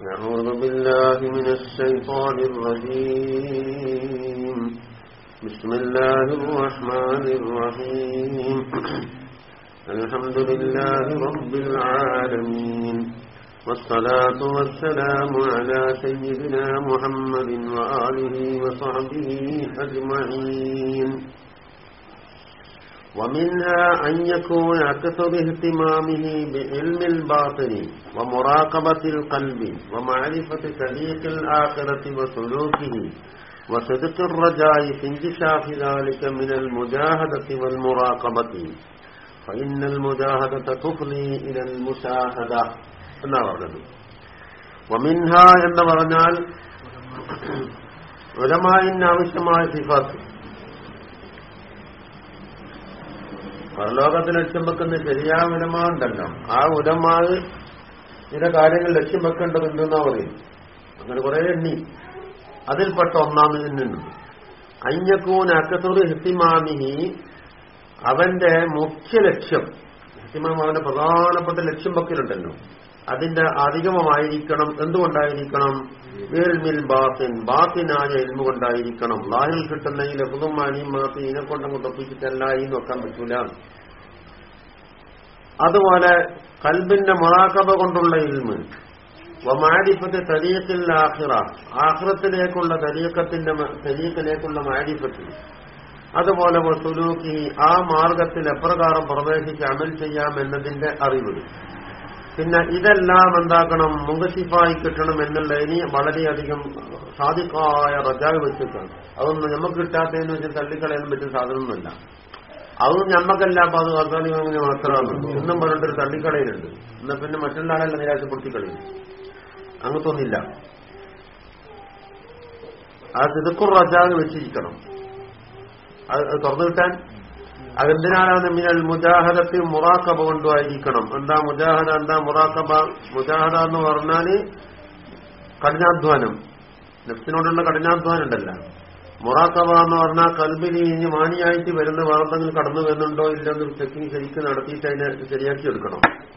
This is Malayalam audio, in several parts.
أعوذ بالله من الشيطان الرجيم. بسم الله الرحمن الرحيم. الحمد لله رب العالمين. والصلاة والسلام على سيدنا محمد وآله وصحبه أجمعين. ومنها أن يكون أكثر اهتمامه بعلم الباطن ومراقبة القلب ومعرفة طريق الآخرة وسلوكه وصدق الرجاء في انكشاف ذلك من المجاهدة والمراقبة فإن المجاهدة تفضي إلى المشاهدة എന്നാ പറഞ്ഞത് വമിൻഹ എന്ന് പറഞ്ഞാൽ ഉലമായിന് ആവശ്യമായ സിഫാത്ത് പരലോകത്ത് ലക്ഷ്യം വെക്കുന്ന ശരിയായ ഉലമാ ഉണ്ടല്ലോ ആ ഉലമാവ് ചില കാര്യങ്ങൾ ലക്ഷ്യം വെക്കേണ്ടതുണ്ടെന്നാ പറയും അങ്ങനെ കുറെ എണ്ണി. അതിൽപ്പെട്ട ഒന്നാമത് തന്നെയുണ്ട് അഞ്ഞക്കൂൻ അക്കത്തൂർ ഹിത്തിമാമിഹി അവന്റെ മുഖ്യ ലക്ഷ്യം ഹിത്തിമാം അവന്റെ പ്രധാനപ്പെട്ട ലക്ഷ്യം വെക്കലുണ്ടല്ലോ. അതിന്റെ അധികമായിരിക്കണം എന്തുകൊണ്ടായിരിക്കണം? വേൽമിൽ ബാത്തിൻ ബാത്തിനായ എൽമ കൊണ്ടായിരിക്കണം. ലാഹിൽ കിട്ടുന്നെങ്കിൽ ഈ അനിയും മാത്തി ഇതിനെ ഒപ്പിച്ചിട്ടല്ല ഈ നോക്കാൻ പറ്റൂല. അതുപോലെ കൽബിന്റെ മുറാക്കബ കൊണ്ടുള്ള ഇൽമ്. മാരിഫത്ത് തരീഖിൽ ആഹ്റ ആഹ്റത്തിലേക്കുള്ള തരീക്കത്തിന്റെ തരീഖിലേക്കുള്ള മാരിഫത്ത്. അതുപോലെ സുലൂക്കി ആ മാർഗത്തിൽ എപ്രകാരം പ്രവേശിച്ച് അമൽ ചെയ്യാം എന്നതിന്റെ അറിവ്. പിന്നെ ഇതെല്ലാം എന്താക്കണം? മുങ്കശിഫായി കിട്ടണം എന്നുള്ള ഇനി വളരെയധികം സാധിക്കായ റജാവ് വെച്ചിട്ടാണ്. അതൊന്നും നമുക്ക് കിട്ടാത്തതെന്ന് വെച്ചാൽ തള്ളിക്കളയാൻ പറ്റിയ സാധനമൊന്നുമല്ല. അതും ഞമ്മക്കല്ല അപ്പൊ അത് അർഗാനികങ്ങനെ മാത്രമാണ്. എന്നും പറഞ്ഞിട്ടൊരു തള്ളിക്കളയിലുണ്ട് എന്നാ പിന്നെ മറ്റുള്ള ആളല്ല നിരാശപ്പെടുത്തി കളയും അങ്ങനത്തൊന്നില്ല ആ തിരുക്കുർ റജാവ് വെച്ചിരിക്കണം. അത് തുറന്നു കിട്ടാൻ? അതെന്തിനാണ് മിനൽ മുജാഹദത്ത് മുറാക്കബ കൊണ്ടുമായിരിക്കണം എന്താ മുജാഹദ എന്താ മുറാക്കബ മുജാഹദ എന്ന് പറഞ്ഞാൽ കഠിനാധ്വാനം. നെഫ്സിനോടുള്ള കഠിനാധ്വാനം ഉണ്ടല്ല. മുറാക്കബ എന്ന് പറഞ്ഞാൽ കൽബിനി ഇനി മാനിയായിട്ട് വരുന്ന വേറെന്തെങ്കിലും കടന്നു വരുന്നുണ്ടോ ഇല്ലെന്ന് ചെക്കിങ് ശരിക്കും നടത്തിയിട്ട് അതിനെ ശരിയാക്കി എടുക്കണം.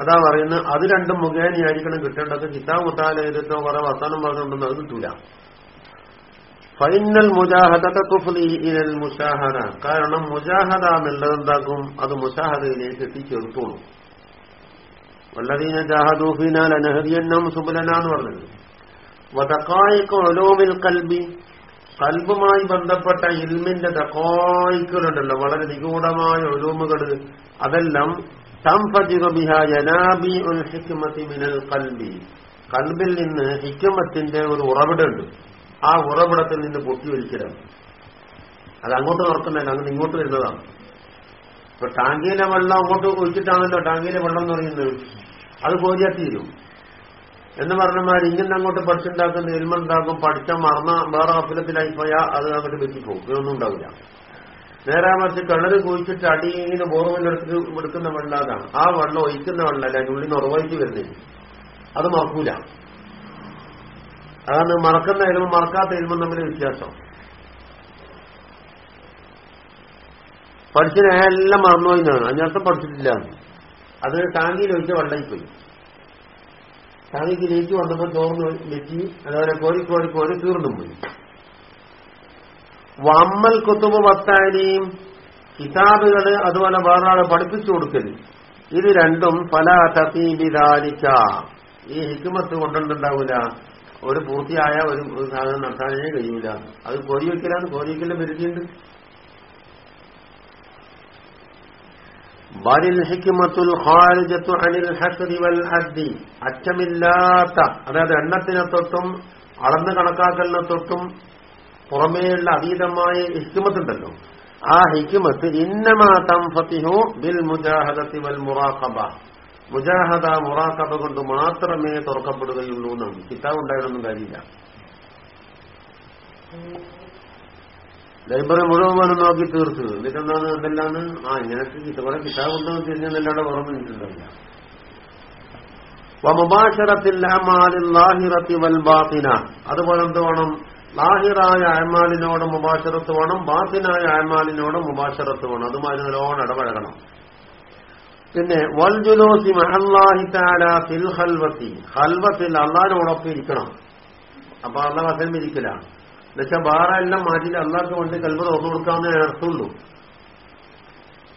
അതാ പറയുന്നത് അത് രണ്ടും മുഖേനയായിരിക്കണം കിട്ടേണ്ടത്. കിതാബ് എഴുതോ പറ വർത്താനം പറഞ്ഞുണ്ടെന്ന് അത് കിട്ടൂല. ഫൈനൽ മുജാഹദത്തെ മുഷാഹദ. കാരണം മുജാഹദ എന്നുള്ളത് എന്താക്കും? അത് മുഷാഹദയിലേക്ക് എത്തിച്ചേർത്തോളും. വല്ലതീന ജാഹദൂഫിനാൽ അനഹദിയെന്നും സുബുലന എന്ന് പറഞ്ഞത് വതക്കായിക്ക് ഒലോമിൽ കൽബി കൽബുമായി ബന്ധപ്പെട്ട ഇൽമിന്റെ ദക്കായിക്കുകളുണ്ടല്ലോ വളരെ നിഗൂഢമായ ഒലൂമുകൾ അതെല്ലാം മിനൽ കൽബി. കൽബിൽ നിന്ന് ഹിക്മത്തിന്റെ ഒരു ഉറവിടുണ്ട് ആ ഉറവിടത്തിൽ നിന്ന് പൊട്ടി വലിച്ചിടാം അത് അങ്ങോട്ട് തുറക്കുന്നതല്ല അങ്ങനെ ഇങ്ങോട്ട് വരുന്നതാണ്. ഇപ്പൊ ടാങ്കിയിലെ വെള്ളം അങ്ങോട്ട് ഒഴിച്ചിട്ടാണല്ലോ ടാങ്കിയിലെ വെള്ളം എന്ന് പറയുന്നത്. അത് കോരിയാത്തിരും തീരും. എന്ന് പറഞ്ഞമാർ ഇങ്ങനെ അങ്ങോട്ട് പഠിച്ചുണ്ടാക്കുന്ന എൽമുണ്ടാക്കും പഠിച്ച മറന്ന വേറെ അഫലത്തിലായി പോയാൽ അത് അങ്ങോട്ട് വെച്ചിപ്പോകും ഇതൊന്നും ഉണ്ടാവില്ല. നേരെ മറിച്ച് കിണറ് കുഴിച്ചിട്ട് അടിയിൽ ബോർവെല്ലെടുത്ത് എടുക്കുന്ന വെള്ളം അതാണ്. ആ വെള്ളം ഒഴിക്കുന്ന വെള്ളമല്ല ഉള്ളിൽ നിന്ന് ഉറവായിട്ട് വരുന്നില്ല അത് മറക്കൂല. അതാണ് മറക്കുന്ന എരുമ മറക്കാത്ത എലുമ്പും തമ്മിൽ വ്യത്യാസം. പഠിച്ചിന് എല്ലാം മറന്നുപോയിന്നാണ് അതിനർത്ഥം പഠിച്ചിട്ടില്ല. അത് ടാങ്കിയിൽ ഒഴിച്ച വെള്ളയിപ്പോയി ടാങ്കിലേക്ക് വന്നപ്പോൾ തോർന്നു ലെറ്റി അതുപോലെ കോരി കോരി തീർന്നും പോയി. വമ്മൽ കുത്തുബ് പത്താനിയും കിതാബുകൾ അതുപോലെ വേറൊരാളെ പഠിപ്പിച്ചു കൊടുക്കൽ. ഇത് രണ്ടും പല തസീബിദാലിക്ക ഈ ഹിക്കുമത്ത് കൊണ്ടുണ്ടാവൂല ഒരു പൂർത്തിയായ ഒരു സാധനം നടത്താനേ കഴിയൂല. അത് കോരി വയ്ക്കലാണ് കോരി ബലിൽ ഹിക്കുമത്തുൽ ഖാരിജത്തു അനിൽ ഹസ്രി വൽ അദ്ദി. അറ്റമില്ലാത്ത അതായത് എണ്ണത്തിനെ തൊട്ടും അളന്ന് കണക്കാക്കലിനെ തൊട്ടും പുറമേയുള്ള അതീതമായ ഹിക്കുമത്തുണ്ടല്ലോ ആ ഹിക്കുമത്ത് ഇന്നമാ തംഫത്തിഹു ബിൽ മുജാഹദത്തി വൽ മുറാഖബ. മുജാഹദ മുറാഖബ കൊണ്ട് മാത്രമേ തുറക്കപ്പെടുകയുള്ളൂ എന്നാണ്. കിതാബ് കാര്യമില്ല. ലൈബ്രറി മുഴുവൻ നോക്കി തീർത്തു. എന്നിട്ടെന്താണ് എന്തെല്ലാന്ന്? ആ ഇങ്ങനത്തെ കുറെ കിതാബ് തിരിഞ്ഞെന്നല്ലാണ്ട് തിരിഞ്ഞെന്നല്ലാതെ ഓർമ്മിച്ചിട്ടുണ്ടാവില്ല അതുപോലെ എന്ത് വേണം? ലാഹിറായ അയമാലിനോട് മുബാശറത്ത് വേണം ബാത്തിനായ അയമാലിനോട് മുബാശറത്ത് വേണം. അതുമായി നല്ലോണം ഇടപഴകണം. പിന്നെ വൽജുലോസി മഹല്ലാഹി താല ഫിൽ ഹൽവത്തി ഹൽവത്തിൽ അള്ളാഹിനോടൊപ്പം ഇരിക്കണം. അപ്പൊ അള്ളാഹ് വസനം ഇരിക്കില്ല എന്നുവെച്ചാൽ വേറെ എല്ലാം മാറ്റിയിട്ട് അള്ളാഹ്ക്ക് വേണ്ടി കൽബ് തുറന്നു കൊടുക്കാവുന്നേ അർത്ഥമുള്ളൂ.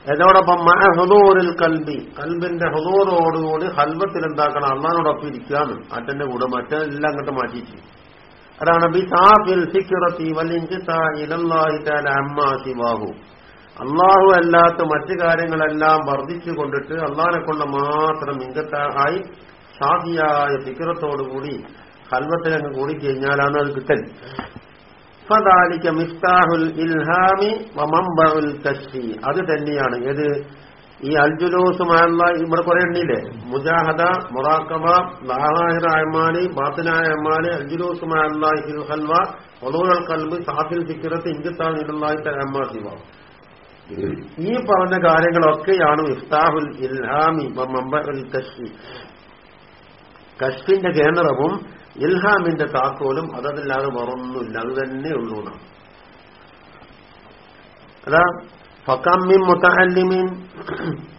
അതോടൊപ്പം ഹുദൂറിൽ കൽബി. കൽബിന്റെ ഹുദൂറോടുകൂടി ഹൽബത്തിൽ എന്താക്കണം അള്ളഹാനോടൊപ്പം ഇരിക്കാന്ന് അറ്റന്റെ കൂടെ മറ്റെല്ലാം അങ്ങോട്ട് മാറ്റിയിട്ട്. അതാണ് അള്ളാഹു അല്ലാത്ത മറ്റു കാര്യങ്ങളെല്ലാം വർദ്ധിച്ചു കൊണ്ടിട്ട് അള്ളാഹിനെ കൊണ്ട് മാത്രം ഇങ്കത്തായി ഷാദിയായ ഫിക്കിറത്തോടുകൂടി ഹൽവത്തിലങ്ങ് കൂടിക്കഴിഞ്ഞാലാണ് അത് കിട്ടൽ ഫദാലിക മിഫ്താഹുൽ ഇൽഹാമി വമംബഉൽ കശ്ഫി. അത് തന്നെയാണ്. ഏത്? ഈ അൽജുലൂസുമായുള്ള ഇവിടെ കുറെ എണ്ണില്ലേ മുജാഹദ മുറാക്കബ നാഹിറായ്മാലി അഹ്മാലി ബാത്തിനായ അഹ്മാലി അൽജുലൂസുമായുള്ള ഹൽവ ഒളൂൽ കൽബ് സാഫിൽ ഫിക്കിറത്ത് ഇഞ്ചത്താൻ ഇടുള്ളായിട്ട് അഹ്മാസിവ ഈ പറഞ്ഞ കാര്യങ്ങളൊക്കെയാണ് ഇഫ്താഹുൽ ഇൽഹാമി വമംബഉൽ കശ്ഫി. കശ്ഫിന്റെ കേന്ദ്രവും ഇൽഹാമിന്റെ താക്കോലും അതല്ലാതെ മറന്നില്ല അത് തന്നെ ഉള്ളൂ അതാ ഫക്കമ്മിൻ മുത്തല്ലിമീൻ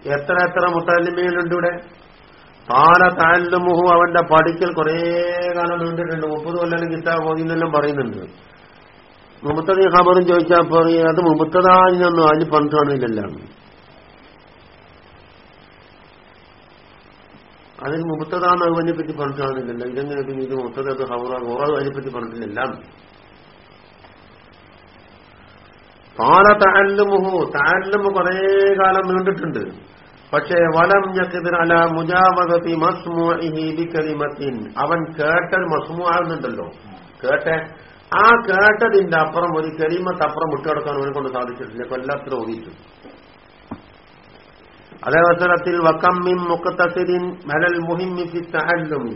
എത്ര എത്ര മുത്തഹല്ലിമീനുണ്ട് ഇവിടെ? പാല താല്ലുമുഹു അവന്റെ പഠിക്കൽ കുറേ കാലം നീണ്ടിട്ടുണ്ട്. മുപ്പത് കൊല്ലം കിട്ടാ പോയി എന്നെല്ലാം പറയുന്നുണ്ട്. മുമ്പത്തത് ഖബറും ചോദിച്ചാൽ പറയും അത് മുമ്പത്തതാഞ്ഞൊന്നും അതിന് പണ്ട് അതിന് മുമ്പത്തതാണ് അതിനെ പറ്റി പറഞ്ഞു കാണുന്നില്ല ഇതെങ്ങനെ പിന്നെ ഇത് മുത്തത് ഹൗറ അതിനെ അതിനെപ്പറ്റി പറഞ്ഞിട്ടില്ല. പാല താല്ലുമുഹു താല്ലുമു കുറേ കാലം നീണ്ടിട്ടുണ്ട്. പക്ഷേ വലം ഞക്കെതിരല മുജാമതത്തി മുജാവകത്തി മസ്മുഹിബിക്കരിമത്തിൻ അവൻ കേട്ടൽ മസ്മു ആകുന്നുണ്ടല്ലോ. കേട്ടെ? ആ കേട്ടതിന്റെ അപ്പുറം ഒരു കരിമത്തപ്പുറം വിട്ടുകിടക്കാൻ അവനെ കൊണ്ട് സാധിച്ചിട്ടില്ല. കൊല്ലാത്ര ഓടിയിട്ടു. അതേവസരത്തിൽ വക്കമ്മിം മുക്കത്തസിരിൻ മലൽ മുഹിമ്മി തഹല്ലുമി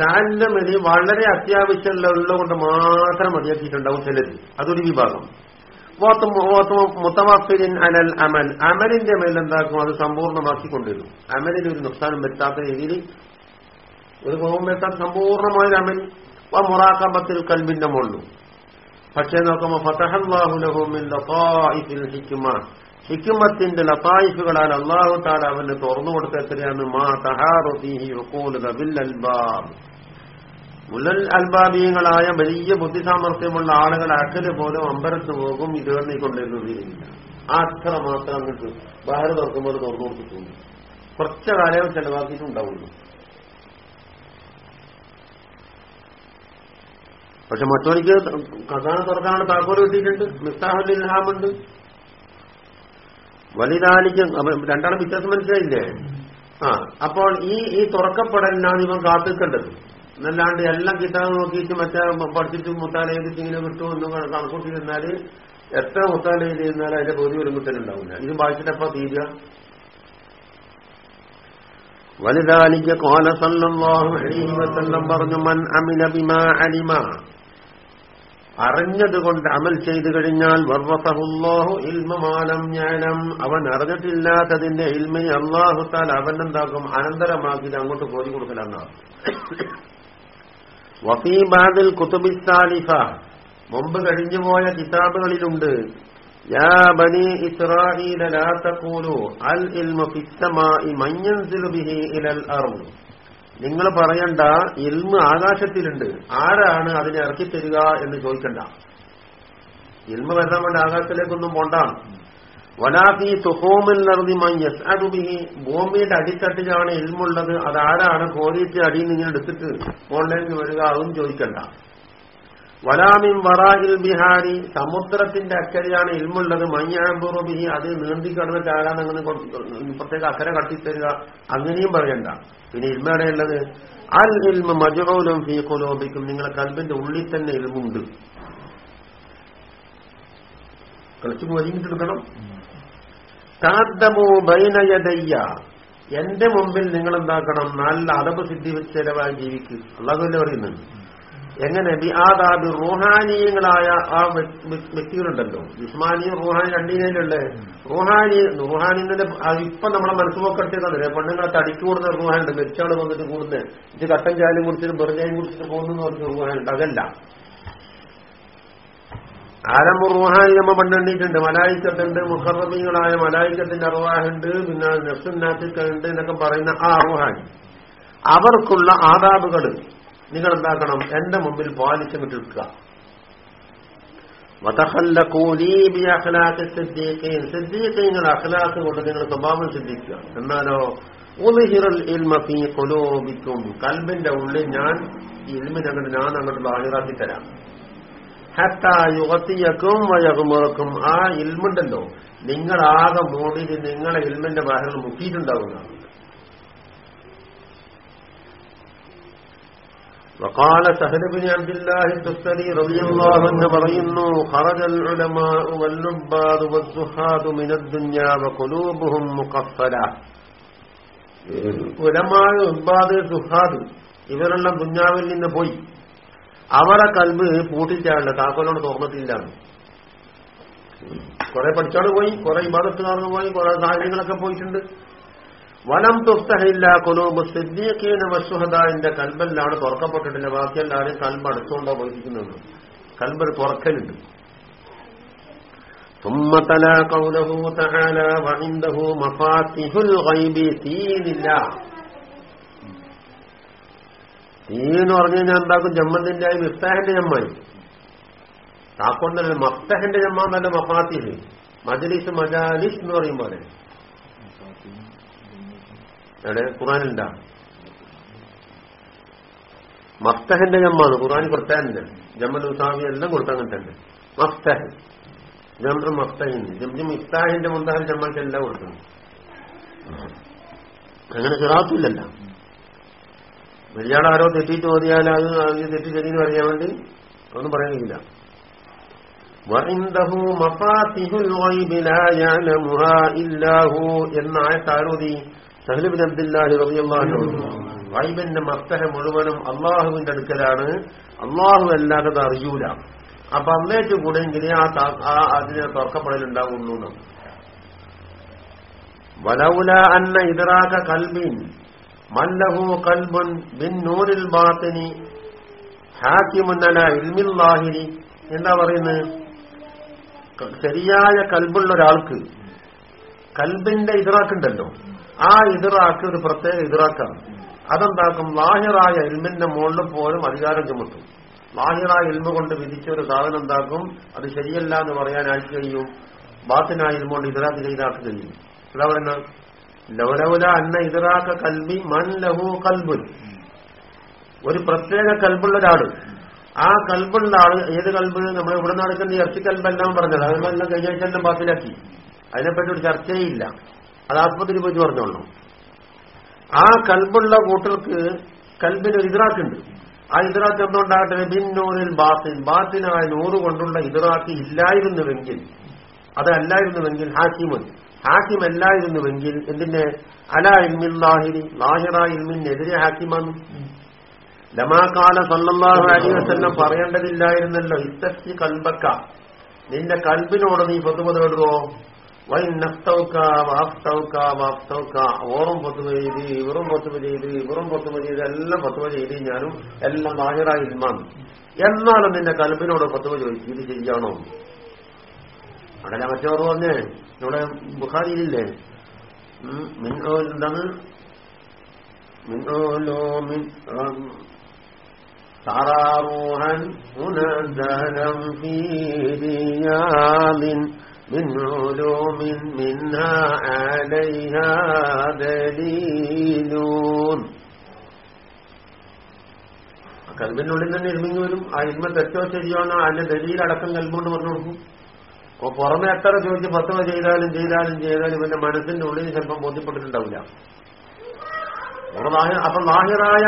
തഹല്ലുമിന് വളരെ അത്യാവശ്യമുള്ളതുകൊണ്ട് മാത്രം മതിയാക്കിയിട്ടുണ്ടാവും ചിലത് അതൊരു വിഭാഗം. മുത്തവാഫിരിൻ അലൽ അമൽ. അമലിന്റെ മേലെന്താക്കും അത് സമ്പൂർണമാക്കിക്കൊണ്ടിരുന്നു അമലിന് ഒരു നുക്സാനം വരുത്താത്ത രീതിയിൽ ഒരു കോപം വരുത്താത്ത സമ്പൂർണമായൊരു അമൽ. മുറാക്കമ്പത്തിൽ കൽബിന്റെ മുള്ളു പക്ഷേ നോക്കുമ്പോൾ ഫതഹല്ലാഹുലഹുമിൻ ഹിക്കുമത്തിന്റെ ലതായിഫുകളാൽ അള്ളാഹു താല അവന് തുറന്നു കൊടുത്ത എത്രയാണ്? മാ അൽബാബ്. മുലൽ അൽബാബീയങ്ങളായ വലിയ ബുദ്ധിസാമർഥ്യമുള്ള ആളുകൾ അക്കൽ പോലും അമ്പരത്ത് പോകും ഇതേർന്നിക്കൊണ്ടിരുന്നില്ല ആ അത്ര മാത്രം അങ്ങോട്ട് ബാഹർ തുറക്കുമ്പോൾ തുറന്നു കൊടുത്തിട്ടുണ്ട്. കുറച്ച കാലം ചെലവാക്കിയിട്ടുണ്ടാവുള്ളൂ. പക്ഷെ മറ്റോനിക്ക് കഥാ തുറക്കാനുള്ള താക്കോൽ കിട്ടിയിട്ടുണ്ട്. മിസ്താഹുൽ ഇൽഹാമുണ്ട്. വലുതാലിക്ക് രണ്ടാളും വ്യത്യാസം മനസ്സിലായില്ലേ? ആ അപ്പോൾ ഈ ഈ തുറക്കപ്പെടലിനാണ് ഇവൻ കാത്തിക്കേണ്ടത് എന്നല്ലാണ്ട് എല്ലാം കിട്ടാതെ നോക്കിയിട്ട് മറ്റേ പഠിച്ചിട്ട് കിട്ടും ഇങ്ങനെ കിട്ടുമെന്ന് നിന്നാൽ എത്ര മുത്താലയിൽ ചെയ്യുന്നാലും അതിന്റെ പൊതു ഒരു കിട്ടലുണ്ടാവില്ല. ഇത് വായിച്ചിട്ടപ്പോ തീരുക? വലുതാലിക്ക് കോലസല്ലം പറഞ്ഞു മൻ അമില ബിമാ അലിമ. അറിഞ്ഞതുകൊണ്ട് അമൽ ചെയ്തു കഴിഞ്ഞാൽ വർവസഹുല്ലാഹു ഇൽമമാലം ജ്ഞാനം അവൻ അറിഞ്ഞിട്ടില്ലാത്തതിന്റെ ഇൽമിനെ അള്ളാഹുത്താൽ അവൻ എന്താക്കും അനന്തരമാക്കി അങ്ങോട്ട് കോരി കൊടുക്കലെന്നാണ്. വസീബാദിൽ കുത്തുബിസ്താലിഫ മുമ്പ് കഴിഞ്ഞുപോയ കിതാബുകളിലുണ്ട്. ലാ തഖൂലു അൽ ഇൽമു പിത്തമായി മയ്യൻസിലു ബിഹി ഇലൽ അർദ്. നിങ്ങൾ പറയണ്ട ഇൽമ് ആകാശത്തിലുണ്ട്. ആരാണ് അതിനെ ഇറക്കിത്തരിക എന്ന് ചോദിക്കണ്ട. ഇൽമ വരുന്ന വേണ്ടി ആകാശത്തിലേക്കൊന്നും പോണ്ടാണ്. വലാത്തി തുഹോമിൽ നടത്തി മഞ്ഞസ് അതുബിഹി ഭൂമിയുടെ അടിത്തട്ടിലാണ് ഇൽമുള്ളത്. അതാരാണ് കോരിയിട്ട് അടിയിൽ നിന്ന് ഇങ്ങനെ എടുത്തിട്ട് ഓൺലൈനിൽ വരിക അതും ചോദിക്കണ്ട. വലാമിൻ വറാഹിൽ ബിഹാരി. സമുദ്രത്തിന്റെ അക്കരയാണ് ഇൽമുള്ളത്. മഞ്ഞാമ്പുറബിഹി അത് നീന്തി കടന്നിട്ട് ആരാണ് അങ്ങനെ പ്രത്യേക അക്കര കട്ടിത്തരിക അങ്ങനെയും പറയണ്ട. പിന്നെ ഇൽമയുള്ളത് അൽ ഇൽമ മജുറോലും ഫീ കൊലോബിക്കും നിങ്ങളെ കൽബിന്റെ ഉള്ളിൽ തന്നെ ഇൽമുണ്ട്. കളിച്ചു ഒരുങ്ങിട്ടെടുക്കണം കാദ്ദമോ ബൈനയതയ്യ എന്റെ മുമ്പിൽ നിങ്ങൾ എന്താക്കണം നല്ല അടവ് സിദ്ധി വെച്ചരവായി ജീവിക്കും. അള്ളാഹുല്ലേ പറയുന്നുണ്ട് എങ്ങനെ ബിആദാബി റൂഹാനീയങ്ങളായ ആ വ്യക്തികളുണ്ടല്ലോ. ജിസ്മാനിയും റൂഹാനി രണ്ടിനയിലുള്ള റൂഹാനി റൂഹാനി ഇപ്പൊ നമ്മളെ മനസ്സുപോക്കെടുത്തതല്ലേ പെണ്ണുങ്ങളെ തടിച്ചു കൂടുന്ന റുഹാനുണ്ട്. മെച്ചാൾ വന്നിട്ട് കൂടുന്നത് ഇത് കട്ടൻ ചാലും കുടിച്ചിട്ട് ബെറുചായും കുടിച്ചിട്ട് പോകുന്നു പറഞ്ഞ റൂഹാനുണ്ട്. അതല്ല. ആരംഭ റുഹാനി നമ്മ പണ്ടെണ്ണിയിട്ടുണ്ട് മലായിക്കത്തുണ്ട് മുഖറബീങ്ങളായ മലായിക്കത്തിന്റെ അറുവാഹുണ്ട് പിന്നെ നെഫ്സുന്നാത്തിക്കുണ്ട് എന്നൊക്കെ പറയുന്ന ആ റുഹാനി. അവർക്കുള്ള ആദാബുകൾ നിങ്ങൾ എന്താക്കണം എന്റെ മുമ്പിൽ പാലിച്ചു വിട്ടിരിക്കുക. സിദ്ദീഖീങ്ങൾ അഖലാഖ് കൊണ്ട് നിങ്ങൾ സ്വഭാവം ശ്രദ്ധിക്കുക എന്നാലോ കൊലോബിക്കും കൽബിന്റെ ഉള്ളിൽ ഞാൻ ഇൽമിനങ്ങോട്ട് ഞാൻ അങ്ങോട്ട് ബാഹിറാക്കി തരാം. ഹത്തായുഗത്തിയക്കും വയകുമുറക്കും ആ ഇൽമുണ്ടല്ലോ. നിങ്ങളാകെ മൂടിയിട്ട് നിങ്ങളെ ഇൽമിന്റെ ബാഹിറിൽ മുക്കിയിട്ടുണ്ടാവുന്നതാണ് وقال سهل بن عبد الله الدستري رضي الله عنه പറയുന്നു خرج العلماء والنباد والزهاد من الدنيا وقلوبهم مقفلة ഉലമായ ഉദ്ബാദ് സുഹാദ് ഇവരെല്ലാം ദുഞ്ഞാവിൽ നിന്ന് പോയി അവരെ കൽബ് പൂട്ടിച്ചാണ്ട് താക്കോലോട് തുറന്നിട്ടില്ല കുറെ പഠിച്ചോട് പോയി കുറെ ഇബാദത്തുകാർക്ക് പോയി കുറെ സാഹചര്യങ്ങളൊക്കെ പോയിട്ടുണ്ട് വലം തുസ്തഹില്ല കുലൂബ് സിദ്ദീഖീന വസുഹദാന്റെ കൽബെല്ലാണ് തുറക്കപ്പെട്ടിട്ടില്ല ബാക്കിയെല്ലാവരും കൽബ് അടച്ചുകൊണ്ടോ പോയിരിക്കുന്നത് കൽബ് തുറക്കലുണ്ട് ثم تلا قوله تعالى وعنده مفاتيح الغيب തീനില്ല തീന്ന് പറഞ്ഞു കഴിഞ്ഞാൽ എന്താക്കും ജമ്മത്തിന്റെ ആയി മിഫ്താഹിന്റെ ജമ്മായി താക്കൊണ്ടല്ല മഫ്തഹിന്റെ ജമ്മ എന്നല്ല മഫാത്തിഹ് മജലിസ് മജാലിസ് എന്ന് പറയും പോലെ എവിടെ ഖുറാനുണ്ടാ മഫ്തഹിന്റെ ജമ്മാണ് ഖുറാൻ കൊടുത്താനുണ്ട് ജമ്മൽ ഉസാമി എല്ലാം കൊടുത്തങ്ങനെ തന്നെ മഫ്തഹ് ജമ്മ മഫ്തഹിന് ജം ഇഫ്താഹിന്റെ മുന്താഹിൽ ജമ്മൾക്ക് എല്ലാം കൊടുക്കുന്നു അങ്ങനെ സിറാത്തില്ലല്ല വലിയാളാരോ തെറ്റിയിട്ട് ഓതിയാൽ അത് അത് തെറ്റി ശരിയെന്ന് പറയാൻ വേണ്ടി ഒന്നും പറയുന്നില്ല وعنده مفاتيح الغيب لا يعلمها إلا هو എന്ന ആയത്താരോതി സഹലിബിൻ അബ്ദുല്ലാഹി റബിയല്ലാഹു വൈബിന്റെ മസ്തഹ മുഴുവനും അള്ളാഹുവിന്റെ അടുക്കലാണ്. അള്ളാഹു അല്ലാതെ അറിയൂല. അപ്പൊ അന്നേറ്റ് കൂടെ ആ ആ അതിനെ തുറക്കപ്പെടലുണ്ടാവുള്ളൂ വലൗല അന്ന ഇതറാക കൽബിൻ മല്ലഹു കൽബുൻ ബിൻ നൂരിൽ ബാത്തിനി ഹാക്കിമുന്നല ഇൽമില്ലാഹിരി. എന്താ പറയുന്നത്? ശരിയായ കൽബുള്ള ഒരാൾക്ക് കൽബിന്റെ ഇതറാക്കുണ്ടല്ലോ ആ ഇതറാക്ക് ഒരു പ്രത്യേക ഇതറാക്കാണ്. അതെന്താക്കും? ലാഹിറായ ഇൽമിന്റെ മുകളിൽ പോലും അധികാരം ചുമത്തും. ലാഹിറായ ഇൽമ കൊണ്ട് വിധിച്ച ഒരു സാധനം എന്താക്കും? അത് ശരിയല്ല എന്ന് പറയാൻ ആഴ്ച കഴിയും ബാത്തിനായ ഇൽമ കൊണ്ട് ഇതറാക്ക് ചെയ്താക്ക് കഴിയും എന്താ പറയുന്നത്. ലൗലൗല അന്ന ഇതറാക്ക കൽബി മൻ ലഹു കൽബുൻ. ഒരു പ്രത്യേക കൽബുള്ള ഒരാൾ. ആ കൽബുള്ള ആൾ ഏത് കൽബ്? നമ്മൾ ഇവിടെ നടക്കുന്ന ഇറച്ചി കൽബെല്ലാം പറഞ്ഞത്. അതെല്ലാം കഴിഞ്ഞാൽ ബാത്തിലാക്കി. അതിനെപ്പറ്റി ഒരു ചർച്ചയില്ല അത് ആസ്പത്രി പോയി പറഞ്ഞോളൂ ആ കൽബുള്ള കൂട്ടർക്ക് കൽബിന് ഒരു ഇതറാക്കുണ്ട്. ആ ഇതറാക്ക് എന്തുകൊണ്ടാകട്ടെ? ബിന്നൂറിൽ ബാത്തിൻ. ബാത്തിനായ നൂറ് കൊണ്ടുള്ള ഇതറാക്ക് ഇല്ലായിരുന്നുവെങ്കിൽ അതല്ലായിരുന്നുവെങ്കിൽ ഹാക്കിമുൻ ഹാക്കിം അല്ലായിരുന്നുവെങ്കിൽ എന്തിന്റെ അല ഇൽമിൻ ലാഹിരി. ലാഹിറ ഇൽമിനെതിരെ ഹാക്കിമാണ്. ലമാകാല സല്ലാഹു അലൈഹി വസല്ലം പറയേണ്ടതില്ലായിരുന്നല്ലോ ഇത്തസ്തി കൽബക്ക. നിന്റെ കൽബിനോട് നീ പൊതുവ തേടുവോ ഓറും പത്തുമ ചെയ്ത് ഇവറും പത്തുമ ചെയ്ത് ഇവറും പത്തുമ ചെയ്ത് എല്ലാം പത്തുമ ചെയ്ത് ഞാനും എല്ലാം ബാഹിറായി ഇമാൻ എന്നാലും നിന്റെ കൽബിനോട് പത്തുമ ചോദിച്ചു ഇത് ശരിയാണോ അങ്ങനെ മറ്റവർ പറഞ്ഞേ ഇവിടെ ബുഹാരിയിലില്ലേ എന്താണ് താറാറോഹൻ പുനർദനം من علوم منها عليها دليل കൽബിനുള്ളിൽ തന്നെ ഇരുമിങ്ങി വരും ആ ഇൽമ തെറ്റോ ശരിയാണോ അതിന്റെ ദലീലടക്കം കൽബുകൊണ്ട് പറഞ്ഞു കൊടുക്കും അപ്പൊ പുറമെ എത്ര ചോദിച്ച് പത്തുവ ചെയ്താലും ചെയ്താലും ചെയ്താലും ഇവന്റെ മനസ്സിന്റെ ഉള്ളിൽ ചിലപ്പം ബോധ്യപ്പെട്ടിട്ടുണ്ടാവില്ല അപ്പൊ ലാഹിറായ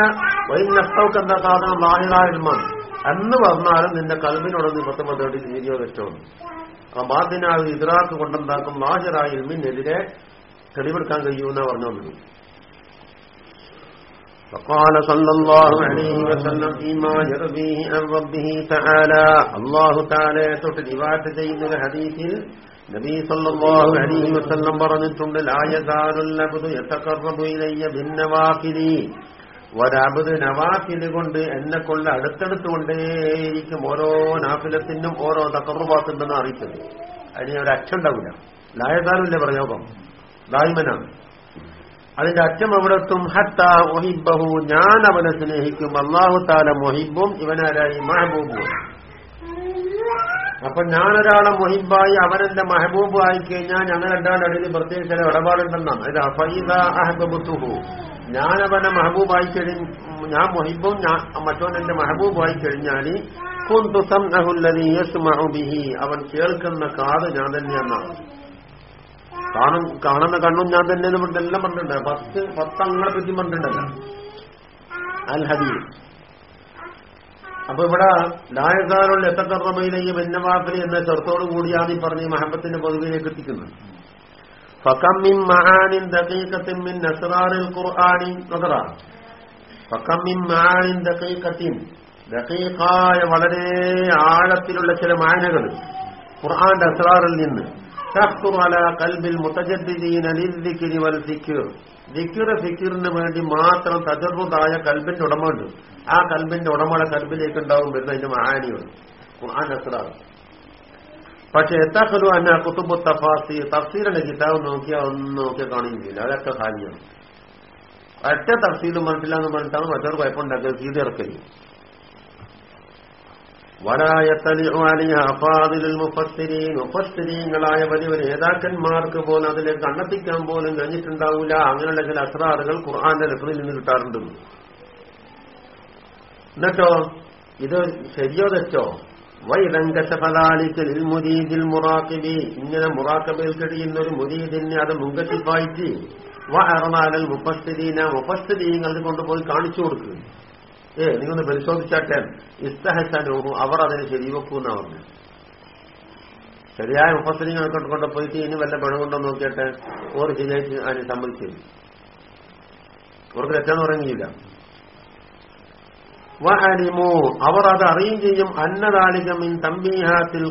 വൈനഷ്ടവർക്ക് എന്താ സാധനം ലാഹിറായ ഇൽമാണ് എന്ന് പറഞ്ഞാലും നിന്റെ കൽബിനോട് നീ പത്തൊമ്പത് തേടി ശരിയോ തെറ്റോ അപ്പൊ ബാദിനാൾ ഇദ്രാക്ക് കൊണ്ടെന്താക്കും ലാഹിറായ ഇൽമിനെതിരെ തെളിവെടുക്കാൻ കഴിയുമെന്നാ പറഞ്ഞു വന്നത് فقال صلى الله عليه وسلم فيما يرويه عن ربه تعالى الله تعالى തൊട്ട് റിവായത്ത് ചെയ്യുന്ന ഒരു ഹദീസിൽ നബി സല്ലല്ലാഹു അലൈഹി വസല്ലം പറഞ്ഞിട്ടുണ്ട് ലാ യസാലുൽ അബ്ദു യതഖറബു ഇലയ്യ ബിന്നവാഫിലി ഒരബത് നവാഫിൽ കൊണ്ട് എന്നെ കൊണ്ട് അടുത്തെടുത്തുകൊണ്ടേയിരിക്കും ഓരോ നാഫിലത്തിനും ഓരോ തക്കറുപാത്തുണ്ടെന്ന് അറിയിച്ചത് അതിന് ഒരു അച്ഛൻ ഉണ്ടാവില്ല ലായതാനില്ലേ പ്രയോഗം? ദായ്മനാണ്. അതിന്റെ അച്ഛം എവിടെത്തും? ഹത്ത മൊഹിബഹു ഞാൻ അവനെ സ്നേഹിക്കും. അള്ളാഹു താല മൊഹിബും ഇവനാരായി മഹബൂബും. അപ്പൊ ഞാനൊരാളെ മൊഹിബായി അവനെന്റെ മെഹബൂബ് ആയി കഴിഞ്ഞാൽ ഞങ്ങൾ രണ്ടാളുടെ ഇടയിൽ പ്രത്യേകിച്ച് ചില ഇടപാടുണ്ടെന്നാണ്. ഇത് അഫൈദ അഹബുത്തുഹു. ഞാനവനെ മെഹബൂബായി കഴിഞ്ഞ ഞാൻ മൊഹിബും മറ്റോൻ എന്റെ മെഹബൂബായി കഴിഞ്ഞാൽ അവൻ കേൾക്കുന്ന കാത് ഞാൻ തന്നെയെന്നാണ്. കാണും കാണുന്ന കണ്ണും ഞാൻ തന്നെ എല്ലാം പറഞ്ഞിട്ടുണ്ട്. പത്ത് പത്തങ്ങളെ പറ്റി പറഞ്ഞിട്ടുണ്ടല്ലോ അൽ ഹദീസ്. അപ്പൊ ഇവിടെ ലായക്കാരുള്ള എത്തക്കറമയിലേക്ക് ഭിന്നവാഫലി എന്ന ചെറുത്തോടു കൂടിയാണ് ഈ പറഞ്ഞ മഹബത്തിന്റെ പൊതുവിലേക്ക് എത്തിക്കുന്നത്. ഫക്കമ്മിൻ മഹാനിൻ ദീക്കത്തിൻ മിൻ അസ്റാറിൽ ഖുർആനി നദറ ഫക്കമ്മിൻ മഹാനിൻ ദീക്കത്തിൻ ദീക്കായ വളരെ ആഴത്തിലുള്ള ചില മായനകൾ ഖുർആന്റെ അസറാറിൽ നിന്ന്. കൽബിൽ ഫിക്റിന് വേണ്ടി മാത്രം തജർബുദായ കൽബിന്റെ ഉടമയുണ്ട് ആ കൽബിന്റെ ഉടമയുടെ കൽബിലേക്ക് ഉണ്ടാവും വരുന്നതിന്റെ മഹാനിയുണ്ട്. ഖുർആൻ അസ്റാർ പക്ഷെ എത്താക്കലു അന്ന കുത്തുബു തഫാസി. തഫ്സീറിന്റെ കിതാബ് നോക്കിയാൽ ഒന്നും നോക്കിയാൽ കാണുകയില്ല അതൊക്കെ കാര്യം ഒറ്റ തഫ്സീലും മനസ്സില്ല എന്ന് പറഞ്ഞിട്ടാണ് മറ്റൊരു കുഴപ്പമുണ്ടാക്കിയത്. സീത ഇറക്കൽ. മുഫസ്തിരീങ്ങളായ വലിയ നേതാക്കന്മാർക്ക് പോലും അതിലേക്ക് കണ്ടെത്തിക്കാൻ പോലും കഴിഞ്ഞിട്ടുണ്ടാവില്ല അങ്ങനെയുള്ള ചില അസ്രാറുകൾ ഖുർആാന്റെ ലഫ്രിൽ നിന്ന് കിട്ടാറുണ്ട്. എന്നിട്ടോ? ഇത് ശരിയോ തെറ്റോ? വൈലങ്കശഫലാലിക്കൽ മുരീദിൽ മുറാക്കിബി. ഇങ്ങനെ മുറാക്കബയിൽ കഴിയുന്ന ഒരു മുരീദിനെ അത് മുങ്കശിപ്പായിട്ട് വറമാലൽ മുപ്പസ്ഥിരീന മുപ്പസ്ഥിരീങ്ങൾക്ക് കൊണ്ടുപോയി കാണിച്ചു കൊടുക്കുക ഏ നിങ്ങളൊന്ന് പരിശോധിച്ചാട്ടെ. ഇസ്തഹസനോഹു അവർ അതിനെ ശരിവെക്കൂന്നാ പറഞ്ഞു. ശരിയായ മുപ്പസ്ഥിരീങ്ങൾ കൊണ്ടുപോയിട്ട് ഇനി വല്ല പിഴവുണ്ടോ നോക്കിയാട്ടെ. ഓർ ശരിയായിട്ട് അതിനെ സമ്മതിച്ചു അവർക്ക് തെറ്റാന്ന് പറയുകയില്ല. വഅലിമു. അവർ അത് അറിയും ചെയ്യും. അന്നദാലികമിൻ തമ്പീഹാത്തിൽ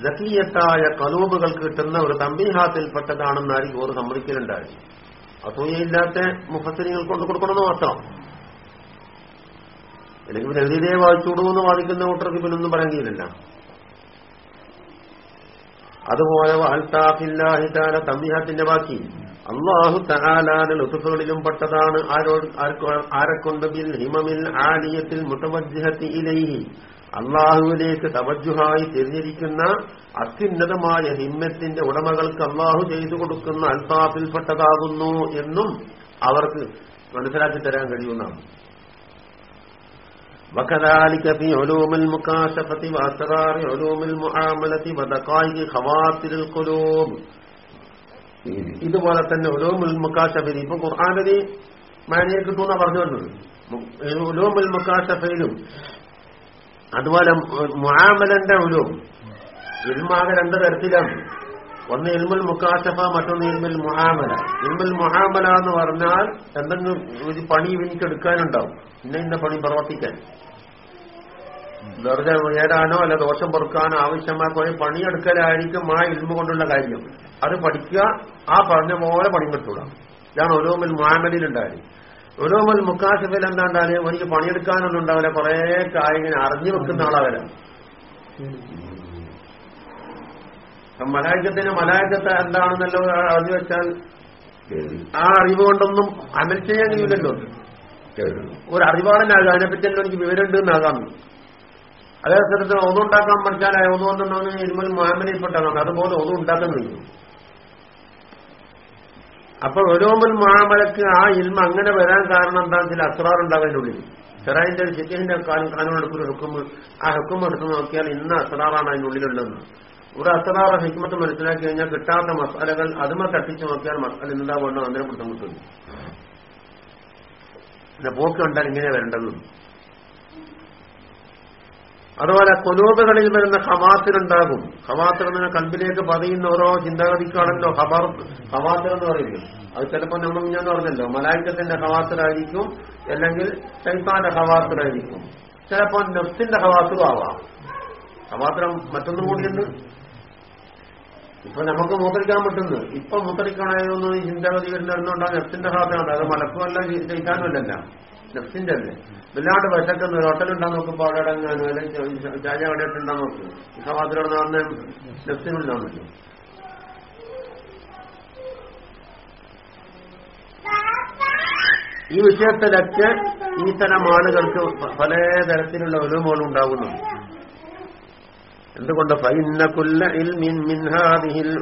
ജക്കീയത്തായ കലൂബുകൾക്ക് കിട്ടുന്ന ഒരു തമ്പീഹാത്തിൽപ്പെട്ടതാണെന്ന് ആയിരിക്കും ഓർ സമ്മതിക്കലുണ്ടായി അസൂയയില്ലാത്ത മുഫസരികൾ കൊണ്ട് കൊടുക്കണമെന്ന് മാത്രം. അല്ലെങ്കിൽ എഴുതിയതേ വായിച്ചുവിടുമെന്ന് വാദിക്കുന്ന കൂട്ടർക്ക് പിന്നൊന്നും പറയാൻ കഴിയില്ല അതുപോലെ അൽത്താഫില്ലാഹിതാല തമ്പിഹാത്തിന്റെ ബാക്കി. അള്ളാഹു തആലാന ലുത്തുഫുകളിലും പെട്ടതാണ് ആരോട് ആരെക്കൊണ്ട് ബിൽ ഹിമമിൽ ആലിയത്തിൽ മുത്തവജ്ജഹത്തി ഇലൈഹി അള്ളാഹുവിലേക്ക് തവജുഹായി തിരിഞ്ഞിരിക്കുന്ന അത്യുന്നതമായ ഹിമ്മത്തിന്റെ ഉടമകൾക്ക് അള്ളാഹു ചെയ്തു കൊടുക്കുന്ന അൽത്താഫിൽപ്പെട്ടതാകുന്നു എന്നും അവർക്ക് മനസ്സിലാക്കി തരാൻ കഴിയുന്നതാണ് وكذلك في علوم المكاشفة وأسرار علوم المعاملة ودقائق خواطر القلوب ഇതുപോലെ തന്നെ ഓരോ മുക്കാശഫയിൽ ഇപ്പൊ ഖുർആാനതി മാനിയെ കിട്ടുമെന്നാ പറഞ്ഞു വന്നത് ഓരോ മുക്കാശഫയിലും അതുപോലെ മുഹാമലന്റെ ഒരു ഇൽമാകെ രണ്ട് തരത്തിലാണ്. ഒന്ന് ഇൽമുൽ മുക്കാശഫ മറ്റൊന്ന് ഇൽമുൽ മുഹാമല ഇൽമുൽ മുഹാമല എന്ന് പറഞ്ഞാൽ എന്തെങ്കിലും ഒരു പണി എനിക്ക് എടുക്കാനുണ്ടാവും. ഇന്ന ഇന്ന പണി പ്രവർത്തിക്കാൻ. വെറുതെ ഉയരാനോ അല്ല ദോഷം പൊറുക്കാനോ ആവശ്യമായ കുറെ പണിയെടുക്കലായിരിക്കും ആ ഇൽമ കൊണ്ടുള്ള കാര്യം. അത് പഠിക്കുക ആ പറഞ്ഞ പോലെ പണി കിട്ടൂടാ ഇതാണ് ഒരോമിൽ മുഹാമലിലുണ്ടായത് ഒരോമിൽ മുക്കാശഫിൽ എന്താണ്ടാൽ എനിക്ക് പണിയെടുക്കാനൊന്നും ഉണ്ടാവില്ല. കുറെ കാര്യങ്ങൾ അറിഞ്ഞു വെക്കുന്ന ആളാവല മലായക്കത്തിന് മലായക്കത്ത് എന്താണെന്നല്ലോ അറിഞ്ഞു വെച്ചാൽ ആ അറിവ് കൊണ്ടൊന്നും അമൽ ചെയ്യാൻ കഴിയില്ലല്ലോ ഒരു അറിവാളനാകാം അതിനെപ്പറ്റിയല്ലോ എനിക്ക് വിവരമുണ്ട് എന്നാകാം. അതേ സ്ഥലത്ത് ഒന്നുണ്ടാക്കാൻ പഠിച്ചാൽ ഒന്നുകൊണ്ടെന്നാണ് ഇരുമൽ മുഹാമലിൽപ്പെട്ടതാണ് അതുപോലെ ഒന്നും ഉണ്ടാക്കാൻ കഴിയും അപ്പൊ ഒരോമൽ മാമലക്ക് ആ ഇൽമ അങ്ങനെ വരാൻ കാരണം എന്താ ചില അസ്രാറുണ്ടാകാൻ ഉള്ളിൽ. ചെറായിന്റെ ഒരു ചിക്കന്റെ കാനോടെടുക്കുന്ന ഹുക്കും ആ ഹുക്കും എടുത്ത് നോക്കിയാൽ ഇന്ന അസ്രാറാണ് അതിനുള്ളിലുള്ളതെന്ന് ഒരു അസ്രാറ ഹിക്മത്ത് മനസ്സിലാക്കി കഴിഞ്ഞാൽ കിട്ടാത്ത മസാലകൾ അതുമ തട്ടിച്ചു നോക്കിയാൽ മസാല എന്താ വേണ്ടോ അതിനെ ബുദ്ധിമുട്ടുണ്ട് പോക്ക് കണ്ടാൽ ഇങ്ങനെ വരേണ്ടതും അതുപോലെ കൊലൂബുകളിൽ വരുന്ന ഹമാത്തിലുണ്ടാകും ഹമാത്തിൽ എന്ന കൽബിലേക്ക് പതിയുന്ന ഓരോ ചിന്താഗതിക്കാണല്ലോ ഹബർ ഹവാത്തിൽ എന്ന് പറയുന്നത്. അത് ചിലപ്പോൾ നമ്മൾ ഞാൻ പറഞ്ഞല്ലോ മലായിക്കത്തിന്റെ ഹവാത്തിലായിരിക്കും അല്ലെങ്കിൽ ചൈത്താന്റെ ഹവാത്തിലായിരിക്കും ചിലപ്പോൾ നെഫ്സിന്റെ ഹവാത്തിലും ആവാം. ഹവാത്തിലും മറ്റൊന്നും കൂടിയുണ്ട്. ഇപ്പൊ നമുക്ക് മൂത്രിക്കാൻ പറ്റുന്നു. ഇപ്പൊ മൂത്രിക്കണമായിരുന്നു ഈ ചിന്താഗതി വരുന്നുണ്ടോ നെഫ്സിന്റെ ഹവാത്തിലാണ് അത് മലക്കുമല്ല ചെയ്താനുമല്ല നെഫ്സിന്റെ അല്ലേ? വല്ലാണ്ട് വിശക്കുന്ന. ഒരു ഹോട്ടലുണ്ടാ നോക്കുമ്പോ അവിടെ ഇടങ്ങാനും അല്ലെങ്കിൽ ചായ അവിടെ ഉണ്ടാ നോക്കും. സമാധിയോട് നടന്ന് നെഫ്സിനുണ്ടാൻ പറ്റും ഈ വിഷയത്തിലൊക്കെ ഈ തരം ആളുകൾക്ക് പല തരത്തിലുള്ള ഒരുമോളും ഉണ്ടാകുന്നു എന്തുകൊണ്ട്? ഫൈന്നകുല്ല ഇൽമിൻ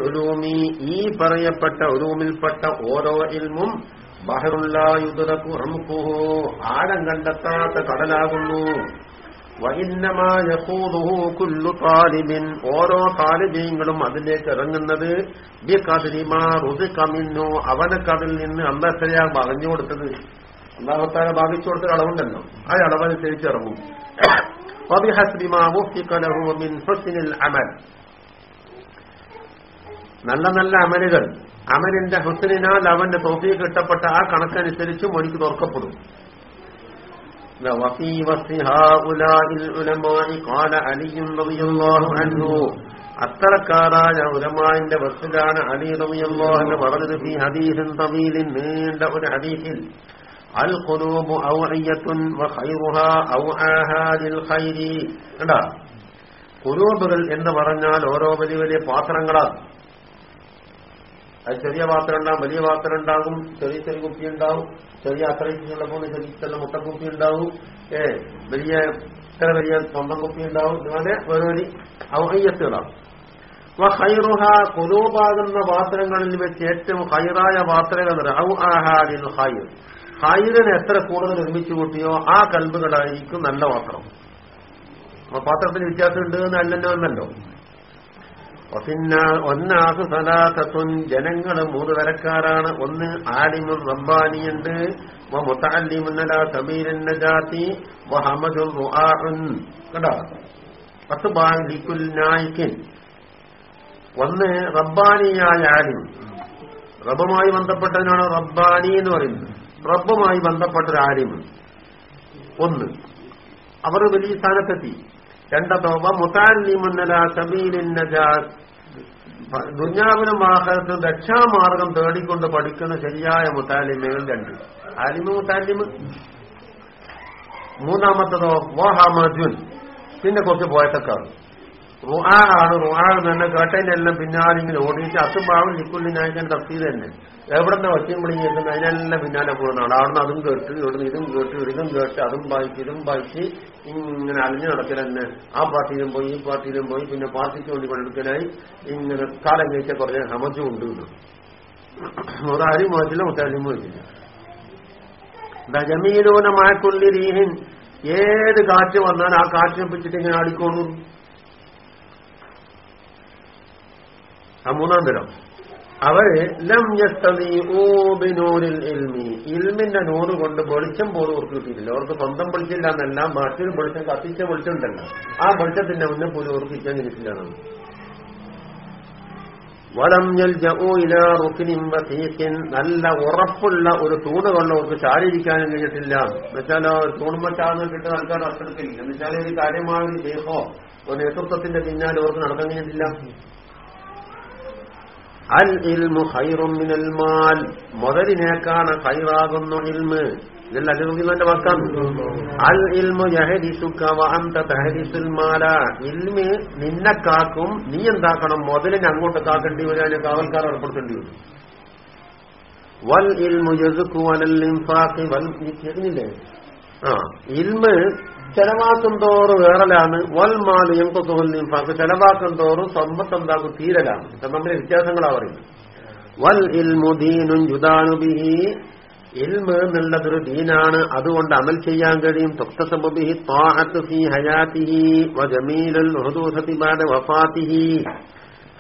ഉലൂമി. ഈ പറയപ്പെട്ട ഉലൂമിൽപ്പെട്ട ഓരോ ഇൽമും ബഹറുല്ലായുദറക്കു അമുക്കുഹോ ആഴം കണ്ടെത്താത്ത കടലാകുന്നു. കുല്ലു താലിബിൻ. ഓരോ താലിബീങ്ങളും അതിലേക്ക് ഇറങ്ങുന്നത്. ബികദിരിമാ റുസികമിന്നു അവനക്ക് അതിൽ നിന്ന് അമ്പസയാ പറഞ്ഞു കൊടുത്തത്. അള്ളാഹുത്താല ഭാഗിച്ചു കൊടുത്ത അളവുണ്ടല്ലോ. ആ അളവനുസരിച്ച് ഇറങ്ങും. അമൽ. നല്ല നല്ല അമലുകൾ അമലിന്റെ ഹുസനിനാൽ അവന്റെ തോഫിയെ കിട്ടപ്പെട്ട ആ കണക്കനുസരിച്ചും എനിക്ക് തുറക്കപ്പെടും وفي وصف هؤلاء العلماء قال علي رضي الله عنه അത്തരക്കാരായ ഉലമാന്റെ വസ്തുലാണ് അലി റളിയല്ലാഹു പറഞ്ഞത് ഫി ഹദീസിൻ തവീലിൻ നീണ്ട ഒരു ഹദീസിൽ അൽ ഖുലൂബു ഔഇയത്തുൻ വഖൈറുഹാ ഔആഹാദിൽ ഖൈരി കണ്ടാ കുലൂബുകൾ എന്ന് പറഞ്ഞാൽ ഓരോ വലിയ വലിയ പാത്രങ്ങളാണ് അത് ചെറിയ പാത്രം ഉണ്ടാകും വലിയ പാത്രം ഉണ്ടാകും ചെറിയ ചെറിയ കുപ്പി ഉണ്ടാവും ചെറിയ അത്രയ്ക്കുള്ള പോലെ ചെറിയ ചെറിയ മുട്ടക്കുപ്പി ഉണ്ടാവും ഏ വലിയ ഇത്ര വലിയ സ്വന്തം കുപ്പി ഉണ്ടാവും ഇതുപോലെ ഓരോ ഔഹയ്യത്തുകളാണ്. ഹൈറുഹ കുലൂബാകുന്ന പാത്രങ്ങളിൽ വെച്ച് ഏറ്റവും ഹൈറായ പാത്രങ്ങൾ ആഹാരിൽ ഹൈർ ഹൈറിന് എത്ര കൂടുതൽ നിർമ്മിച്ചു കൂട്ടിയോ ആ കൽബുകളായിരിക്കും നല്ല പാത്രം. അപ്പൊ പാത്രത്തിന് വ്യത്യാസം ഉണ്ട് എന്നല്ലോ എന്നല്ലോ. ഒന്നാസ് സലാസത്തുൻ ജനങ്ങൾ മൂന്ന് തരക്കാരാണ് ഒന്ന് ആലിമുൻ റബ്ബാനിയുണ്ട്. മുത്താലിമുന്നല സമീരൻ നജാത്തി മുഹമ്മദുൽ കണ്ടോ? പത്ത് ലിക്കുൽ നായിക്കിൻ. ഒന്ന് റബ്ബാനിയായ ആലിം. റബ്ബുമായി ബന്ധപ്പെട്ടതിനാണ് റബ്ബാനി എന്ന് പറയുന്നത്. റബ്ബുമായി ബന്ധപ്പെട്ട ഒരു ആലിം ഒന്ന്. അവർ വലിയ സ്ഥാനത്തെത്തി. മുത്താലിമുന്നല നജാത്ത് ദുഞ്ഞാവിനും ആഹാരത്തും രക്ഷാമാർഗം തേടിക്കൊണ്ട് പഠിക്കുന്ന ശരിയായ മുത്താലിമകൾ രണ്ട്. ആലിമ മുത്താലിമ് മൂന്നാമത്തതോ വഹമജുൻ. പിന്നെ കുറച്ച് പോയത്തക്കാർ. റുആ ആണ് റുആ തന്നെ കേട്ടതിനെല്ലാം പിന്നാലിങ്ങനെ ഓടിയിട്ട് അസുബാവും ലിക്കുള്ളിനായക്കാൻ തഫ്സീൽ തന്നെ. എവിടുന്ന ഒച്ചയും വിളി കേൾക്കുന്ന അതിനെല്ലാം പിന്നാലെ പോകുന്നതാണ്. അവിടുന്ന് അതും കേട്ട് ഇവിടുന്ന് ഇതും കേട്ട് ഇതും കേട്ട് അതും വായിച്ച് ഇതും വായിച്ച് ഇങ്ങനെ അലഞ്ഞു നടക്കൽ തന്നെ ആ പാർട്ടിയിലും പോയി ഈ പാർട്ടിയിലും പോയി പിന്നെ പാർട്ടിക്ക് വേണ്ടി പണിയെടുക്കലായി. ഇങ്ങനെ കാലം കഴിച്ച കുറച്ച് ഹമജും ഉണ്ട് ഒരാരും മോചില്ല മുത്താലും മോചില്ല ജമീലൂനമായ കൊള്ളി രീഹിൻ ഏത് കാറ്റ് വന്നാൽ ആ കാറ്റിനെ പിടിച്ചിട്ട് ഇങ്ങനെ ആടിക്കോളൂ. ആ മൂന്നാം തരം. അവർ ഇൽമി. ഇൽമിന്റെ നൂറ് കൊണ്ട് വെളിച്ചം പോലും അവർക്ക് കിട്ടിയിട്ടില്ല. അവർക്ക് സ്വന്തം വെളിച്ചില്ല എന്നല്ല മറ്റൊരു വെളിച്ചം കത്തിച്ച വെളിച്ചമുണ്ടല്ലോ. ആ വെളിച്ചത്തിന്റെ മുന്നേ പോലും അവർക്ക് ഇച്ചാൻ റുക്കിനിൻ നല്ല ഉറപ്പുള്ള ഒരു തൂണ് കൊണ്ട് അവർക്ക് ചാരിയിരിക്കാനും കഴിഞ്ഞിട്ടില്ല. എന്നുവെച്ചാൽ തൂണുമ്പോ ചാർന്ന് കിട്ടുന്ന ആൾക്കാർ അത്രക്കില്ല എന്നുവെച്ചാൽ ഒരു കാര്യമായ ഒരു ദേഹോ ഒരു നേതൃത്വത്തിന്റെ പിന്നാലെ അവർക്ക് നടക്കാൻ കഴിഞ്ഞിട്ടില്ല. അൽ ഇൽമു മുതലിനേക്കാണ് ഹൈറാകുന്നു ഇൽമ്. ഇതല്ല വാക്കാണ്. അൽ ഇൽമു ഇൽമ് നിന്നെ കാക്കും നീ എന്താക്കണം? മുതലിനെ അങ്ങോട്ട് കാക്കേണ്ടി വരും അതിന് കാവൽക്കാർ ഏർപ്പെടുത്തേണ്ടി വരും. വൽ ഇൽമു യസുക്കു അലൽ ഇൻഫാഖി വൽ കേൾക്കുന്നില്ലേ ആ ഇൽമ് ചെലവാക്കും തോറും വേറലാണ്. വൽ എങ്കൊത്തുവൽ ഇൻഫാഖ് ചെലവാക്കും തോറും സമ്പത്ത് എന്താക്കും തീരലാണ് തമ്മിലെ വ്യത്യാസങ്ങളാ പറയുന്നത്. വൽ ഇൽമുദീനും യുദാനുബിഹി ഇൽമ് എന്നുള്ളതൊരു ദീനാണ്. അതുകൊണ്ട് അമൽ ചെയ്യാൻ കഴിയും. തൊക്തസബിഹി താഹത്ത് ഹയാത്തിഹി ജമീലുൽ ഹുദൂസതി ബാദ വഫാത്തിഹി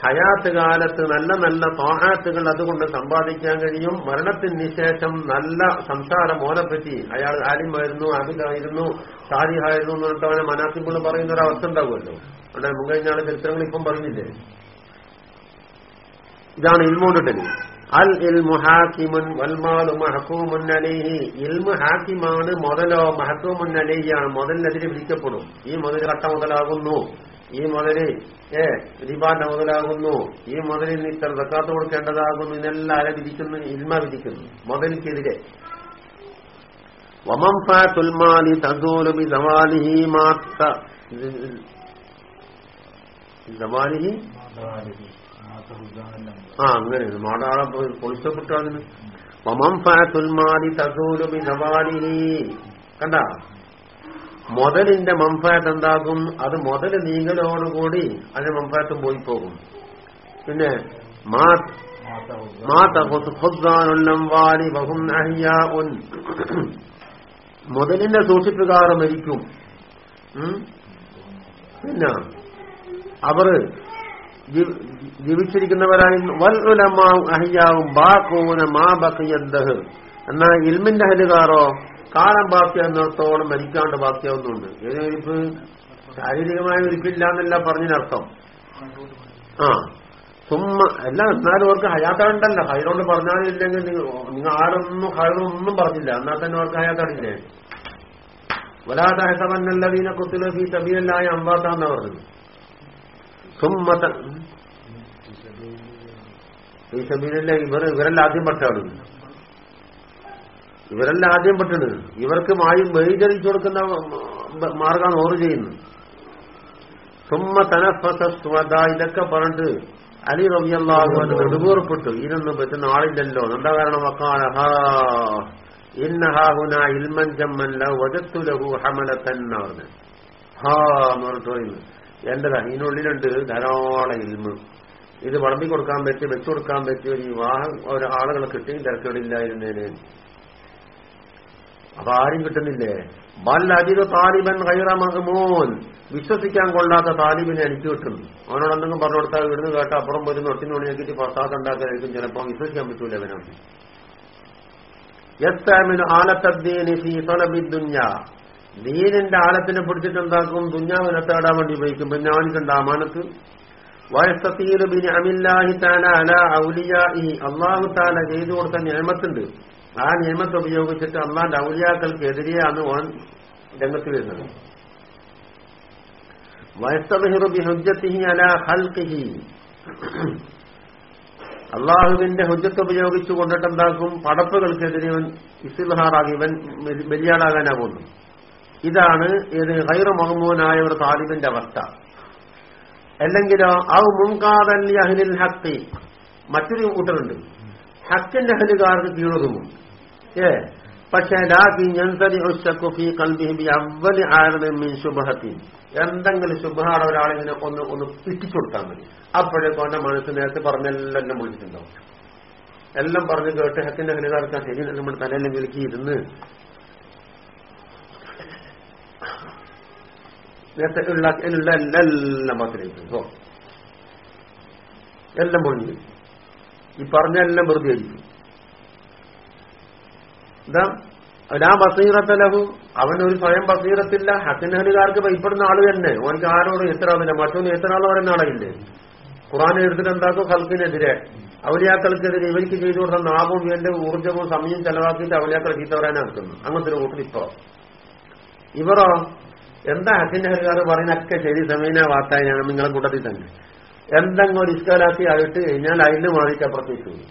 ഹയാത്ത് കാലത്ത് നല്ല നല്ല താഹാത്തുകൾ അതുകൊണ്ട് സമ്പാദിക്കാൻ കഴിയും. മരണത്തിന് ശേഷം നല്ല സംസാരം ഓനെപ്പറ്റി. അയാൾ ആലിമായിരുന്നു അബിലായിരുന്നു സാരിഹായിരുന്നു എന്ന് പറഞ്ഞിട്ട് അവനെ മനാസിമ്പോൾ പറയുന്ന ഒരു അവസ്ഥ ഉണ്ടാവുമല്ലോ. അവിടെ മുൻകഴിഞ്ഞ ആളെ ചരിത്രങ്ങൾ ഇപ്പം പറഞ്ഞില്ലേ? ഇതാണ് ഇൽമോണ്ടിട്ടത് അൽ ഇൽമു ഹാക്കിമുൻ വൽമാലു മഹക്കൂമുൻ അലേഹി. ഇൽമു ഹാക്കിമാണ് മുതലോ മഹക്കൂമുൻ അലേഹിയാണ്. മുതലിനെതിരെ വിളിക്കപ്പെടും ഈ മുതൽ കട്ട മുതലാകുന്നു. ഈ മുതൽ ഏ റിബാന്റെ മുതലാകുന്നു. ഈ മുതലിൽ നീ ഇത്ര സക്കാത്ത് കൊടുക്കേണ്ടതാകുന്നു. ഇതെല്ലാം ആരെ വിധിക്കുന്നു? ഇൽമ വിധിക്കുന്നു. മുതലിക്കെതിരെ വമംഫാത്തുൽമാലി തസൂലുബി സവാലിഹി മാത്ത സവാലിഹി? ആ അങ്ങനെ. മാടാളെ പൊളിച്ചപ്പെട്ടാതിന് വമംഫാത്തുൽമാലി തസൂലുബി സവാലിഹി. കണ്ട? മുതലിന്റെ മംഫാറ്റ് എന്താകും? അത് മുതൽ നീങ്ങലോടുകൂടി അതിന്റെ മംഫാറ്റും പോയി പോകും പിന്നെ മുതലിന്റെ സൂക്ഷിപ്പുകാർ മരിക്കും. പിന്നെ അവർ ജീവിച്ചിരിക്കുന്നവരായി വൽ ഉലമാവും അഹിയാവും ബാക്കൂന മാ ബക്കിയദ്ദഹ് എന്നാൽ ഇൽമിന്റെ ഹലുകാറോ കാലം ബാക്കിയാകുന്നിടത്തോളം മരിക്കാണ്ട് ബാക്കിയാവുന്നുണ്ട് ഏത് ശാരീരികമായി ഇരിപ്പില്ല എന്നല്ല പറഞ്ഞതിനർത്ഥം. ആ. സുമ്മ അല്ല എന്നാലും അവർക്ക് ഹയാത്താണ്ടല്ല ഹൈറോണ്ട് പറഞ്ഞാലില്ലെങ്കിൽ നിങ്ങൾ ആരൊന്നും ഹൈറൊന്നും പറഞ്ഞില്ല. എന്നാൽ തന്നെ അവർക്ക് ഹയാത്താണില്ലേ? വലാത്ത ഹസവന്നല്ലതീനെ കുത്തിലെ ഈ തബിയല്ലായ അമ്പാത്താന്ന പറഞ്ഞത്. സുമ്മത ഈ സബീലല്ല ഇവർ ഇവരെല്ലാം ആദ്യം പെട്ടാളുണ്ട് ഇവരെല്ലാം ആദ്യം പെട്ടത് ഇവർക്ക് മായും വൈചരിച്ചു കൊടുക്കുന്ന മാർഗമാണ് ഓർ ചെയ്യുന്നത്. സുമ്മ തനഫസസ്വത ഇതൊക്കെ പറഞ്ഞിട്ട് അലി റബിയല്ലാഹു നെടുവേർപ്പെട്ടു ഇതിനൊന്നും പറ്റുന്ന ആളില്ലല്ലോ. എന്താ കാരണം? ഇന്നഹാഹുന ഇൽമൻ ജമ്മല്ല വജത്തുലഹു ഹമലത്തൻ പറഞ്ഞു. ഹാ എന്ന് പറഞ്ഞിട്ട് പറയുന്നു. എന്റെതാ ഇതിനുള്ളിലുണ്ട് ധാരാളം ഇൽമ്. ഇത് വളമ്പി കൊടുക്കാൻ പറ്റി വെച്ചു കൊടുക്കാൻ പറ്റിയ ഒരു വിവാഹം ഒരാളുകളെ കിട്ടിയും തിരക്കേടില്ലായിരുന്നേനെ. ആരും കിട്ടുന്നില്ലേ? ബൽ അജിത് താലിബൻ കൈറ മഹമൂൻ വിശ്വസിക്കാൻ കൊള്ളാത്ത താലിബിനെ എനിക്ക് കിട്ടുന്നു അവനോട് എന്തെങ്കിലും പറഞ്ഞു കൊടുത്താൽ ഇവിടുന്ന് കേട്ട അപ്പുറം പോയി ഒട്ടിന് മണിയാക്കിയിട്ട് ഫസാദ് ഉണ്ടാക്കാനായിരിക്കും ചിലപ്പോൾ. വിശ്വസിക്കാൻ പറ്റൂല തൊലബിദ്ദുഞ്ഞ ദീനിന്റെ ആലത്തിനെ പിടിച്ചിട്ട് എന്താക്കും? ദുഞ്ഞാവിനെ തേടാൻ വേണ്ടി ഉപയോഗിക്കും. പിന്നെ അവനിക്കുണ്ട് അമാനത്ത്? വയസ്സീർ ബിൻ അമില്ലാഹി താല അല ഔലിയാഹി അള്ളാഹു താല ചെയ്തു കൊടുത്ത നിയമത്തുണ്ട് ആ നിയമത്തെ ഉപയോഗിച്ചിട്ട് അള്ളാന്റെ ഔലിയാക്കൾക്ക് എതിരെയാണ് ഓൻ രംഗത്ത് വരുന്നത് ഹൽക്കിഹി അള്ളാഹുവിന്റെ ഹുജത്ത് ഉപയോഗിച്ചു കൊണ്ടിട്ട് എന്താക്കും? പടപ്പുകൾക്കെതിരെ ഇസ്തിഹാറാകി ഇവൻ ബലിയാടാകാനാ പോകുന്നു ഇതാണ് ഇത് ഹൈറ മഹമൂനായ ഒരു താലിബിന്റെ അവസ്ഥ. അല്ലെങ്കിലോ ഔ മുൻകാതല്ലി അഹ്ലിൽ ഹക്കി മറ്റൊരു കൂട്ടരുണ്ട്. ഹക്കിന്റെ അഹലുകാർക്ക് കീഴൊതുങ്ങും. ഏ പക്ഷെ ലാക്കി അവൽ ആരമിൻ ശുഭഹത്തി എന്തെങ്കിലും ശുഭഹാട ഒരാളിങ്ങനെ ഒന്ന് ഒന്ന് പിറ്റിച്ചു കൊടുത്താൽ മതി. അപ്പോഴേക്കും അവന്റെ മനസ്സ് നേരത്തെ പറഞ്ഞെല്ലാം എന്നെ വിളിച്ചിട്ടുണ്ടാവും. എല്ലാം പറഞ്ഞു കേട്ട് ഹക്കിന്റെ ഹരിതാർക്കാൻ ശരി നമ്മൾ തലയെല്ലാം വിളിക്കി ഇരുന്ന്. നേരത്തെ ഉള്ള ഉള്ള എല്ലാം മാത്രമേ എല്ലാം പൊളിഞ്ഞു. ഈ പറഞ്ഞെല്ലാം വെറുതെ ആയിരിക്കും എന്താ ബസീറത്തലഹു അവനൊരു സ്വയം ബസീറത്തില്ല. ഹക്കിനഹലുകാർക്ക് ഭയപ്പെടുന്ന ആൾ തന്നെ. ഓനക്ക് ആരോട് എത്ര ആളില്ല. മറ്റൊന്ന് എത്ര ആൾ പറയുന്ന ആളില്ലേ ഖുറാൻ എടുത്തിട്ട് എന്താക്കും? ഹൽക്കിനെതിരെ അവലിയാക്കൾക്കെതിരെ ഇവർക്ക് ചെയ്തു കൊടുത്ത നാവും എന്റെ ഊർജവും സമയം ചെലവാക്കിയിട്ട് അവലിയാക്കൾ ചീത്ത പറയാൻ നടക്കുന്നു. അങ്ങനത്തെ ഒരു കൂട്ടർ ഇപ്പോ. ഇവരോ എന്താ ഹക്കിനഹലുകാർ പറയുന്നൊക്കെ ശരി? സമീന വാർത്തായ നിങ്ങളെ കൂട്ടത്തിൽ തന്നെ. എന്തെങ്കിലും ഒരു ഇസ്കാലാക്കി ആയിട്ട് കഴിഞ്ഞാൽ അതിന് മാറിയിട്ട് അപ്പുറത്തേക്ക് പോയി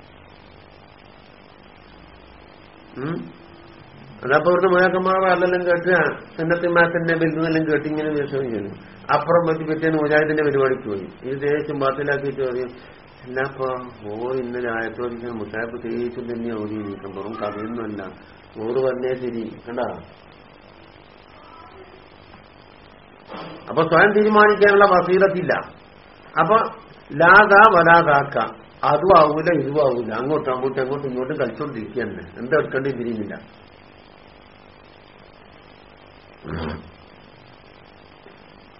അതപ്പോ ഇവിടുത്തെ മുഴക്കന്മാർ അല്ലെല്ലാം കേട്ട് സുന്നത്തിമാത്തിന്റെ ബില്ലുന്നെല്ലാം കേട്ട് ഇങ്ങനെ വിശ്വസിക്കുന്നു അപ്പുറം പറ്റി പറ്റിയാണ് മുജാഹിദിന്റെ പരിപാടിക്ക് പോയി. ഇത് ദേശം ബാത്തിലാക്കിയിട്ട് പറയും എല്ലാപ്പോ ഓ ഇന്നലെ ആയത്തോടിക്കാൻ മുസാഹിബ് തേച്ചും തന്നെ ഓടി നീക്കം വെറും കഥയൊന്നുമല്ല. ഓറ് പറഞ്ഞേ ശരി. കണ്ടാ? അപ്പൊ സ്വയം തീരുമാനിക്കാനുള്ള വസീലത്തില്ല. അപ്പൊ ലാതാ വലാകാക്ക അതും ആവൂല ഇതും ആവൂല അങ്ങോട്ടും അങ്ങോട്ടും അങ്ങോട്ടും ഇങ്ങോട്ടും കളിച്ചോണ്ടിരിക്കുകയാണ്. എന്താ എടുക്കേണ്ടി തിരിയുന്നില്ല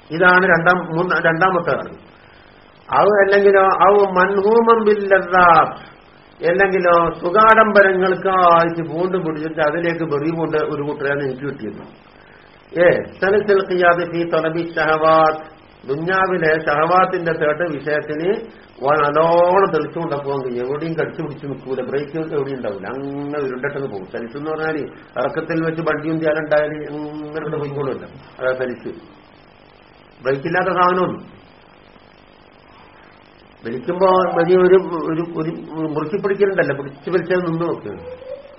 ഇതാണ് രണ്ടാം രണ്ടാമത്തെ കാര്യം അത് അല്ലെങ്കിലോ അവ മൻഹൂമം ബില്ലതാബ് അല്ലെങ്കിലോ സുഖാഡംബരങ്ങൾക്കായിട്ട് പൂണ്ട് പിടിച്ചിട്ട് അതിലേക്ക് വെറി കൊണ്ട് ഒരു കൂട്ടരാണ് എനിക്ക് കിട്ടിയത് ഏ സ്ഥലത്തിൽ ഖിയാദ് ഫീ തലബി ഷഹവാത്ത്. ദുഞ്ഞാവിലെ ഷഹവാത്തിന്റെ തേട്ട് വിഷയത്തിന് നല്ലോണം തെളിച്ചുകൊണ്ട് എവിടെയും കടിച്ചു പിടിച്ച് നിൽക്കൂല. ബ്രേക്ക് എവിടെയും ഉണ്ടാവില്ല. അങ്ങനെ ഉരുണ്ടെട്ടെന്ന് പോകും. സലിസ് എന്ന് ഇറക്കത്തിൽ വെച്ച് വണ്ടിയും ധ്യാനുണ്ടായാൽ അങ്ങനെ പോയിക്കോളൂല്ല അതാ സലിസ് ബ്രേക്കില്ലാത്ത സാധനമൊന്നും. വലിക്കുമ്പോ വലിയ ഒരു ഒരു മുറുക്കി പിടിക്കലുണ്ടല്ലോ. പിടിച്ചു പിടിച്ചത് നിന്ന് നോക്കുക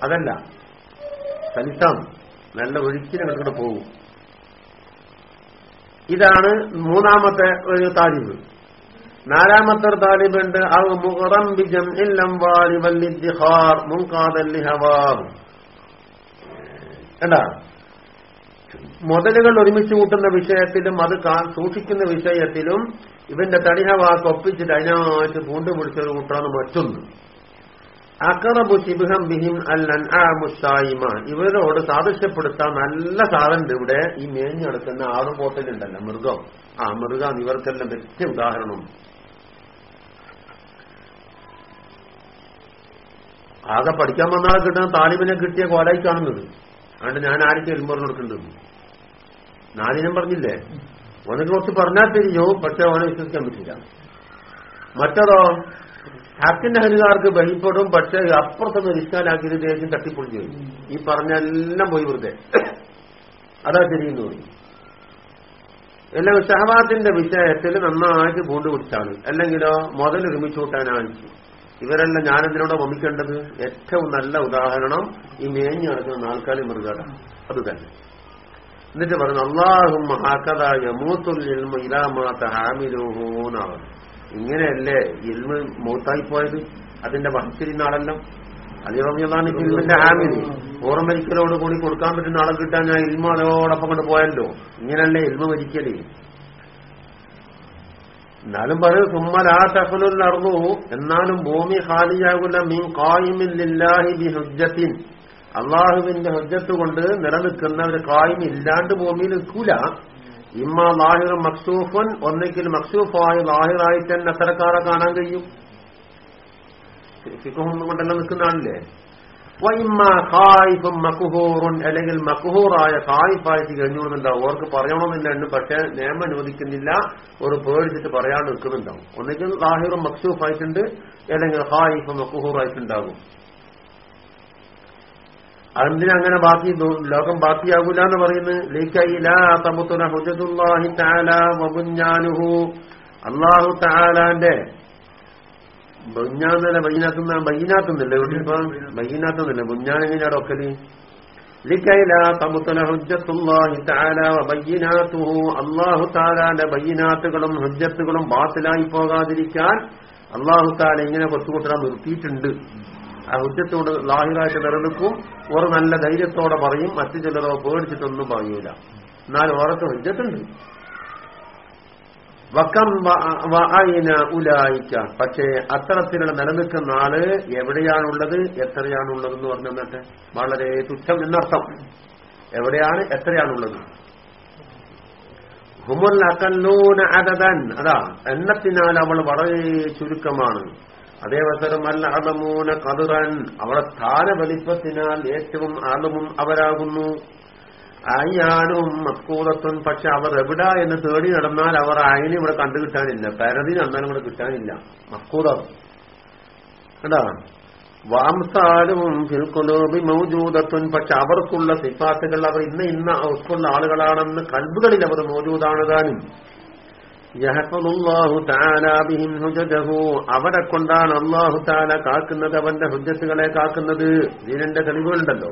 അതല്ല. സലിസാണ് നല്ല ഒഴുക്കിനങ്ങോട്ട് പോകും. ഇതാണ് മൂന്നാമത്തെ ഒരു താലിബ്. നാലാമത്തെ ഒരു താലിബുണ്ട് എന്താ മുതലുകൾ ഒരുമിച്ച് കൂട്ടുന്ന വിഷയത്തിലും അത് സൂക്ഷിക്കുന്ന വിഷയത്തിലും ഇവന്റെ തടിഹവാക്ക് ഒപ്പിച്ചിട്ട് അതിനായിട്ട് പൂണ്ട് പിടിച്ചൊരു കൂട്ടാണ് മറ്റൊന്ന്. അക്കറബു ശിബിഹം ബിഹിം ആമുസായിമ ഇവരോട് സാദൃശ്യപ്പെടുത്താൻ നല്ല സാധനമുണ്ട് ഇവിടെ. ഈ മേഞ്ഞു നടക്കുന്ന ആടും പോട്ടലുണ്ടല്ലോ മൃഗം. ആ മൃഗം ഇവർക്കെല്ലാം വ്യക്തി ഉദാഹരണം. ആകെ പഠിക്കാൻ വന്നാളെ കിട്ടുന്ന താലിബിനെ കിട്ടിയ കോലായി കാണുന്നത് അതുകൊണ്ട് ഞാൻ ആരൊക്കെ എൽമറിന് കൊടുക്കേണ്ടത് നാലിനും പറഞ്ഞില്ലേ? ഓനക്ക് കുറച്ച് പറഞ്ഞാൽ തിരിഞ്ഞു പക്ഷെ ഓനെ വിശ്വസിക്കാൻ പറ്റില്ല. മറ്റതോ? ഹക്കിന്റെ ഹരികാർക്ക് ബഹിപ്പെടും പക്ഷെ അപ്പുറത്തൊന്ന് നിഷ്കാലാക്കിയത് ദേശം തട്ടിപ്പൊളിഞ്ഞു പോയി. ഈ പറഞ്ഞ എല്ലാം പോയി വെറുതെ. അതാ ശരിയെന്ന് പറഞ്ഞു എല്ലാം ഷഹവാത്തിന്റെ വിഷയത്തിൽ നന്നായിട്ട് പൂണ്ടു പിടിച്ചാണ്. അല്ലെങ്കിലോ മുതൽ ഒരുമിച്ച് കൂട്ടാനാണിച്ചു ഇവരെല്ലാം ഞാനെന്തിനോട് വമിക്കേണ്ടത്? ഏറ്റവും നല്ല ഉദാഹരണം ഈ മേഞ്ഞു നടക്കുന്ന നാൽക്കാലി മൃഗാട. അത് തന്നെ. എന്നിട്ട് പറഞ്ഞു അള്ളാഹും ഹാക്കതായ മൂത്തുൽ ഇലാമാത്ത ഹാമിലൂഹൂന്നാണ് ഇങ്ങനെയല്ലേ ഇൽമ മൂത്തായി പോയത്? അതിന്റെ വഹിച്ചിരുന്ന ആളെല്ലാം. അലിറമിയതാണ് ഇൽമിന്റെ ഹാമിന് ഓർമ്മരിക്കലോട് കൂടി കൊടുക്കാൻ പറ്റുന്ന ആളെ കിട്ടാൻ ഞാൻ ഇൽമ അതോടൊപ്പം കൊണ്ട് പോയല്ലോ. ഇങ്ങനല്ലേ ഇൽമ മരിക്കൽ? എന്നാലും പറയും സുമ്മലാ തഫലുൽ അർന്നു എന്നാലും ഭൂമി ഖാലിയാകുല മീൻ കായിമില്ലാഹി ബി ഹുജ്ജത്തിൻ. അള്ളാഹുവിന്റെ ഹുജ്ജത്ത് കൊണ്ട് നിലനിൽക്കുന്ന ഒരു കായും ഭൂമിയിൽ നിൽക്കൂല. ഇമ്മ ലാഹിർ മക്സൂഫൻ ഒന്നെങ്കിൽ മക്സൂഫായി ലാഹിറായി തന്നെ അത്തരക്കാരെ കാണാൻ കഴിയും. ഫിഖും കൊണ്ടെല്ലാം നിൽക്കുന്ന ആളില്ലേ വൈമ്മ ഖായിഫും മക്കുഹൂറുൻ അല്ലെങ്കിൽ മക്കുഹൂറായ ഖായിഫായിട്ട് കഴിഞ്ഞുകൊണ്ടുണ്ടാവും അവർക്ക് പറയണമെന്നില്ല പക്ഷേ നിയമം അനുവദിക്കുന്നില്ല. ഒരു പേടിച്ചിട്ട് പറയാൻ നിൽക്കുന്നുണ്ടാവും. ഒന്നെങ്കിൽ ലാഹിറും മക്സൂഫായിട്ടുണ്ട് അല്ലെങ്കിൽ ഖായിഫും മക്കുഹൂറായിട്ടുണ്ടാകും അതെന്തിനാ അങ്ങനെ ബാക്കി ലോകം ബാക്കിയാകൂല എന്ന് പറയുന്നത്? അള്ളാഹു താലാന്റെ ബുഞ്ഞാന്നല്ല ബൈനാക്കുന്ന ബൈനാത്തുന്നില്ല ഇപ്പൊ? ബൈനാത്തുന്നില്ല? ബുഞ്ഞാൻ എങ്ങനെയാണ് ഒക്കൽ അല്ലാഹു തആലാന്റെ ബയ്യിനാത്തുകളും ഹുജ്ജത്തുകളും ബാത്തിലായി പോകാതിരിക്കാൻ അള്ളാഹു താല ഇങ്ങനെ കൊത്തുകൊട്ടാൻ നിർത്തിയിട്ടുണ്ട്. ആ ഹുജ്ജത്തോട് ലാഹിറായിട്ട് നിലനിൽക്കും. ഓർ നല്ല ധൈര്യത്തോടെ പറയും. മറ്റു ചിലരോ പേടിച്ചിട്ടൊന്നും പറയൂല എന്നാൽ ഓർക്ക് ഹുജ്ജത്തുണ്ട് വക്കം ഉലായിക്ക. പക്ഷേ അത്തരത്തിലുള്ള നിലനിൽക്കുന്ന ആൾ എവിടെയാണുള്ളത്? എത്രയാണുള്ളത് എന്ന് പറഞ്ഞു തന്നിട്ട് വളരെ തുച്ഛം എന്നർത്ഥം. എവിടെയാണ്? എത്രയാണുള്ളത്? ഹുമുൽ അകല്ലൂന അതാ എണ്ണത്തിനാൽ അവൾ വളരെ ചുരുക്കമാണ്. അതേവസരം അല്ല അലമൂന കതിറൻ. അവളെ സ്ഥാന വലിപ്പത്തിനാൽ ഏറ്റവും ആലമും അവരാകുന്നു. അയ്യാനും മക്കൂറത്തും പക്ഷെ അവർ എവിടെ എന്ന് തേടി നടന്നാൽ അവർ അയിന് ഇവിടെ കണ്ടു കിട്ടാനില്ല പരതി നടന്നാലും ഇവിടെ കിട്ടാനില്ല. മക്കൂറം കേട്ടാ വാംസാലും ഫിൽക്കുലോബി മൗജൂദത്തുൻ. പക്ഷെ അവർക്കുള്ള സിഫാത്തുകൾ അവർ ഇന്ന ഇന്ന അവർക്കുള്ള ആളുകളാണെന്ന് കൽബുകളിൽ അവർ മൗജൂദാണ് താനും. അവരെ കൊണ്ടാണ് അള്ളാഹു താല കാക്കുന്നത് അവന്റെ ഹുജ്ജത്തുകളെ കാക്കുന്നത്. ദീനന്റെ തെളിവുകളുണ്ടല്ലോ.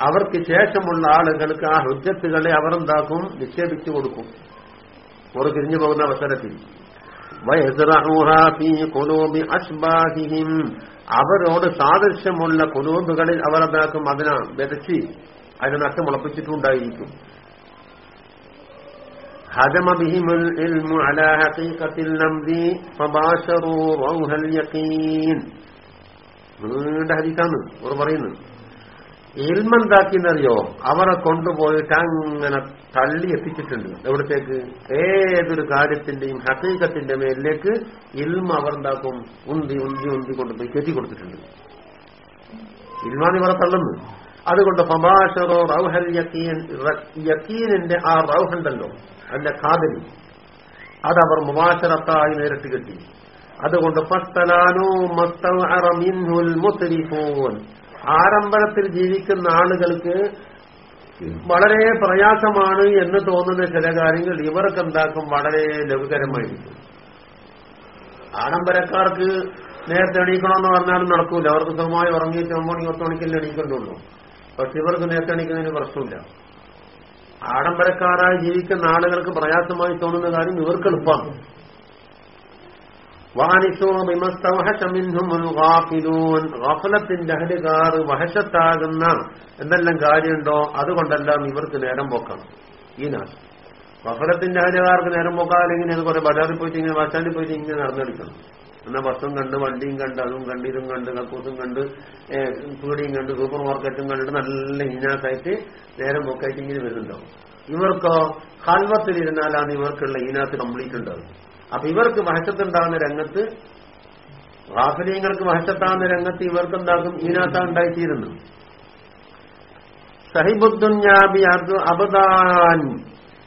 അവർക്ക് ശേഷമുള്ള ആളുകൾക്ക് ആ ഹുജത്തുകളെ അവർ എന്താക്കും? നിക്ഷേപിച്ചു കൊടുക്കും. അവർ തിരിഞ്ഞു പോകുന്ന അവസരത്തിൽ. അവരോട് സാദൃശ്യമുള്ള കുലൂബുകളിൽ അവർ എന്താക്കും? അതിനാ വിതച്ച് അതിന് നട്ട് മുളപ്പിച്ചിട്ടുണ്ടായിരിക്കും ഹദമ ബിഹിമുൽ ഇൽമു അലാ ഹഖീഖത്തിൽ ഫബാശറൂ റൗഹൽ യഖീൻ. ഹദീസാണ് അവരെ കൊണ്ടുപോയിട്ട് അങ്ങനെ തള്ളി എത്തിച്ചിട്ടുണ്ട്. എവിടത്തേക്ക്? ഏതൊരു കാര്യത്തിന്റെയും ഹസീകത്തിന്റെ മേലിലേക്ക് ഇൽമ അവർ എന്താക്കും ഉന്തി ഉന്തി ഉന്തി കൊണ്ടുപോയി കെത്തി കൊടുത്തിട്ടുണ്ട് ഇൽമാണ് ഇവരെ അതുകൊണ്ട് ഫബാഷറോ റൗഹൽ യക്കീനിന്റെ ആ റൗഹുണ്ടല്ലോ അതിന്റെ കാതലി അതവർ മുബാശറത്തായി നേരിട്ട് കിട്ടി. അതുകൊണ്ട് ആഡംബരത്തിൽ ജീവിക്കുന്ന ആളുകൾക്ക് വളരെ പ്രയാസമാണ് എന്ന് തോന്നുന്ന ചില കാര്യങ്ങൾ ഇവർക്ക് എന്താക്കും വളരെ ലഘുകരമായിരിക്കും. ആഡംബരക്കാർക്ക് നേരത്തെ എണീക്കണമെന്ന് പറഞ്ഞാലും നടക്കൂല. അവർക്ക് സുഖമായി ഉറങ്ങിയിട്ട് ഒമ്പത് മണി പത്ത് മണിക്കല്ലേ എണീക്കണ്ടുള്ളൂ പക്ഷെ ഇവർക്ക് നേട്ടണിക്കുന്നതിന് പ്രശ്നമില്ല. ആഡംബരക്കാരായി ജീവിക്കുന്ന ആളുകൾക്ക് പ്രയാസമായി തോന്നുന്ന കാര്യം ഇവർക്ക് എളുപ്പമാണ്. ഗഫലത്തിന്റെ അഹലുകാർ വഹശത്താകുന്ന എന്തെല്ലാം കാര്യമുണ്ടോ അതുകൊണ്ടെല്ലാം ഇവർക്ക് നേരം പോക്കണം. ഈ നാശം വഫലത്തിന്റെ അഹലുകാർക്ക് നേരം പോക്കാതെ ഇങ്ങനെ കുറെ ബജാറിൽ പോയിട്ട് ഇങ്ങനെ വശാലിൽ പോയിട്ട് ഇങ്ങനെ നടന്നെടുക്കണം. എന്നാ ബസ്സും കണ്ട് വണ്ടിയും കണ്ട് അതും കണ്ട് ഇതും കണ്ട് കക്കൂസും കണ്ട് പീടിയും കണ്ട് സൂപ്പർ മാർക്കറ്റും കണ്ടിട്ട് നല്ല ഈനാസായിട്ട് നേരം പോക്കായിട്ട് ഇങ്ങനെ വരുന്നുണ്ടാവും. ഇവർക്കോ ഹൽവത്തിൽ ഇരുന്നാലാണ് ഇവർക്കുള്ള ഈനാത്ത് കംപ്ലീറ്റ് ഉണ്ടാവും അപ്പൊ ഇവർക്ക് വഹശത്തുണ്ടാകുന്ന രംഗത്ത് വാസനീയങ്ങൾക്ക് വഹശത്താകുന്ന രംഗത്ത് ഇവർക്ക് എന്താക്കും ഈനാത്ത ഉണ്ടായിത്തീരുന്നു. സഹിബുദ്ദുഞ്ഞാബി അബദാൻ.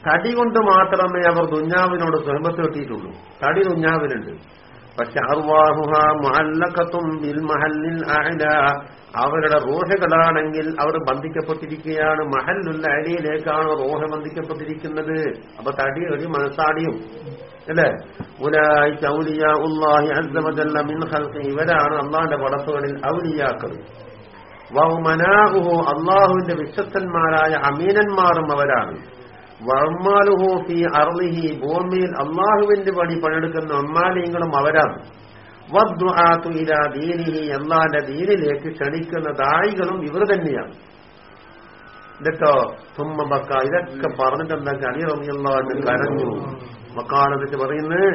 തടി കൊണ്ട് മാത്രമേ അവർ ദുഞ്ഞാവിനോട് സ്വഹബത്ത് കിട്ടിയിട്ടുള്ളൂ. തടി ദുഞ്ഞാവിനുണ്ട് അവരുടെ റോഹകളാണെങ്കിൽ അവർ ബന്ധിക്കപ്പെട്ടിരിക്കുകയാണ്. മഹല്ലുള്ള അരിയിലേക്കാണ് റോഹ ബന്ധിക്കപ്പെട്ടിരിക്കുന്നത്. അപ്പൊ തടി ഒരു മനസ്സാടിയും. അല്ലേ? ഇവരാണ് അള്ളാന്റെ പടപ്പുകളിൽ ഔലിയാക്കൾ. വൗമനാഹുഹു അള്ളാഹുവിന്റെ വിശ്വസ്തന്മാരായ അമീനന്മാരും അവരാണ്. വർമാലുഹു ഫി അർലിഹി ഭൂമിയിൽ അള്ളാഹുവിന്റെ പണി പണിയെടുക്കുന്ന അമ്മാലിയങ്ങളും അവരാണ്. വദ്ദുആത്തു ഇലാ ദീനിഹി അള്ളാന്റെ ദീനിലേക്ക് ക്ഷണിക്കുന്ന ദായികളും ഇവർ തന്നെയാണ്. എന്നിട്ടോ തുമ്മ മക്ക ഇതൊക്കെ പറഞ്ഞിട്ട് എന്താ അലി റബിയുള്ള കരഞ്ഞു. മക്കാണെന്നിട്ട് പറയുന്നത്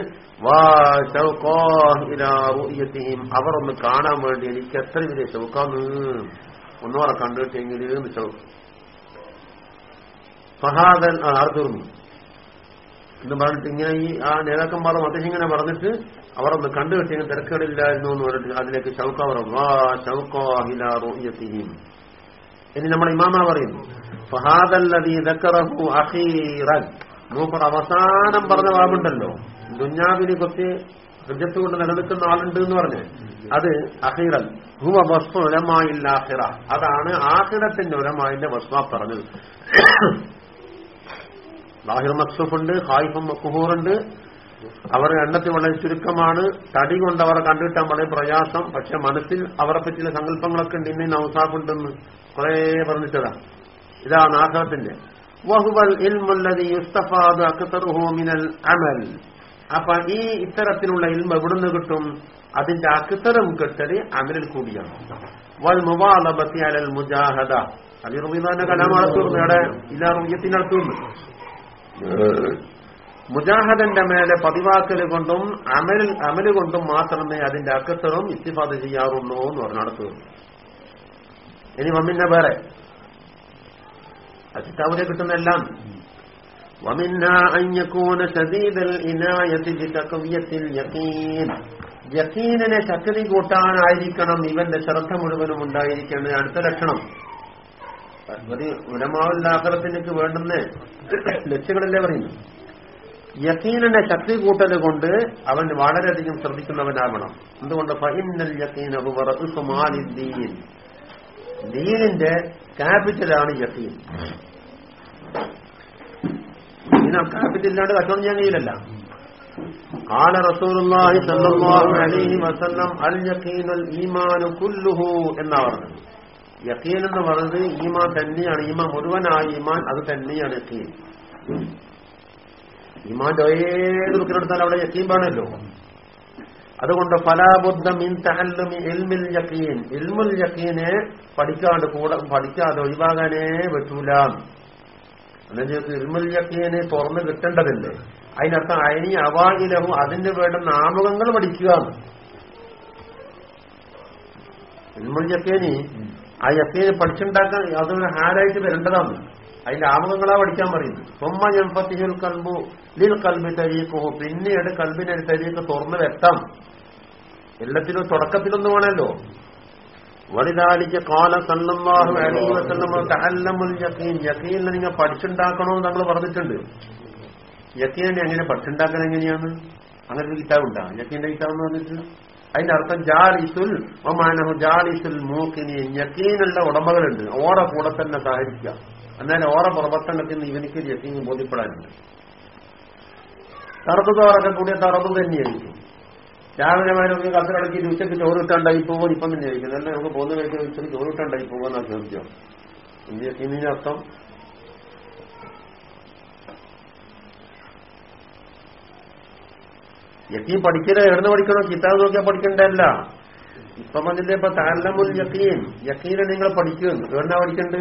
അവർ ഒന്ന് കാണാൻ വേണ്ടി എനിക്ക് എത്ര വലിയ ഷൗക്കാന്ന് ഒന്നോറെ കണ്ടിട്ടെങ്കിൽ ഷൗക്ക് ഫഹാദൻ ആർദുർമി എന്ന് പറഞ്ഞിട്ട് ഇങ്ങനെ ഈ ആ നേതാക്കന്മാർ അദ്ദേഹം ഇങ്ങനെ പറഞ്ഞിട്ട് അവർ ഒന്ന് ഇങ്ങനെ തിരക്കുകളില്ലായിരുന്നു എന്ന് പറഞ്ഞിട്ട് അതിലേക്ക് ഷൗക്ക പറഞ്ഞു. ഇനി നമ്മൾ ഇമാമ പറയുന്നു മൂപ്പർ അവസാനം പറഞ്ഞ വാബുണ്ടല്ലോ ദുഞ്ഞാവിനെ കൊത്തി ഹൃദയത്ത് കൊണ്ട് നിലനിൽക്കുന്ന ആളുണ്ട് എന്ന് പറഞ്ഞ്. അത് അഹിറൽ ഹുവ വസ്തു ഉലമായില്ല ആഹിറ അതാണ് ആഹിറത്തിന്റെ ഉലമായിന്റെ വസ്വ പറഞ്ഞത്. ലാഹിർ മക്സൂഫുണ്ട് ഹായിഫും മക്കുഹൂറുണ്ട് അവർ എണ്ണത്തിൽ വളരെ ചുരുക്കമാണ്. തടി കൊണ്ട് അവരെ കണ്ടുകിട്ടാൻ വളരെ പ്രയാസം. പക്ഷെ മനസ്സിൽ അവരെ പറ്റിയ സങ്കല്പങ്ങളൊക്കെ ഉണ്ട്. ഇന്ന് നൗസാഫുണ്ടെന്ന് കുറെ പറഞ്ഞിട്ടതാ. ഇതാണ് നാഗത്തിന്റെ അപ്പൊ ഈ ഇത്തരത്തിലുള്ള ഇൽമ എവിടുന്ന് കിട്ടും? അതിന്റെ അക്തരം കിട്ടൽ അമലിൽ കൂടിയാണ്. വൽ മുബാലബത്തി അലൽ മുജാഹദ. അലി റബീദാന്റെ കലാമാളത്തൂർന്ന് ഇവിടെ ഇല്ലാ റുയ്യത്തിനടുത്തുണ്ട് മുജാഹദന്റെ മേലെ പതിവാക്കൽ കൊണ്ടും അമൽ അമൽ കൊണ്ടും മാത്രമേ അതിന്റെ അക്കത്തറും ഇസ്തിഫാദ ചെയ്യാറുള്ളൂ എന്ന് പറഞ്ഞു നടത്തുന്നു ഇനി വമിന്ന വേറെ. അസിത്താവിനെ കിട്ടുന്നെല്ലാം യക്കീനെ ശക്തി കൂട്ടാനായിരിക്കണം ഇവന്റെ ശ്രദ്ധ മുഴുവനും ഉണ്ടായിരിക്കേണ്ടത്. അടുത്ത ലക്ഷണം. ഉലമാവില്ലാഹലത്തിനൊക്കെ വേണ്ടുന്ന ലക്ഷ്യങ്ങളല്ലേ പറയുന്നു യക്കീനിനെ ശക്തി കൂട്ടൽ കൊണ്ട് അവൻ വളരെയധികം ശ്രദ്ധിക്കുന്നവനാകണം എന്തുകൊണ്ട് ഫഹിന്നൽ യക്കീൻ അബുവറീൻ ദീനിന്റെ ക്യാപിറ്റലാണ് യക്കീൻ ക്യാപിറ്റൽ ഇല്ലാണ്ട് കച്ചവടം ചെയ്യാൻ കഴിയില്ലല്ല قال رسول الله صلى الله عليه وسلم اليقين الايمان كله എന്നാ പറഞ്ഞത് യക്കീൻ എന്ന് പറയുന്നത് ഈമാൻ തന്നെയാണ്. ഈമാൻ മുഴുവനായ ഈമാൻ അത് തന്നെയാണ് യക്കീൻ. ഈമാന്റെ ഏത് ബുക്കിനെടുത്താൽ അവിടെ യക്കീൻ വേണമല്ലോ. അതുകൊണ്ട് ഇൽമുൽ യക്കീനെ പഠിക്കാണ്ട് കൂടെ പഠിക്കാതെ ഒഴിവാകാനേ പറ്റൂല. എന്നുവെച്ചാൽ ഇൽമുൽ യക്കീനെ തുറന്ന് കിട്ടേണ്ടതല്ലേ? അതിനർത്ഥം അയനി അവാഹിലവും അതിന് വേണ്ട നാമകങ്ങൾ പഠിക്കുക. ഇൽമുൽ യക്കീനി ആ യക്കീനെ പഠിച്ചുണ്ടാക്കാൻ അതൊരു ഹാലായിട്ട് വരേണ്ടതാണ്. അതിന്റെ ആമുഖങ്ങളാ പഠിക്കാൻ പറയുന്നത്. സൊമ്മ എംപത്തിഹിൽ കൽബു ലിൽ കൽബി തരീക്കോ പിന്നീട് കൽബിനെ തരീക്ക് തുറന്നു വെത്താം എല്ലാത്തിനും തുടക്കത്തിലൊന്നും വേണമല്ലോ. വലുതാലിക്ക് കാല സല്ലല്ലാഹു അലൈഹി വസല്ലം തഹല്ലമുൽ നിങ്ങൾ നമ്മൾ പറഞ്ഞിട്ടുണ്ട്. യക്കീനെ എങ്ങനെ പഠിച്ചുണ്ടാക്കാൻ എങ്ങനെയാണ്? അങ്ങനെ ഒരു കിതാബ് ഉണ്ടാകും യക്കീന്റെ കിതാബ് എന്ന് പറഞ്ഞിട്ട് അതിന്റെ അർത്ഥം ജാലിസുൽ ഒമാനഹു ജാലിസുൽ മൂക്കിനി യക്കീനുള്ള ഉടമകളുണ്ട്. ഓറ കൂടെ തന്നെ സഹരിക്കുക. എന്നാൽ ഓറ പ്രവർത്തനത്തിൽ നിന്ന് ഇവനിക്ക് യക്കീൻ ബോധ്യപ്പെടാനുണ്ട്. തറബുകാരൊക്കെ കൂടിയ തറബ് തന്നെയായിരിക്കും. രാവിലെ നോക്കി കത്തിലടക്കി ഉച്ചയ്ക്ക് ചോറിട്ടുണ്ടായി പോകും ഇപ്പം തന്നെ ആയിരിക്കും അല്ലെ നമുക്ക് പോകുന്ന കഴിക്കാൻ ഉച്ചയ്ക്ക് ചോറിട്ടുണ്ടായി പോകുമെന്നാണ് ചോദിക്കാം. ഇതിന്റെ അർത്ഥം? യക്കീൻ പഠിക്കണ എവിടുന്ന് പഠിക്കണോ? കിതാബ് നോക്കിയാൽ പഠിക്കണ്ടല്ല ഇപ്പം അതിന്റെ ഇപ്പൊ താലമുൽ യക്കീൻ. യക്കീനെ നിങ്ങൾ പഠിക്കും. എവിടുന്നാ പഠിക്കണ്ട്?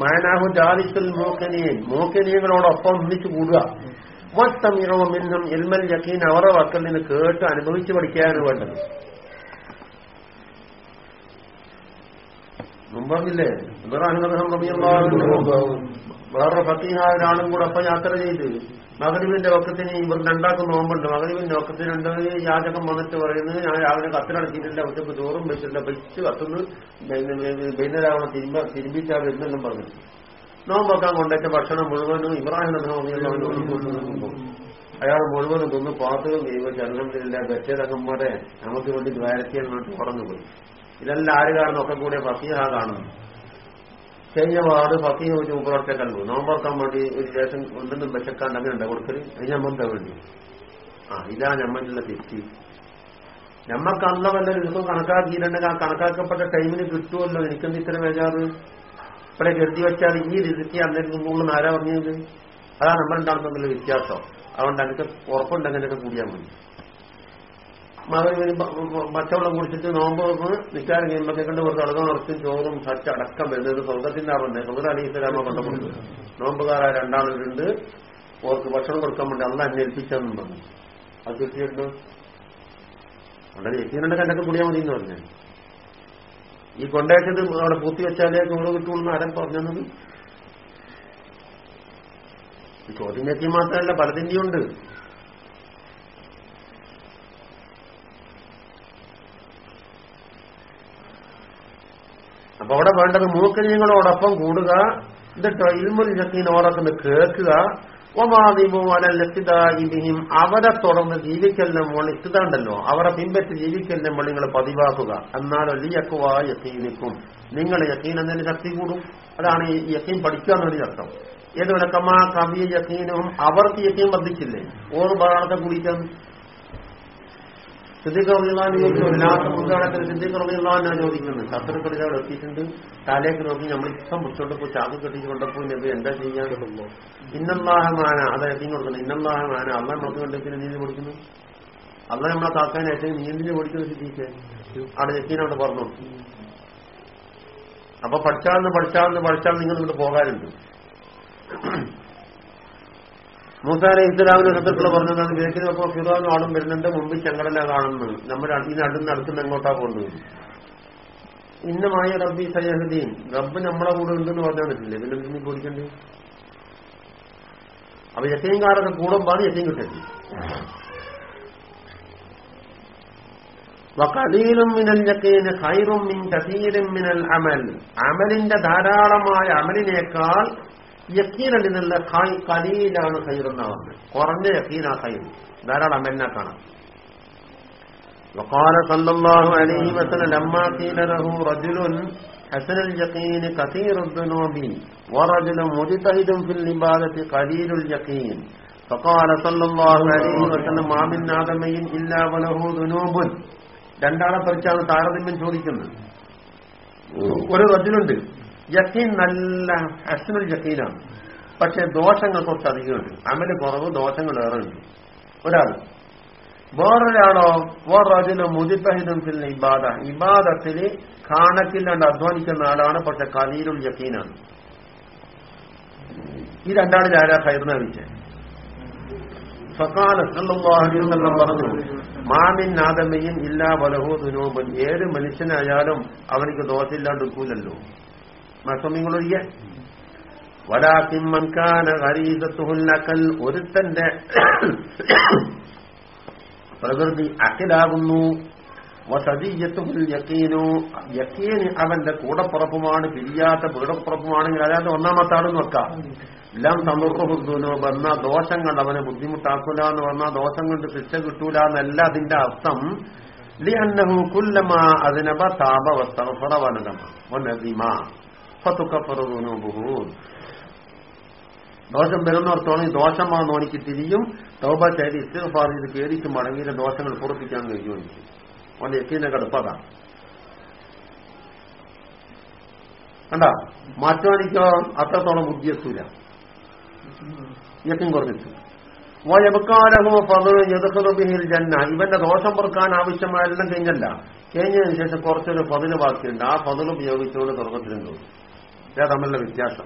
മയനാഹു ജാലിസുൽ മോക്കനിയൻ മോക്കനിയങ്ങളോടൊപ്പം ഒന്നിച്ചു കൂടുക. വസ്തമിറവും എൽമൽ യക്കീൻ. അവരുടെ വക്കൽ നിന്ന് കേട്ട് അനുഭവിച്ച് പഠിക്കാനാണ് വേണ്ടത്. മുമ്പറില്ലേ വേറെ ഫത്തീഹായ ഒരാളും കൂടെ അപ്പൊ യാത്ര ചെയ്ത്. മകരീവിന്റെ വക്കത്തിന് ഇവർ രണ്ടാക്കും നോമ്പുണ്ട്. മകരീവിന്റെ രണ്ടാമത് യാചകം വന്നിട്ട് പറയുന്നത് ഞാൻ രാവിലെ കത്തിലടക്കിയിട്ടില്ല ഉച്ചയ്ക്ക് ചോറും വെച്ചിട്ടില്ല വെച്ച് കത്തുന്നു. വൈകുന്നേരം തിരുമ്പ തിരുമ്പിച്ചാൽ വരുന്നെല്ലാം പറഞ്ഞു. നോമ്പൊക്കാൻ കൊണ്ടേറ്റ ഭക്ഷണം മുഴുവനും ഇബ്രാഹിം അയാൾ മുഴുവനും തിന്ന് പാത്രവും കൈവച്ച് അലഹമില്ല ബറ്റേതങ്ങന്മാരെ നമുക്ക് വേണ്ടി ദ്വാരത്തിയാണ് പറഞ്ഞു പോയി ഇതെല്ലാം ആര് കാണുന്നു ഒക്കെ കൂടെ ഫസീഹ കാണുന്നു. കഴിഞ്ഞ വാർഡ് ഫക്കീ ഒരു മുപ്പറത്തെ കണ്ടു. നോമ്പറക്കാൻ വേണ്ടി ഒരു ശേഷം ഉണ്ടെന്നും വെച്ചക്കാണ്ട് അങ്ങനെ ഉണ്ടോ. കൊടുക്കൽ അത് ഞമ്മന്താ വേണ്ടി? ആ ഇതാ ഞമ്മനുള്ള തെറ്റി. ഞമ്മക്ക് അന്ന വല്ല ദിവസവും കണക്കാക്കിയിട്ടുണ്ടെങ്കിൽ ആ കണക്കാക്കപ്പെട്ട ടൈമിന് കിട്ടുമല്ലോ എനിക്കെന്ത് ഇത്ര വേജാറ്? ഇവിടെ കരുതി വെച്ചാൽ ഈ രീതിക്ക് അന്നേരം മുകളിൽ ആരാ പറഞ്ഞത് അതാ നമ്മളുണ്ടാകുന്ന വ്യത്യാസം. അതുകൊണ്ട് എനിക്ക് ഉറപ്പുണ്ടെങ്കിൽ കൂടിയാൽ മതി. മകന് മറ്റവളെ കുടിച്ചിട്ട് നോമ്പ് നിൽക്കാൻ കഴിയുമ്പോൾ കണ്ട് കുറച്ച് അളകം നിറച്ചും ചോറും സച്ച അടക്കം വരുന്നത് സ്വർഗത്തിന്റെ അവന്റെ സ്വന്തം അലി ഇസ്ലാമ കൊണ്ടുപോകുന്നത്. നോമ്പുകാരായ രണ്ടാളുണ്ട്. ഓർക്ക് ഭക്ഷണം കൊടുക്കാൻ വേണ്ടി അന്ന് അന്വേഷിച്ചെന്നും പറഞ്ഞു. അത് കിട്ടിയിട്ടുണ്ട്. അവിടെ എത്തിയിട്ടുണ്ട് കണ്ടൊക്കെ കൂടിയാൽ മതി എന്ന് പറഞ്ഞു. ഈ കൊണ്ടേറ്റത് അവിടെ പൂത്തി വെച്ചാലേ ചോറ് കിട്ടുള്ളൂ ആരും പറഞ്ഞത്? ചോദ്യം എത്തി മാത്രമല്ല പലതിന്റെയും ഉണ്ട്. അപ്പൊ അവിടെ വേണ്ടത് മൂക്കരിയങ്ങളോടൊപ്പം കൂടുക എന്നിട്ടോ ഇൽമുൽ ജക്കീനോടൊക്കെ കേൾക്കുക. ഒമാദിബും അവരെ തുടർന്ന് ജീവിക്കലിനെ മോൾ ഇഷ്ടതാണ്ടല്ലോ അവരെ പിൻപറ്റി ജീവിക്കലിനെ മോൾ നിങ്ങൾ പതിവാക്കുക. എന്നാലോ ലിയക്കുവാ യക്കീനിക്കും. നിങ്ങൾ യക്കീൻ എന്നതിന് ശക്തി കൂടും. അതാണ് ഈ യക്കീൻ പഠിക്കുക എന്നൊരു അർത്ഥം. ഏത് കമാ കവിയ യക്കീനും അവർക്ക് യക്കീൻ വർദ്ധിച്ചില്ലേ? ഓർ ഭാഗത്തെ കുടിക്കാൻ സിദ്ദീഖ് റബിള്ളാൻ ചോദിച്ചു മുൻകാലത്തിൽ സിദ്ദീഖ് റബിള്ളാനാ ചോദിക്കുന്നത് ശത്രുക്കളിൽ അവിടെ എത്തിയിട്ടുണ്ട്. നോക്കി നമ്മൾ ഇഷ്ടം പിടിച്ചോണ്ട് പോയി ചാക്ക് കെട്ടിച്ച് കൊണ്ടപ്പോ നബി എന്താ ചെയ്യാനുള്ളൂ ഇന്നല്ലാഹമാന അത് എത്തിയും കൊടുക്കുന്നത്. ഇന്നല്ലാഹമാന അള്ള നമുക്ക് കണ്ടെത്തിന് നീന്തി കൊടുക്കുന്നു. അള്ള നമ്മളെ കാക്കാനായിട്ട് നീന്തിന് പഠിക്കുന്ന സിദ്ദീഖ് അവിടെ എത്തിനോട് പറഞ്ഞു. അപ്പൊ പഠിച്ചാന്ന് പഠിച്ചാന്ന് പഠിച്ചാൽ നിങ്ങൾ ഇങ്ങോട്ട് പോകാനുണ്ട്. മൂസാലെ ഇസ്ലാമിന്റെ ശത്രുക്കൾ പറഞ്ഞതാണ് ബേക്കിനൊക്കെ ഫിറോ ആളും വരുന്നുണ്ട് മുമ്പ് ചെങ്കടല കാണുന്നു നമ്മൾ ഈ നടുന്ന് അടുത്തുനിന്ന് എങ്ങോട്ടാ കൊണ്ടുപോകും ഇന്നമായ റബ്ബി സയഹദീൻ റബ്ബ് നമ്മളെ കൂടെ ഉണ്ടെന്ന് പറഞ്ഞാൽ പറ്റില്ലേ? പിന്നെ എന്തിനു കുടിക്കണ്ടേ അപ്പൊ യത്തീംകാരൊക്കെ കൂടുമ്പാണ് യത്തീം കിട്ടരുത് വക്കലീലും മിനൽ യക്കീന് ഖൈറും മിൻ കസീരും മിനൽ അമൽ. അമലിന്റെ ധാരാളമായ അമലിനേക്കാൾ യക്കീനൽ നിന്നുള്ള കലീലാണ് ഖൈറെന്നാ പറഞ്ഞത് കുറഞ്ഞ യക്കീനാ ഖൈർ ധാരാളം അമലിനെ കാണാം وقال صلى الله عليه وسلم لما قيل له رجل حسن اليقين كثير الذنوب ورجل مجتهد في العبادة قليل اليقين فقال صلى الله عليه وسلم ما من آدمي إلا وله ذنوب രണ്ടാളെ പറിച്ചാണ് താരതമ്യം ചോദിക്കുന്നത് ഒരു റജുലുണ്ട് യക്കീൻ നല്ല ഹസ്നുൽ യക്കീനാണ് പക്ഷെ ദോഷങ്ങൾ കുറച്ച് അധികമുണ്ട്. അമൽ കുറവ് ദോഷങ്ങൾ ഏറെ ഉണ്ട് ഒരാൾ വേറൊരാളോ വേറൊരു മുതിപ്പഹിദും ഫിൽ ഇബാദ. ഇബാദത്തിൽ കാണക്കില്ലാണ്ട് അധ്വാനിക്കുന്ന ആളാണ് പക്ഷെ കലീലുൽ യക്കീനാണ് ഈ രണ്ടാളിൽ ആരാ കയറുന്ന വിളിച്ചത് ഫക്കാല സല്ലാഹുലം പറഞ്ഞു മാമിൻ നാദമയും ഇല്ലാ വലഹോ ദുനോബൻ. ഏത് മനുഷ്യനായാലും അവനിക്ക് മാസമ്യങ്ങൾ ഒഴിയാൻ വലാക്കിം മൻകാന ഹരീതത്തുഹുല്ലക്കൽ ഒരുത്തന്റെ പ്രകൃതി അഖിലാകുന്നു. യക്കീനു. യക്കീന് അവന്റെ കൂടപ്പുറപ്പുമാണ് പിരിയാത്ത പീടപ്പുറപ്പുമാണെങ്കിൽ അതായത് ഒന്നാമത്തെ ആളെന്ന് വെക്കാം. എല്ലാം സമൃഹബുദ്ധുനു വന്ന ദോഷങ്ങൾ അവനെ ബുദ്ധിമുട്ടാക്കൂല എന്ന് പറഞ്ഞാൽ ദോഷം കൊണ്ട് ശിക്ഷ കിട്ടൂല എന്നല്ല അതിന്റെ അർത്ഥം. ലിഅന്നഹു കുല്ലമാ അതിനബ താപ വസ്തഫറ ദോഷം വരുന്നിടത്തോളം ഈ ദോഷമാണെന്ന് നോണിക്ക് തിരിയും തൗബ ചെയ്ത് ഇസ്തിഫാർ ചെയ്ത് പേടിച്ച് മടങ്ങിയിലെ ദോഷങ്ങൾ പുറപ്പിക്കാൻ കഴിയും എനിക്ക് അവന്റെ എത്തിനെ കടുപ്പതാണ് കണ്ട? മാറ്റോനിക്കോ? അത്രത്തോളം ബുദ്ധിയെത്തൂല. യക്കും കുറഞ്ഞു വയബക്കാരഹോ പത് യഥബിഹിൽ ജന്ന. ഇവന്റെ ദോഷം പുറക്കാൻ ആവശ്യമായെല്ലാം കഴിഞ്ഞല്ല. കഴിഞ്ഞതിന് ശേഷം കുറച്ചൊരു പതിന് ബാക്കിയുണ്ട്. ആ പതിൽ ഉപയോഗിച്ചുകൊണ്ട് തുടക്കത്തിലും തോന്നും ഇതാ തമ്മിലുള്ള വ്യത്യാസം.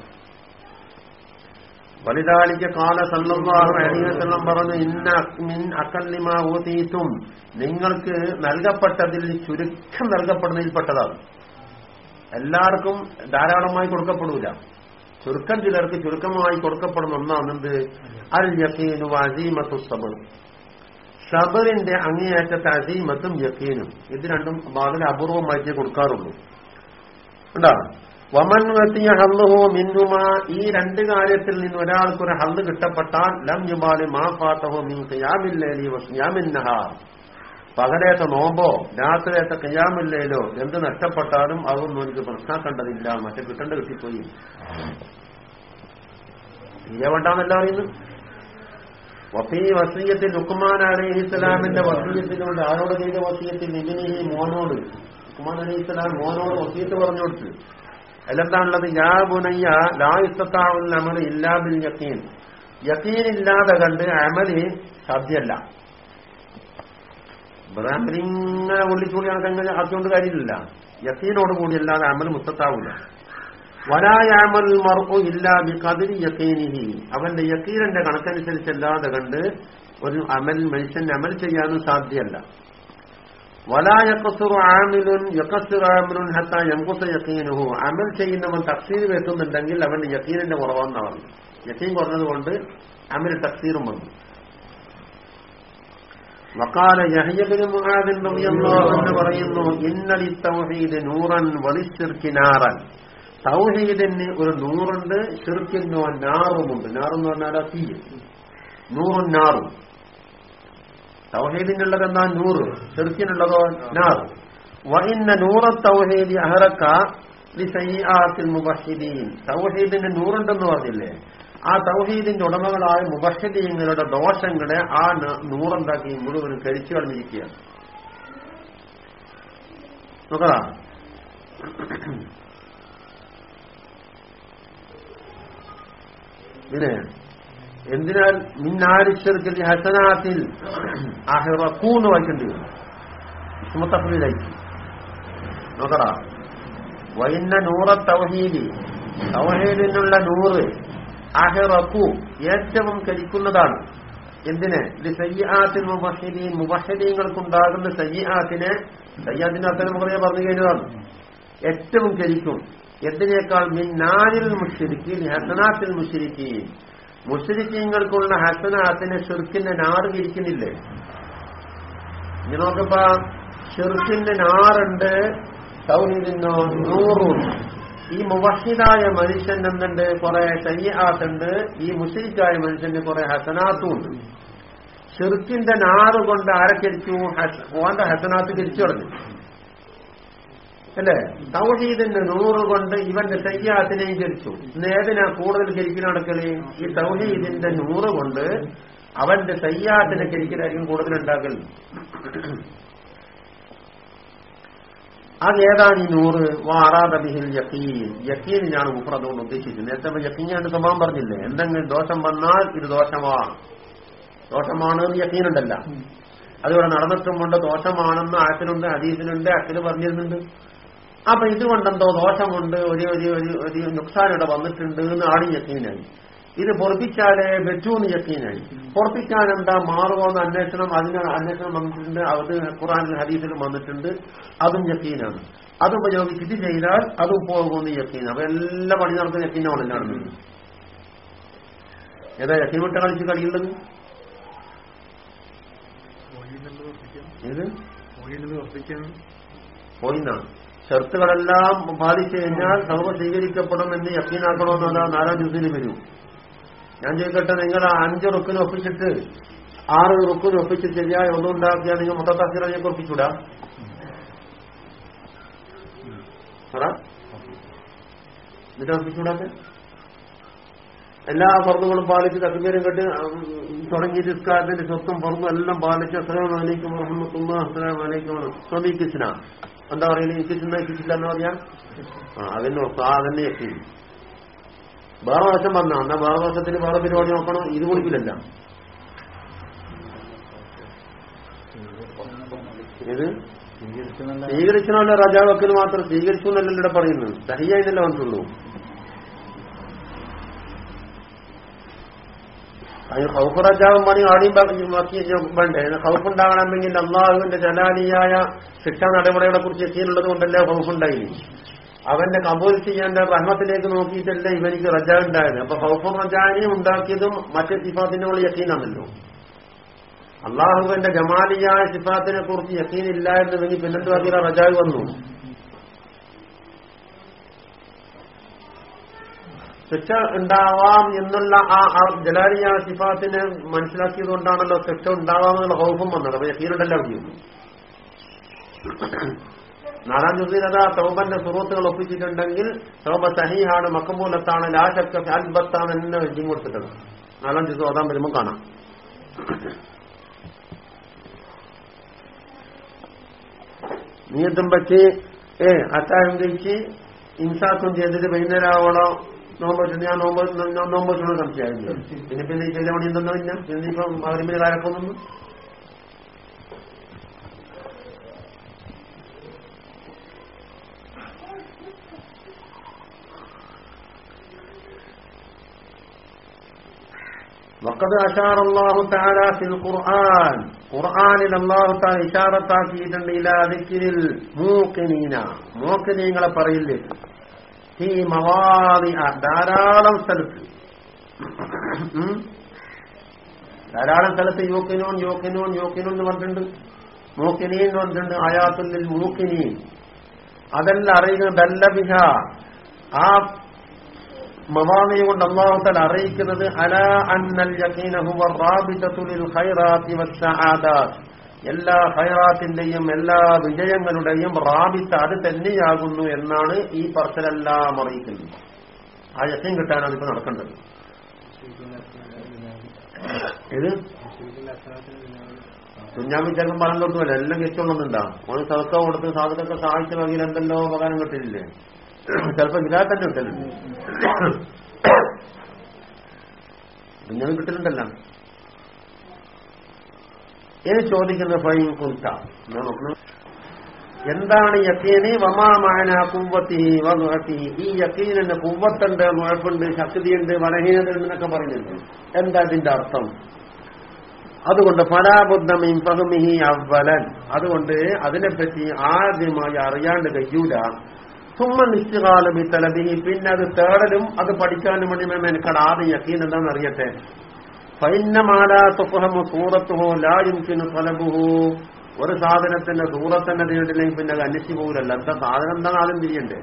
വലുതാലിക്ക് കാല സല്ലാഹു പറഞ്ഞു ഇന്ന മിൻ അക്കല്ലിമാ ഊതീത്തും നിങ്ങൾക്ക് നൽകപ്പെട്ടതിൽ ചുരുക്കം നൽകപ്പെടുന്നതിൽപ്പെട്ടതാണ്. എല്ലാവർക്കും ധാരാളമായി കൊടുക്കപ്പെടൂല. ചുരുക്കം ചിലർക്ക് ചുരുക്കമായി കൊടുക്കപ്പെടുന്ന ഒന്നാണെന്ത്? അൽ യക്കീനു അസീമത്തു സബർ സബറിന്റെ അങ്ങേയറ്റത്തെ അസീമത്തും യക്കീനും. ഇത് രണ്ടും വളരെ അപൂർവമായിട്ടേ കൊടുക്കാറുള്ളൂ. ഉണ്ടാ വമൻ വെത്തിയ ഹല്ലുഹോ മിന്നുമ ഈ രണ്ട് കാര്യത്തിൽ നിന്ന് ഒരാൾക്കൊരു ഹല്ല് കിട്ടപ്പെട്ടാൽ ലം യുബാലി മാ ഫാത്തഹോ മീൻ ഖിയാമില്ലേലി വസ്യാമിന്നഹാർ പകലേത്ത നോമ്പോ രാത്രിയേത്ത കയ്യാമില്ലേലോ എന്ത് നഷ്ടപ്പെട്ടാലും അതൊന്നും എനിക്ക് പ്രശ്നമാക്കേണ്ടതില്ല. മറ്റേ കിട്ടേണ്ട കിട്ടിപ്പോയി. തീരെ വേണ്ടാന്നല്ല പറയുന്നു വഫീ വസീയത്തിൽ ലുക്കുമാൻ അലൈഹി ഇസ്ലാമിന്റെ വസീയത്തിനോട് ആരോട് ചെയ്ത വസീയത്തിൽ നിഗിനി മോനോട്. ലുക്കുമാൻ അലൈഹി ഇസ്ലാം മോനോട് വസീയത്ത് പറഞ്ഞു കൊടുത്തു. അതിലെന്താണുള്ളത്? യാ ബുനയ്യ ലാ ഇസ്തത്താവുന്ന അമൽ ഇല്ലാ ബിൽ യക്കീൻ. ഇല്ലാതെ കണ്ട് അമൽ സാധ്യല്ല. ഇങ്ങനെ ഉള്ളിച്ചൂടി നടക്കാൻ അതുകൊണ്ട് കാര്യമില്ല യക്കീനോട് കൂടി അല്ലാതെ അമൽ മുത്തത്താവില്ല വരായാമൽ മറു ഇല്ലാ ബി കതിരി യക്കീനിഹി. അവന്റെ യക്കീനന്റെ കണക്കനുസരിച്ചല്ലാതെ കണ്ട് ഒരു അമൽ മനുഷ്യൻ അമൽ ചെയ്യാനും സാധ്യമല്ല അമൽ ചെയ്യുന്നവൻ തക്സീർ വെക്കുന്നുണ്ടെങ്കിൽ അവന്റെ യക്കീനിന്റെ കുറവാണെന്ന് പറഞ്ഞു യക്കീൻ കുറഞ്ഞതുകൊണ്ട് അമൽ തക്സീറും വന്നു. വക്കാല യഹ്യബിന് മുഹാദിൻ എന്ന് പറയുന്നു ഇന്നലി തൗഹീദ് നൂറൻ വലിച്ചിർക്കിനാറൻ തൗഹീദിന് ഒരു നൂറുണ്ട് ചെറുക്കിനോ നാറുമുണ്ട്. നാറെന്ന് പറഞ്ഞാൽ തീ നൂറും നാറും. തൗഹീദിനുള്ളത് എന്താ നൂറ്? ചെറുക്കിനുള്ളതോ നാറ്? വഇന്ന നൂറ തൗഹീദി അഹറക്ക മുബഹിദീൻ തൗഹീദിന് നൂറുണ്ടെന്ന് പറഞ്ഞില്ലേ? ആ തൗഹീദിന്റെ ഉടമകളായ മുബഹിദീങ്ങളുടെ ദോഷങ്ങളെ ആ നൂറുണ്ടാക്കി മുഴുവനും കഴിച്ചു കളഞ്ഞിരിക്കുകയാണ്. നോക്കടാ. ഇതിനെ എന്തിനാൽ മിന്നാരിച്ചെറുക്കൽ ഹസനാത്തിൽ അഹിറക്കൂന്ന് വായിക്കേണ്ടി വരും. ഇസ്മത്തഫിലായി നോക്കടാ. വൈന്ന നൂറ തൗഹീദി. തൗഹീദിനുള്ള നൂറ് അഹിറക്കു ഏറ്റവും കരിക്കുന്നതാണ്. എന്തിനെ? ഇത് സയ്യാത്തിൽ മുബഹിദീൻ മുബഹിദീങ്ങൾക്കുണ്ടാകുന്ന സയ്യാത്തിനെ സയ്യാത്തിന്റെ അത്തരം കുറേ പറഞ്ഞു കഴിഞ്ഞതാണ്. ഏറ്റവും കരിക്കും. എന്തിനേക്കാൾ മിന്നാരിൽ മുഷിരിക്കി ഹസനാത്തിൽ മുഷിരിക്കി മുഷിരിക്കീങ്ങൾക്കുള്ള ഹസനാത്തിനെ ഷിർക്കിന്റെ നാറ് തിരിക്കുന്നില്ലേ ഇനി നോക്കപ്പാ ഷിർക്കിന്റെ നാറുണ്ട് സൗഹീദിനോ നൂറും. ഈ മുവഹിദായ മനുഷ്യൻ എന്നുണ്ട് കുറെ സയ്യാത്തുണ്ട് ഈ മുസ്ലിക്കായ മനുഷ്യന് കുറെ ഹസനാത്തുണ്ട്. ഷെർക്കിന്റെ നാറ് കൊണ്ട് ആരെ തിരിച്ചു ഓന്റെ ഹസനാത്ത് തിരിച്ചു കളഞ്ഞു അല്ലേ? തൗഹീദിന്റെ നൂറ് കൊണ്ട് ഇവന്റെ സയ്യാത്തിനെയും കരിച്ചു ഏതിനാ കൂടുതൽ ശരിക്കും ഈ തൗഹീദിന്റെ നൂറ് കൊണ്ട് അവന്റെ സയ്യാത്തിനെ ശരിക്കലായിരിക്കും കൂടുതൽ ഉണ്ടാക്കൽ അതേതാണ് ഈ നൂറ്? വാറാദിഹിൽ യക്കീൻ യക്കീനിനാണ് ഞാൻ മുഫ്രദോട് ഉദ്ദേശിച്ചത്. നേരത്തെ ഞാൻ സ്വഭാവം പറഞ്ഞില്ലേ? എന്തെങ്കിലും ദോഷം വന്നാൽ ഇത് ദോഷമാണ്. ദോഷമാണ് എന്ന് യക്കീനുണ്ടല്ല അതിവിടെ നടന്നിട്ടുമുണ്ട് ദോഷമാണെന്ന് ആറ്റിലുണ്ട് അദീസിനുണ്ട് അക്കിന് പറഞ്ഞിരുന്നുണ്ട്. അപ്പൊ ഇതുകൊണ്ടെന്തോ ദോഷമുണ്ട് ഒരു ഒരു ഒരു ഒരു നുക്സാനിവിടെ വന്നിട്ടുണ്ട് എന്ന് ആടി യക്കീനായി. ഇത് പൊറപ്പിച്ചാലേ വെച്ചൂന്ന് യക്കീനായി. പൊറപ്പിക്കാൻ എന്താ മാറുമോന്ന് അന്വേഷണം അതിന് അന്വേഷണം വന്നിട്ടുണ്ട് അത് ഖുറാനിൽ ഹദീസിലും വന്നിട്ടുണ്ട് അതും യക്കീനാണ്. അത് ഉപയോഗിച്ച് ഇത് ചെയ്താൽ അതും പോകുമെന്ന് യക്കീന അപ്പൊ എല്ലാ പണി നടക്കുന്ന യക്കീനാണ് നടന്നത് ഏതാ യക്കീൻ വിട്ട കളിച്ച് കളിയുള്ളത്? ഏത്? പോയിന്നാണ് ഷർത്തുകളെല്ലാം ബാധിച്ചു കഴിഞ്ഞാൽ സ്വീകരിക്കപ്പെടും എന്ന് യക്കീനാക്കണമെന്നല്ല നാലാം ദിവസത്തിൽ വരൂ. ഞാൻ ചോദിക്കട്ടെ നിങ്ങൾ അഞ്ച് റുക്കിന് ഒപ്പിച്ചിട്ട് ആറ് റുക്കിന് ഒപ്പിച്ച് ശരിയായ ഒന്നും ഉണ്ടാക്കിയാൽ നിങ്ങൾ മുത്തത്താസിറിനെ ഒപ്പിച്ചൂടാ. എന്നിട്ട് ഒപ്പിച്ചൂടാത്ത? എല്ലാ ഫർദുകളും പാലിച്ച് തക്കുപേരും കെട്ട് തുടങ്ങി നിസ്കാരത്തിന്റെ സ്വത്തും ഫർദും എല്ലാം പാലിച്ച് അസ്സലാം വലൈക്കും റഹ്മത്തുള്ള അസ്സലാം വലൈക്കും സ്വന്തം കിച്ചന എന്താ പറയുന്നത് എത്തിച്ചെന്ന് എത്തിച്ചില്ല എന്ന് പറഞ്ഞാൽ? ആ അതിന്റെ ആ അതന്നെ എത്തി. വേറെ വശം വന്ന എന്നാ വേറെ വശത്തിന് വേറെ പരിപാടി നോക്കണം. ഇത് കുളിക്കില്ലല്ല ഇത് സ്വീകരിച്ചനല്ല രാജാവക്കൽ മാത്രം. സ്വീകരിച്ചു എന്നല്ല ഇവിടെ പറയുന്നത്. സഹിയായിട്ടല്ല വന്നിട്ടുള്ളൂ അതിന് ഹൗഫ് രാജാവും പണി ആദ്യം വേണ്ടേ? ഹൗഫ് ഉണ്ടാകണമെങ്കിൽ അള്ളാഹുവിന്റെ ജലാലിയായ ശിക്ഷാ നടപടികളെ കുറിച്ച് എത്തിയിട്ടുള്ളത് കൊണ്ടല്ലേ ഹൗഫ് ഉണ്ടായി അവന്റെ കബൂൽ ചെയ്യാന്റെ റഹ്മത്തിലേക്ക് നോക്കിയിട്ടല്ലേ ഇവനിക്ക് റജ ഉണ്ടായത്. അപ്പൊ ഹൗഫും റജാനെയും ഉണ്ടാക്കിയതും മറ്റേ കൂടെ യക്കീനാണല്ലോ. അള്ളാഹുവിന്റെ ജമാലിയായ സിഫാത്തിനെ കുറിച്ച് യക്കീനില്ല എന്ന് ഇവനി പിന്നെന്തുവാക്കിയ റജാവ് വന്നു. ശിക്ഷ ഉണ്ടാവാം എന്നുള്ള ആ ജലാലിയ സിഫാത്തിനെ മനസ്സിലാക്കിയത് കൊണ്ടാണല്ലോ ഉണ്ടാവാം ഉണ്ടാവാമെന്നുള്ള ഹോഫും വന്നത്. അപ്പൊ യക്കീനുണ്ടല്ലോ ചെയ്യുന്നു നാലാം ദിവസം അതാ സൗബന്റെ സുഹൃത്തുക്കൾ ഒപ്പിച്ചിട്ടുണ്ടെങ്കിൽ സൗബ സഹീഹാണ് മക്കമൂലത്താണ് ലാശക്ക അൽബത്താണ് എന്നെ എഴുതി കൊടുത്തിട്ടത് നാലാം ദിവസം ഓതാൻ വരുമ്പോൾ കാണാം. നീയത്തും വെച്ച് ഏ അത്താഴം കഴിച്ച് ഇൻസാത്തും ചെയ്തിട്ട് വൈകുന്നേരമാവണോ നോമ്പ് ഞാൻ നോമ്പ് നോമ്പ് ചുണ സംശയമായിരുന്നു. പിന്നെ പിന്നെ ഈ ചെല്ലുമണി എന്തെന്നോ ഇല്ല? പിന്നെ ഇപ്പം അവരിമിന് കാലക്കൊന്നും വക്കത് അഷാർ അള്ളാഹു താല ഫിൽ ഖുർആൻ. ഖുർആനിൽ അള്ളാഹു താല ഇഷാറത്താക്കിയിട്ടുണ്ട് ഇലാ الموقنين മൂക്കിനീന. മൂക്കിനീങ്ങളെ പറയില്ലേ ഈ മവാദി ധാരാളം സ്ഥലത്ത്. ധാരാളം സ്ഥലത്ത് യോക്കിനോൻ യോക്കിനോൻ യൂക്കിനോൻ എന്ന് പറഞ്ഞിട്ടുണ്ട്. മൂക്കിനി എന്ന് പറഞ്ഞിട്ടുണ്ട്. ആയാത്തുല്ലിൽ മൂക്കിനി അതെല്ലാം അറിയുന്നത് ബല്ലബിഹ ആ മവാമിയെ കൊണ്ട് അള്ളാഹുത്തൽ അറിയിക്കുന്നത് അല അന്നൽ എല്ലാ ഹൈറാത്തിന്റെയും എല്ലാ വിജയങ്ങളുടെയും റാബിത്ത് അത് തന്നെയാകുന്നു എന്നാണ് ഈ പറച്ചിലെല്ലാം അറിയിക്കുന്നത്. ആ യജ്ഞം കിട്ടാനാണ് ഇപ്പൊ നടക്കേണ്ടത്. ഇത്? കുഞ്ഞാമി ചിലപ്പം പറഞ്ഞിട്ടൊന്നുമല്ല എല്ലാം കെച്ചുള്ളതുണ്ടാ ഓന് സതക്ക കൊടുത്ത് സാധനൊക്കെ വകയിൽ എന്തെല്ലോ ഉപകാരം കിട്ടില്ലേ ചിലപ്പോ ഇതാ തന്നെ കിട്ടലുണ്ട് കുഞ്ഞാമി കിട്ടലുണ്ടല്ലോ ഇനി ചോദിക്കുന്ന ഫൈൻ കുറിച്ച എന്താണ് യക്കീന്? വമാമാന കുവ്വത്തി വനുഅത്തി ഈ യക്കീനന്റെ കുവ്വത്തുണ്ട് മുഴപ്പുണ്ട് ശക്തിയുണ്ട് ബലഹീനതയുണ്ട് എന്നൊക്കെ പറഞ്ഞിട്ടുണ്ട് എന്താ ഇതിന്റെ അർത്ഥം? അതുകൊണ്ട് ഫലാബുദ്ധമീൻ ഫഹമിഹി അവലൻ അതുകൊണ്ട് അതിനെപ്പറ്റി ആദ്യമായി അറിയാണ്ട് കഴിയൂല. സുമ്മ ഈ തലബിഹി പിന്നെ അത് തേടലും അത് പഠിക്കാനും വേണ്ടി മെനക്കട ആദ്യം യക്കീൻ എന്താണെന്ന് അറിയട്ടെ? ഒരു സാധനത്തിന്റെ സൂറത്തന്നെ തീണ്ടില്ലെങ്കിൽ പിന്നെ അന്വേഷിച്ചു പോകില്ലല്ലോ എന്താ സാധനം എന്താണ് ആദ്യം തിരിയണ്ടേ?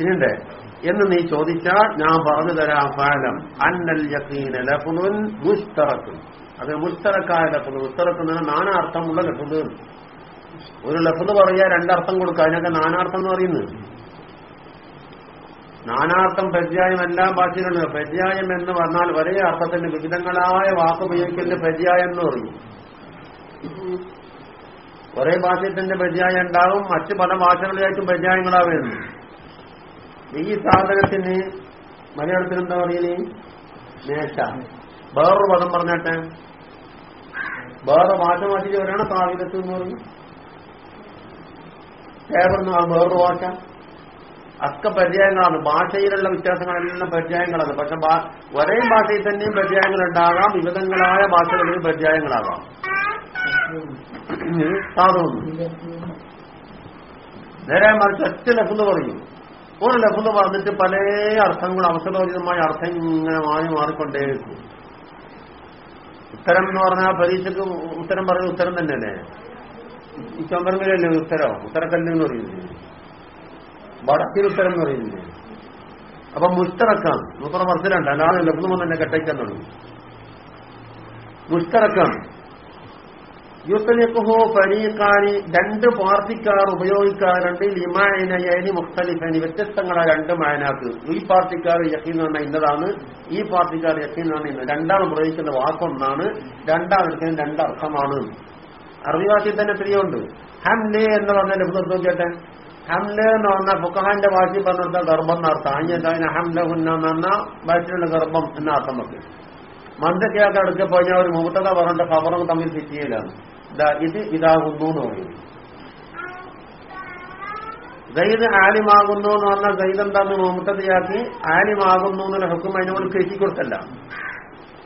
തിരിയണ്ടേ? എന്ന് നീ ചോദിച്ചാൽ ഞാൻ പറഞ്ഞു തരാം ഫാലം. അന്നൽ യക്കീന ലഫുൻ മുസ്തറക്കും അത് മുസ്തറക്കായ ലഫുദ്. മുസ്തറക്കുന്നതിന് നാനാർത്ഥമുള്ള ലഫുദ്. ഒരു ലഫുദ് പറയാ രണ്ടർത്ഥം കൊടുക്കുക. അതിനൊക്കെ നാനാർത്ഥം എന്ന് പറയുന്നത്. നാനാർത്ഥം പര്യായം എല്ലാം ഭാഷയിലുണ്ട് പര്യായം എന്ന് പറഞ്ഞാൽ ഒരേ അർത്ഥത്തിന് വിവിധങ്ങളായ വാക്കുപയോഗിക്കുന്ന പര്യായം എന്ന് പറയും. ഒരേ ഭാഷയിൽ തന്നെ പര്യായം ഉണ്ടാവും. മറ്റ് പല ഭാഷകളിലേക്കും പര്യായങ്ങളാവുന്നു ഈ സാധനത്തിന് മലയാളത്തിൽ എന്താ പറയുന്നത്? മേശ. വേറൊരു പദം പറഞ്ഞാട്ടെ. വേറെ ഭാഷ മാറ്റി വരാണ് കാവിലത്ത് എന്ന് പറഞ്ഞു ടേബിൾ വേറൊരു ഭാഷ? ഒക്കെ പര്യായങ്ങളാണ് ഭാഷയിലുള്ള വ്യത്യാസങ്ങളെല്ലാം പര്യായങ്ങളാണ്. പക്ഷെ ഒരേ ഭാഷയിൽ തന്നെയും പര്യായങ്ങൾ ഉണ്ടാകാം വിവിധങ്ങളായ ഭാഷകളിൽ പര്യായങ്ങളാകാം. നേരെ മറിച്ച് ഒറ്റ ലഫുന്ന് പറയും ഒരു ലഫുന്ന് പറഞ്ഞിട്ട് പല അർത്ഥങ്ങളും അവസരോചിതമായ അർത്ഥം ഇങ്ങനെ മാറി മാറിക്കൊണ്ടേ ഉത്തരം എന്ന് പറഞ്ഞാൽ പരീക്ഷക്ക് ഉത്തരം പറഞ്ഞ ഉത്തരം തന്നെയല്ലേ? ഈ ഉത്തരോ? ഉത്തരക്കല്ല് എന്ന് പറയുന്നത്. വടക്കിൽ ഉത്തരം എന്ന് പറയുന്നത്. അപ്പൊ മുസ്തറക്കാം മൂപ്പറ മനസ്സിലുണ്ട് അല്ലാതെ വന്ന് തന്നെ കെട്ടയ്ക്കാൻ തുടങ്ങി. മുസ്തറക്കാണ് യുത്തലിഖുഹു ഫരീഖാനി രണ്ട് പാർട്ടിക്കാർ ഉപയോഗിക്കാറുണ്ട് ലിമായനയനി മുഖ്തലിഫനി വ്യത്യസ്തങ്ങളായ രണ്ട് മായനാക്ക്. ഈ പാർട്ടിക്കാർ യക്കീൻ എന്ന് പറഞ്ഞാൽ ഇന്നതാണ്. ഈ പാർട്ടിക്കാർ യക്കീൻ എന്ന് പറഞ്ഞാൽ രണ്ടാണ് ഉപയോഗിക്കുന്ന വാക്കൊന്നാണ്. രണ്ടാം എടുക്കുന്ന രണ്ടർത്ഥമാണ് അറിവാക്കി തന്നെ എത്രയുണ്ട് ഹംലേ എന്ന് പറഞ്ഞാൽ ലഭ്യത നോക്കിയട്ടെ ഹംലേ എന്ന് പറഞ്ഞാൽ ഫുക്കഹാന്റെ ഭാഷയിൽ പറഞ്ഞെടുത്ത ഗർഭം എന്നർത്ഥം. അതിന് ഹംല ഹുന്ന എന്ന് പറഞ്ഞാൽ വയറ്റിലുള്ള ഗർഭം എന്ന അർത്ഥം വെക്കും മന്ദക്കയാക്ക് അടുക്ക പോയാൽ ഒരു മുഹൂർത്തത പറഞ്ഞ ഖബറും തമ്മിൽ ഫിറ്റ് ചെയ്യലാണ്. ഇതാ ഇത് ഇതാകുന്നു എന്ന് പറയും. ഗൈദ് ആലിമാകുന്നു എന്ന് പറഞ്ഞാൽ ഗൈദ് എന്താന്ന് മുഹത്തതയാക്കി ആലിമാകുന്നു എന്നുള്ള ഹുക്കും അതിനോട് കെട്ടിക്കൊടുത്തല്ല. കൊടുത്തല്ല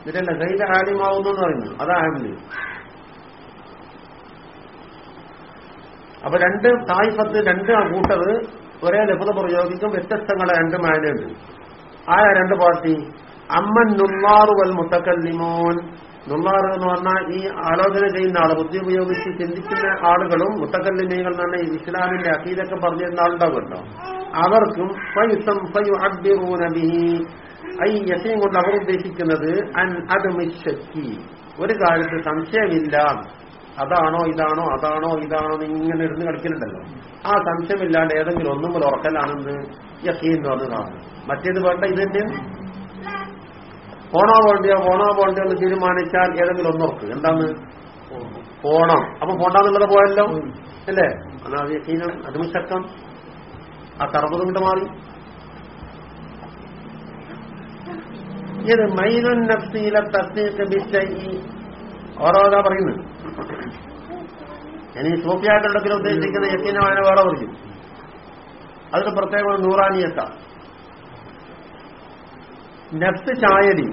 ഇതിലല്ല ഗൈദ് ആലിമാകുന്നു എന്ന് പറയുന്നു അതാ ആമിൽ അപ്പൊ രണ്ട് തായ്ഫത്ത് രണ്ട് കൂട്ടർ ഒരേ ലഭ്യത പ്രയോഗിക്കും വ്യത്യസ്തങ്ങളെ രണ്ട് മാനുണ്ട് ആ രണ്ട് പാർട്ടി? അമ്മൻ നുള്ളാറു വൽ മുത്തക്കല്ലിമോൻ. നുള്ളാറ് എന്ന് പറഞ്ഞാൽ ഈ ആലോചന ചെയ്യുന്ന ആൾ ബുദ്ധി ഉപയോഗിച്ച് ചിന്തിക്കുന്ന ആളുകളും മുത്തക്കല്ലിമീകൾ എന്ന് പറഞ്ഞാൽ ഇസ്ലാമിന്റെ അക്കീതൊക്കെ പറഞ്ഞിരുന്ന ആളുണ്ടാവുമല്ലോ. അവർക്കും ഐ യസയും കൊണ്ട് അവർ ഉദ്ദേശിക്കുന്നത് അൻ അത് ഒരു കാര്യത്തിൽ സംശയമില്ല. അതാണോ ഇതാണോ അതാണോ ഇതാണോ ഇങ്ങനെ ഇരുന്ന് കളിക്കുന്നുണ്ടല്ലോ ആ സംശയമില്ലാണ്ട് ഏതെങ്കിലും ഒന്നും പോലെ ഉറക്കലാണെന്ന് യക്കീൻ എന്ന് പറഞ്ഞ് കാണുന്നു മറ്റേത് വേണ്ട ഇത് തന്നെ? പോണോ വേണ്ടിയോ പോണോ വേണ്ടിയോ എന്ന് തീരുമാനിച്ചാൽ ഏതെങ്കിലും ഒന്നോർക്ക് എന്താന്ന് പോണം. അപ്പൊ പോണ്ടാന്നുള്ളത് പോയല്ലോ? അല്ലേ? എന്നാ അത് യക്കീനം അത് ആ തറമ്പത് കൊണ്ട് മാറി. ഇത് മൈനുൻ തസ്തീക്ക് തസ്ദീഖ് ബിശൈഇ ഓരോതാ ഇനി സൂഫിയായിട്ടുണ്ടെങ്കിൽ ഉദ്ദേശിക്കുന്ന യക്കീനമായ വേറെ പറയും അതിന് പ്രത്യേകം നൂറാനിയത്ത നഫ്സ് ചായടി.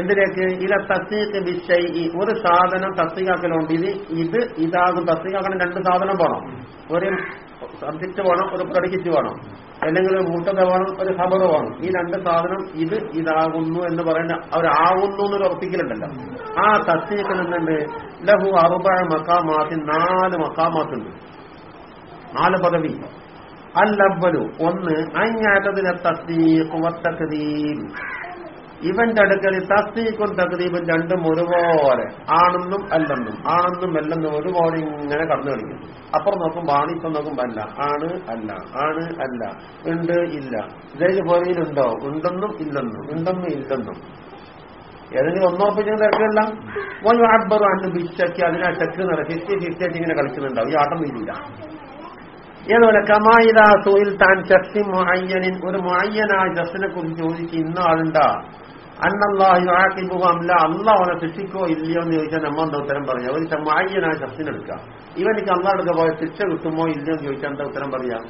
എന്തിനേക്ക് ഇല തസ്തീക്ക് വിഷയ് ഒരു സാധനം തസ്തികാക്കലുണ്ട് ഇത് ഇത് ഇതാകും തസ്തികാക്കണം രണ്ട് സാധനം പോണം. ഒരു സബ്ജക്റ്റ് വേണം ഒരു പ്രൊഡിക്റ്റ് വേണം. അല്ലെങ്കിൽ ഒരു മൂട്ടത വേണം ഒരു ഹബറ് വേണം. ഈ രണ്ട് സാധനം ഇത് ഇതാകുന്നു എന്ന് പറയുന്ന അവരാകുന്നു എന്നൊരു ഉറപ്പിക്കലുണ്ടല്ലോ. ആ തസ്തിക്ക് നിന്നുണ്ട് ലഹു അറുപ മക്കാമാത്തിൽ നാല് മക്കാമാത്തുണ്ട് നാല് പദവി. അല്ലവലു ഒന്ന് അഞ്ഞാറ്റതിനെ തസ്തീ വത്തക്കദീം ഇവന്റെ അടുക്കൽ തസ്തീക്കും തകതീപും രണ്ടും ഒരുപോലെ ആണെന്നും അല്ലെന്നും ആണെന്നും അല്ലെന്നും ഒരുപോലെ ഇങ്ങനെ കടന്നു കളിക്കും. അപ്പുറം നോക്കുമ്പോ വാണിപ്പം നോക്കുമ്പോ അല്ല. ആണ് അല്ല. ആണ് അല്ല. ഉണ്ട് ഇല്ല. ഇതേക്ക് പുറകിലുണ്ടോ ഉണ്ടെന്നും ഇല്ലെന്നും. ഉണ്ടെന്നും ഇല്ലെന്നും. ഏതെങ്കിലും ഒന്നോപ്പിച്ച് തിരക്കില്ല ഒരു അക്ബറും അന്ന് ബിച്ചക്ക് അതിനാ ചെക്ക് നട ഫിഫ്റ്റി ഫിഫ്റ്റി ഇങ്ങനെ കളിക്കുന്നുണ്ടാവും. ഈ ആട്ടം ഇല്ല ഏതുപോലെ? സോയിൽ താൻ ഷഫ്സി മുഹയ്യനിൻ. ഒരു മുഹയ്യനായ ഷഫ്സിനെ കുറിച്ച് ചോദിച്ച് ഇന്ന ആളുണ്ടാ അന്നല്ലാഹു ആക്കിബുഹു അവനെ ശിക്ഷിക്കോ ഇല്ലയോ എന്ന് ചോദിച്ചാൽ നമ്മൾ എന്താ ഉത്തരം പറയാം? ഒരു മുഹയ്യനായ ഷഫ്സിനെ എടുക്കാം ഇവനിക്ക് അള്ളാഹ് എടുക്ക പോയ ശിക്ഷ കിട്ടുമോ ഇല്ലയോ എന്ന് ചോദിച്ചാൽ എന്താ ഉത്തരം പറയാം?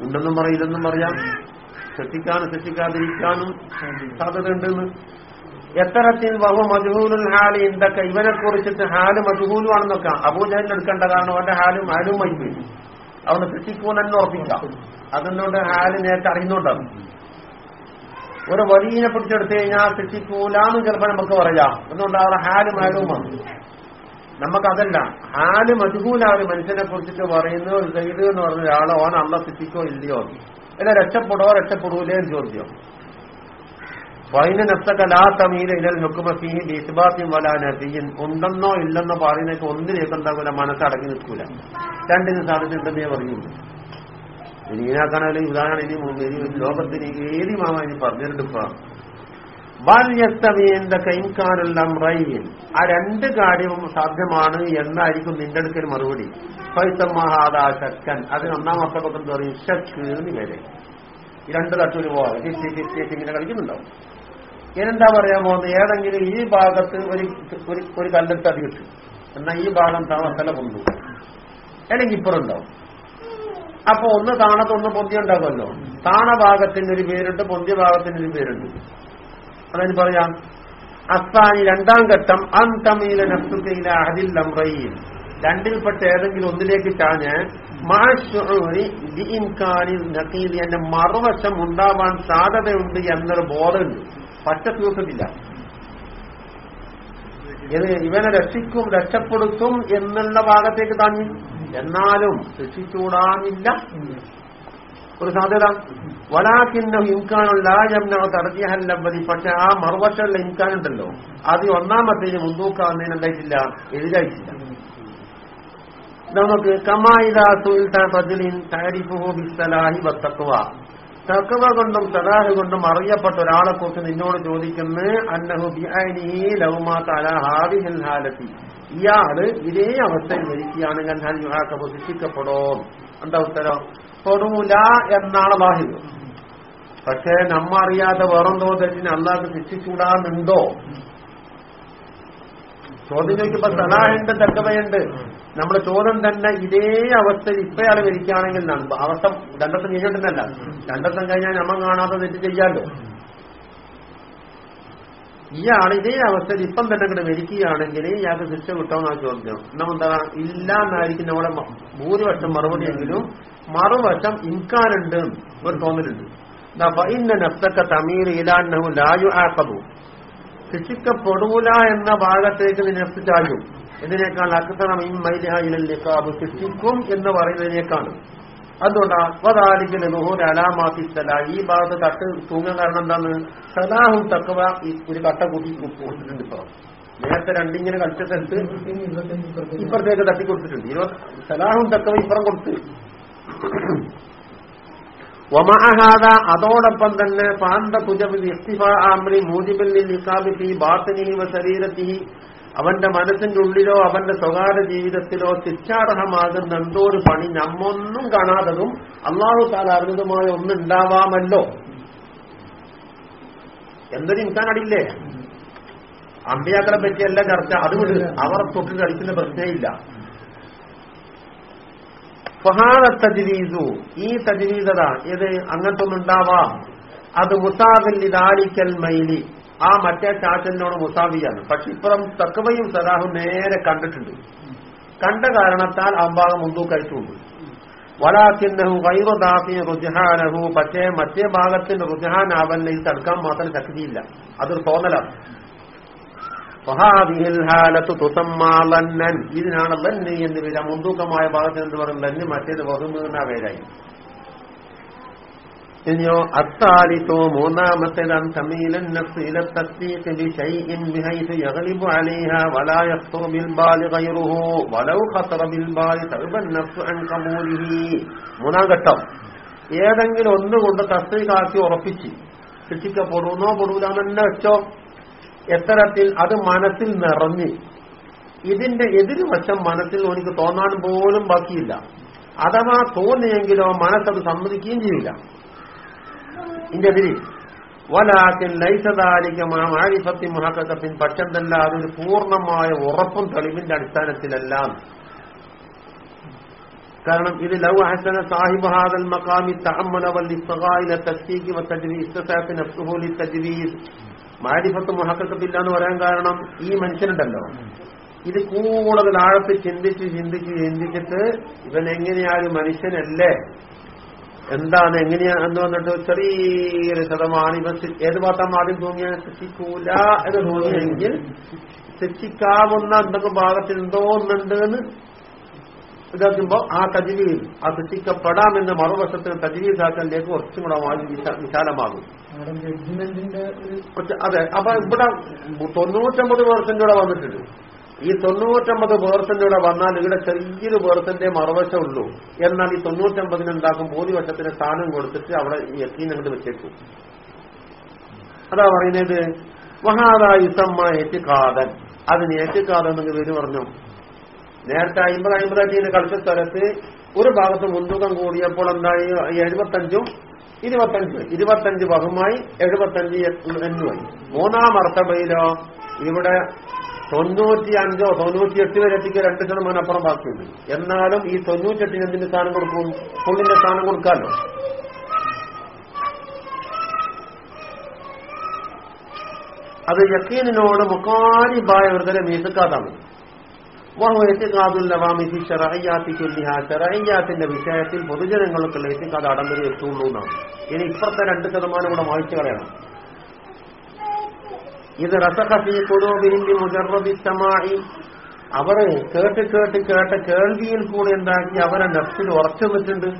ഉണ്ടെന്നും പറയാം ഇതെന്നും പറയാം. ശിക്ഷിക്കാനും ശിക്ഷിക്കാതിരിക്കാനും സാധ്യതയുണ്ടെന്ന്. എത്തരത്തിൽ വഹു മജുഹൂലുൽ ഹാൽ എന്തൊക്കെ ഇവനെ കുറിച്ചിട്ട് ഹാൽ മജുഹൂലുവാണെന്നൊക്കെ. അബൂജഹലിന് എടുക്കേണ്ട കാരണം അവന്റെ ഹാലും ഹാലും വൈകി അവന് ശിക്ഷിക്കൂലെന്ന് ഉറപ്പിക്കാം. അതെന്നോട് ഹാൽ നേരത്തെ അറിയുന്നുണ്ടാവും ഒരു വലിയനെ പിടിച്ചെടുത്തു കഴിഞ്ഞാൽ പോലാന്ന് ചിലപ്പോൾ നമുക്ക് പറയാം. എന്നുകൊണ്ട് അവരുടെ ഹാൽ മാലൂമാണ് നമുക്കതല്ല. ഹാൽ മജുഹൂല ഒരു മനുഷ്യനെ കുറിച്ചിട്ട് പറയുന്നു സൈഡ് എന്ന് പറഞ്ഞ ഒരാളോ ഓൻ അള്ള ശിക്ഷിക്കോ ഇല്ലയോ അല്ല രക്ഷപ്പെടോ രക്ഷപ്പെടൂലേ എന്ന് ചോദ്യം വൈന നഫ്സക ലാ തമീല ഇലൽ ഹുക്കുമ ഫീഹി ബിഇസ്ബാത്തിൻ വലാ നഫിയിൻ ഉണ്ടെന്നോ ഇല്ലെന്നോ പറയുന്നേക്ക് ഒന്നിലേക്ക് എന്താകൂല മനസ്സടങ്ങി നിൽക്കൂല. രണ്ടിന് സാധിച്ചിട്ടുണ്ടെന്നേ പറയുള്ളൂ. ഇനി ഇതിനാക്കാണെങ്കിൽ ഉദാഹരണം ഇനി ഇനി ലോകത്തിന് ഏതി മാമ ഇനി പറഞ്ഞിട്ടുണ്ട് ആ രണ്ട് കാര്യവും സാധ്യമാണ് എന്നായിരിക്കും നിന്റെ അടുക്കൽ മറുപടി. ഫൈസമാഹാദാ ശക്കൻ. അതിന് ഒന്നാം പക്കം എന്ന് പറയും? ഷക്ക് എന്ന് പേര്. ഈ രണ്ട് തട്ടൂര് പോവാതെ ഇങ്ങനെ കളിക്കുന്നുണ്ടാവും. ഇനെന്താ പറയാൻ പോകുന്നത് ഏതെങ്കിലും ഈ ഭാഗത്ത് ഒരു ഒരു കല്ലെടുത്ത് അത് കിട്ടും. എന്നാൽ ഈ ഭാഗം താമസല കൊണ്ടു. അല്ലെങ്കിൽ ഇപ്പുറമുണ്ടാവും അപ്പൊ ഒന്ന് താണത്തൊന്ന് പൊന്തി ഉണ്ടാകുമല്ലോ താണ ഭാഗത്തിന് ഒരു പേരുണ്ട് പൊന്തിയ ഭാഗത്തിന് ഒരു പേരുണ്ട്. അതിന് പറയാം? അസ്താനി രണ്ടാം ഘട്ടം അന്തമീല നഫ്സുക്കയിലെ അഹദിൽ ലംറയിൽ രണ്ടിൽപ്പെട്ട ഏതെങ്കിലും ഒന്നിലേക്ക് ചാഞ്ഞ് മാഷുറി ബിഇംകാനിൽ നഖീലി എന്റെ മറുവശം ഉണ്ടാവാൻ സാധ്യതയുണ്ട് എന്നൊരു ബോധമുണ്ട്. പച്ച തീർത്തിട്ടില്ല ഇവനെ രക്ഷിക്കും രക്ഷപ്പെടുത്തും എന്നുള്ള ഭാഗത്തേക്ക് താങ്ങി. എന്നാലും രക്ഷിച്ചൂടാനില്ല ഒരു സാധ്യത. വലാക്കിന്ന ഇൻകാനുള്ള തടഞ്ഞഹല്ലമ്പതി പക്ഷെ ആ മറുവശമുള്ള ഇൻകാൻ ഉണ്ടല്ലോ അത് ഒന്നാമത്തേന് മുൻതൂക്കാവുന്നതിന് എന്തായിട്ടില്ല എതിരായിട്ടില്ല. നമുക്ക് കമായിദാസുലിൻ തരിഫുഹു ബിസ്സലാഹി വത്തക്കുവ തക്കവ കൊണ്ടും തലാഹ് കൊണ്ടും അറിയപ്പെട്ട ഒരാളെ കുറിച്ച് നിന്നോട് ചോദിക്കുന്നു അന്നഹു ബിഅൈനിഹി ലൗമാത അലാ ഹാദിഹിൽ ഹാലത്തി. ഇയാൾ ഇതേ അവസ്ഥയിൽ മരിക്കുകയാണെങ്കിൽ ഹൽ യുഹാക്ക ശിക്ഷിക്കപ്പെടോ എന്താ ഉത്തരം? തൊടൂല എന്നാണ് വാഹിദ്. പക്ഷേ നമ്മ അറിയാതെ വേറെന്തോ തെറ്റിന് അള്ളാഹ് ശിക്ഷിച്ചൂടാന്നുണ്ടോ ചോദ്യം ചോദിക്കുമ്പോ സലാഹുണ്ട് തക്കവയുണ്ട്. നമ്മുടെ ചോദ്യം തന്നെ ഇതേ അവസ്ഥയിൽ ഇപ്പയാളെ മരിക്കുകയാണെങ്കിൽ അവസ്ഥ രണ്ടസം കഴിഞ്ഞിട്ടല്ല രണ്ടസം കഴിഞ്ഞാൽ നമ്മ കാണാതെ തെറ്റ് ചെയ്യാമല്ലോ ഇയാൾ ഇതേ അവസ്ഥയിൽ ഇപ്പം തന്നെ ഇങ്ങനെ മരിക്കുകയാണെങ്കിൽ ഇയാൾക്ക് ശിക്ഷ കിട്ടുമെന്നാ ചോദ്യം. നമ്മളെന്താ ഇല്ല എന്നായിരിക്കും നമ്മുടെ ഭൂരിപക്ഷം മറുപടിയെങ്കിലും മറുവശം ഇൻകാനുണ്ട് ഒരു തോന്നലുണ്ട്. എന്താ നഫ്തക്ക തമീർ ഇലാന്നഹു ലായു ആക്കതു ശിക്ഷിക്കപ്പെടൂല എന്ന ഭാഗത്തേക്ക് നിനക്ക് ചായും ഇതിനേക്കാൾ അക്തറം ഇമ്മൈലിഹാബ് ശിക്ഷിക്കും എന്ന് പറയുന്നതിനേക്കാണ് അതുകൊണ്ടാ വതാലിക്കൽ നുഹൂർ ഈ ഭാഗത്ത് തട്ട് തൂങ്ങാൻ കാരണം എന്താണ്? സലാഹും തക്കവ ഈ ഒരു കട്ട കൂട്ടി കൊടുത്തിട്ടുണ്ട് ഇപ്പൊ. നേരത്തെ രണ്ടിങ്ങനെ കളിച്ച സ്ഥലത്ത് ഇപ്പുറത്തേക്ക് തട്ടി കൊടുത്തിട്ടുണ്ട്. ഇരുപത് സലാഹും തക്കവ ഇപ്പുറം കൊടുത്ത്. വമഅഹാദ അതോടൊപ്പം തന്നെ പാന്ത തുജബിൽ ഇസ്തിഫ ആമ്രി മൂജിബിൽ നിക്കാബി ഫീ ബാത്തിനിഹി വ അവന്റെ മനസ്സിന്റെ ഉള്ളിലോ അവന്റെ സ്വകാര്യ ജീവിതത്തിലോ ശിക്ഷാർഹമാകുന്ന എന്തോ ഒരു പണി നമ്മൊന്നും കാണാത്തതും അള്ളാഹു താല അറിഞ്ഞതുമായ ഒന്നുണ്ടാവാമല്ലോ. എന്തൊരു ഇൻസാൻ അടിയില്ലേ അമ്പിയാക്കളെ പറ്റിയല്ല ചർച്ച. അത് വിട് അവർ തൊട്ട് കളിക്കുന്ന പ്രശ്നമില്ല. തജ്വീസു. ഈ തജ്വീസത ഇത് അങ്ങനത്തൊന്നുണ്ടാവാം. അത് മുസാബിൽ ഇതാലിക്കൽ മൈലി. ആ മറ്റേ ചാച്ചലിനോട് മുസാഫിയാണ്. പക്ഷെ ഇപ്പുറം തക്കവയും സലാഹും നേരെ കണ്ടിട്ടുണ്ട്. കണ്ട കാരണത്താൽ ആ ഭാഗം മുൻതൂ കഴിച്ചുകൊണ്ട് വലാഖിന്നഹു വൈറു ദാഫി റുജഹാനഹു. പക്ഷേ മറ്റേ ഭാഗത്തിൽ റുജഹാൻ ആവലിനെ ഇത് തടുക്കാൻ മാത്രം ശക്തിയില്ല. അതൊരു തോന്നലാണ്. ഇതിനാണ് ലന്ന് എന്ന് പേര് മുൻതൂക്കമായ ഭാഗത്ത് എന്ത് പറയുന്നത് ലന്ന് മറ്റേത് വഹുമെന്ന പേരായി. ഇനിയോ അത്താലിത്തോ മൂന്നാമത്തേതാണ് തമീലൻ നഫ്സ് ഇല തസ്ദീഖ് ബിശൈഇൻ ബിഹൈസു യഗ്ലിബു അലൈഹ വലാ യഖ്തുറു ബാലി ഗൈറുഹു വലൗ ഖത്തറ ബാലി നഫ്സ് അൻ ഖബൂലിഹി മൂന്നാം ഘട്ടം. ഏതെങ്കിലും ഒന്നുകൊണ്ട് തസ്ദീഖാക്കി ഉറപ്പിച്ച് ശിക്ഷിക്കപ്പെടുന്നോ പെടൂലെന്ന് വെച്ചോ? എത്തരത്തിൽ അത് മനസ്സിൽ നിറഞ്ഞ് ഇതിന്റെ എതിർവശം മനസ്സിൽ എനിക്ക് തോന്നാൻ പോലും ബാക്കിയില്ല. അഥവാ തോന്നിയെങ്കിലോ മനസ്സത് സമ്മതിക്കുകയും ചെയ്യില്ല. ഇതിന്റെ എതിര് വലാക്കിൻ ലൈസദാലികമാരിഫത്തി മഹാകത്തിൻ പക്ഷന്തല്ല അതൊരു പൂർണമായ ഉറപ്പും തെളിവിന്റെ അടിസ്ഥാനത്തിലല്ല. കാരണം ഇത് ലൗ ഹസന സാഹിബ് ഹാദൽ മക്കാമി തഅമ്മല വൽ ഇസ്തഗായില തസ്ദീഖ് വ തജ്വീസ് ഇസ്തസാഫി മാരിഫത്ത് മുഹക്കത്തില്ല എന്ന് പറയാൻ കാരണം ഈ മനുഷ്യനുണ്ടല്ലോ. ഇത് കൂടുതൽ ആഴത്തിൽ ചിന്തിച്ച് ചിന്തിച്ച് ചിന്തിച്ചിട്ട് ഇവൻ ഒരു മനുഷ്യനല്ലേ? എന്താണ് എങ്ങനെയാ എന്ന് വന്നിട്ട് ചെറിയൊരു ശതമാനം ഇവ ഏത് ഭാഗത്താണ് ആദ്യം തോന്നിയാൽ ശിക്ഷിക്കൂല എന്ന് തോന്നിയെങ്കിൽ ശിക്ഷിക്കാവുന്ന എന്തൊക്കെ ഭാഗത്തിൽ എന്തോ ഒന്നുണ്ട് എന്ന് ഇതാക്കുമ്പോ ആ തജ്വീദ് ആ ശിക്ഷിക്കപ്പെടാമെന്ന് മറുവശത്തിന് തജ്വീസാക്കലിലേക്ക് കുറച്ചും കൂടെ വിശാലമാകും. അതെ അപ്പൊ ഇവിടെ തൊണ്ണൂറ്റമ്പത് പേർസെന്റ് ഇവിടെ വന്നിട്ടുണ്ട്. ഈ തൊണ്ണൂറ്റമ്പത് പേർസെന്റ് ഇവിടെ വന്നാൽ ഇവിടെ ചെറിയൊരു പേർസെന്റേ മറുവശമുള്ളൂ. എന്നാൽ ഈ തൊണ്ണൂറ്റമ്പതിന് ഉണ്ടാക്കും ഭൂരിപക്ഷത്തിന് സ്ഥാനം കൊടുത്തിട്ട് അവിടെ യക്കീൻ അങ്ങോട്ട് വെച്ചേക്കും. അതാ പറയുന്നത്? മഹാദാ യുസമ്മ ഏറ്റുകാതൻ. അതിന് ഏറ്റുകാതൻ നിങ്ങൾ പേര് പറഞ്ഞു. നേരത്തെ അമ്പത് അമ്പതായിട്ട് കളിച്ച സ്ഥലത്ത് ഒരു ഭാഗത്ത് മുൻതൂക്കം കൂടിയപ്പോൾ എന്തായി? എഴുപത്തഞ്ചും ഇരുപത്തഞ്ച്. ഇരുപത്തഞ്ച് ബഹുമായി എഴുപത്തഞ്ച് എന്നുമായി മൂന്നാം അർത്ഥബയിലോ ഇവിടെ തൊണ്ണൂറ്റി അഞ്ചോ തൊണ്ണൂറ്റി എട്ട് വരെ എത്തിക്കുക രണ്ട് ശതമാനം അപ്പുറം ബാക്കിയുണ്ട്. എന്നാലും ഈ തൊണ്ണൂറ്റെട്ടിന് എന്തിന്റെ സ്ഥാനം കൊടുക്കും? ഫുള്ളിന്റെ സ്ഥാനം കൊടുക്കാമല്ലോ. അത് യക്കീനിനോട് മുക്കാലിബായ ഒരുതരം മീസക്കാതാണ് വഹു എത്തിക്കാതുല്ലവാമിതി ഷറയ്യാത്തി ചൊല്ലിഹ ഷറയ്യാത്തിന്റെ വിഷയത്തിൽ പൊതുജനങ്ങൾക്കുള്ള എത്തിക്കാത് അടമ്പതി എത്തുള്ളൂ എന്നാണ്. ഇനി ഇപ്പുറത്തെ രണ്ട് ശതമാനം കൂടെ വായിച്ചു കളയണം. ഇത് റസഖഫി കുലൂബിഹിന്റെ മുജറബി സമായി അവർ കേട്ട് കേട്ട് കേട്ട കേൾവിയിൽ കൂടെ ഉണ്ടാക്കി അവരെ നഫ്സിൽ ഉറച്ചു വെച്ചിട്ടുണ്ട്.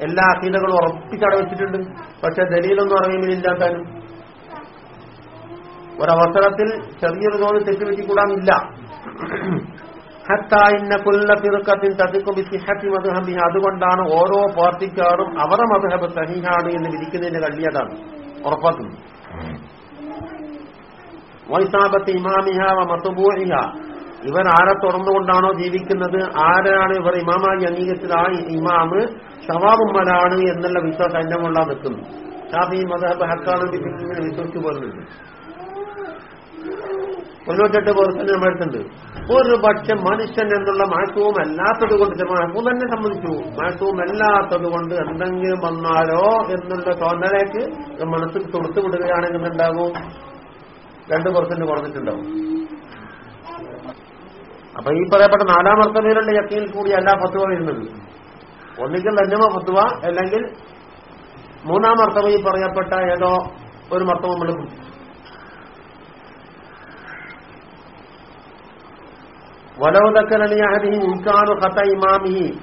എല്ലാ അഖീദകളും ഉറപ്പിച്ചട വെച്ചിട്ടുണ്ട്. പക്ഷെ ദലീലൊന്നും അറിയുന്നില്ലാത്താനും ഒരവസരത്തിൽ ചെറിയൊരു തോന്നി തെറ്റുപറ്റിക്കൂടാനില്ല ഹത്താ ഇന്ന കുല്ല ഫിർഖത്തിൻ തദിഖു ബിസിഹത്തി മദ്ഹബിഹ. അതുകൊണ്ടാണ് ഓരോ പാർട്ടിക്കാരും അവരുടെ മധുഹബ് സഹിഹാണ് എന്ന് വിധിക്കുന്നതിന്റെ കഴിയതാണ് ഉറപ്പാക്കുന്നത്. വൈസാബത്ത് ഇമാമിഹ മത്തുബൂഹിഹ ഇവർ ആരെ തുറന്നുകൊണ്ടാണോ ജീവിക്കുന്നത്? ആരാണ് ഇവർ ഇമാമായി അംഗീകരിച്ചത് ആ ഇമാമ് ഷവാബുമ്മലാണ് എന്നുള്ള വിശ്വാസം എന്റെ മുള്ള നിൽക്കുന്നു. ഷാഫി മദഹബ് ഹക്കാണ് വിശ്വസിച്ചു പോകുന്നുണ്ട് തൊണ്ണൂറ്റെട്ട് പേർസെന്റ് നമ്മളെടുത്തുണ്ട് ഒരു പക്ഷെ മനുഷ്യൻ എന്നുള്ള മഹത്വവും അല്ലാത്തത് കൊണ്ട് മഹത്വം തന്നെ സംബന്ധിച്ചു. മഹത്വവും അല്ലാത്തത് കൊണ്ട് എന്തെങ്കിലും വന്നാലോ എന്നുള്ള തോന്നലേക്ക് മനസ്സിൽ തൊടുത്തു വിടുകയാണെങ്കിൽ എന്താകും രണ്ട് പെർസെന്റ് കുറഞ്ഞിട്ടുണ്ടാവും. അപ്പൊ ഈ പറയപ്പെട്ട നാലാം മർത്തബയിലുള്ള യക്കീൽ കൂടി അല്ല ഫത്തുവ വരുന്നത്. ഒന്നുകിൽ അന്യമ ഫത്തുവ അല്ലെങ്കിൽ മൂന്നാം മർത്തബയിൽ പറയപ്പെട്ട ഏതോ ഒരു മർത്തവ നമ്മൾ വലവുതക്കലണിയാഹദിഹി ഇൻകാനു ഖത്ത ഇമാമിഹി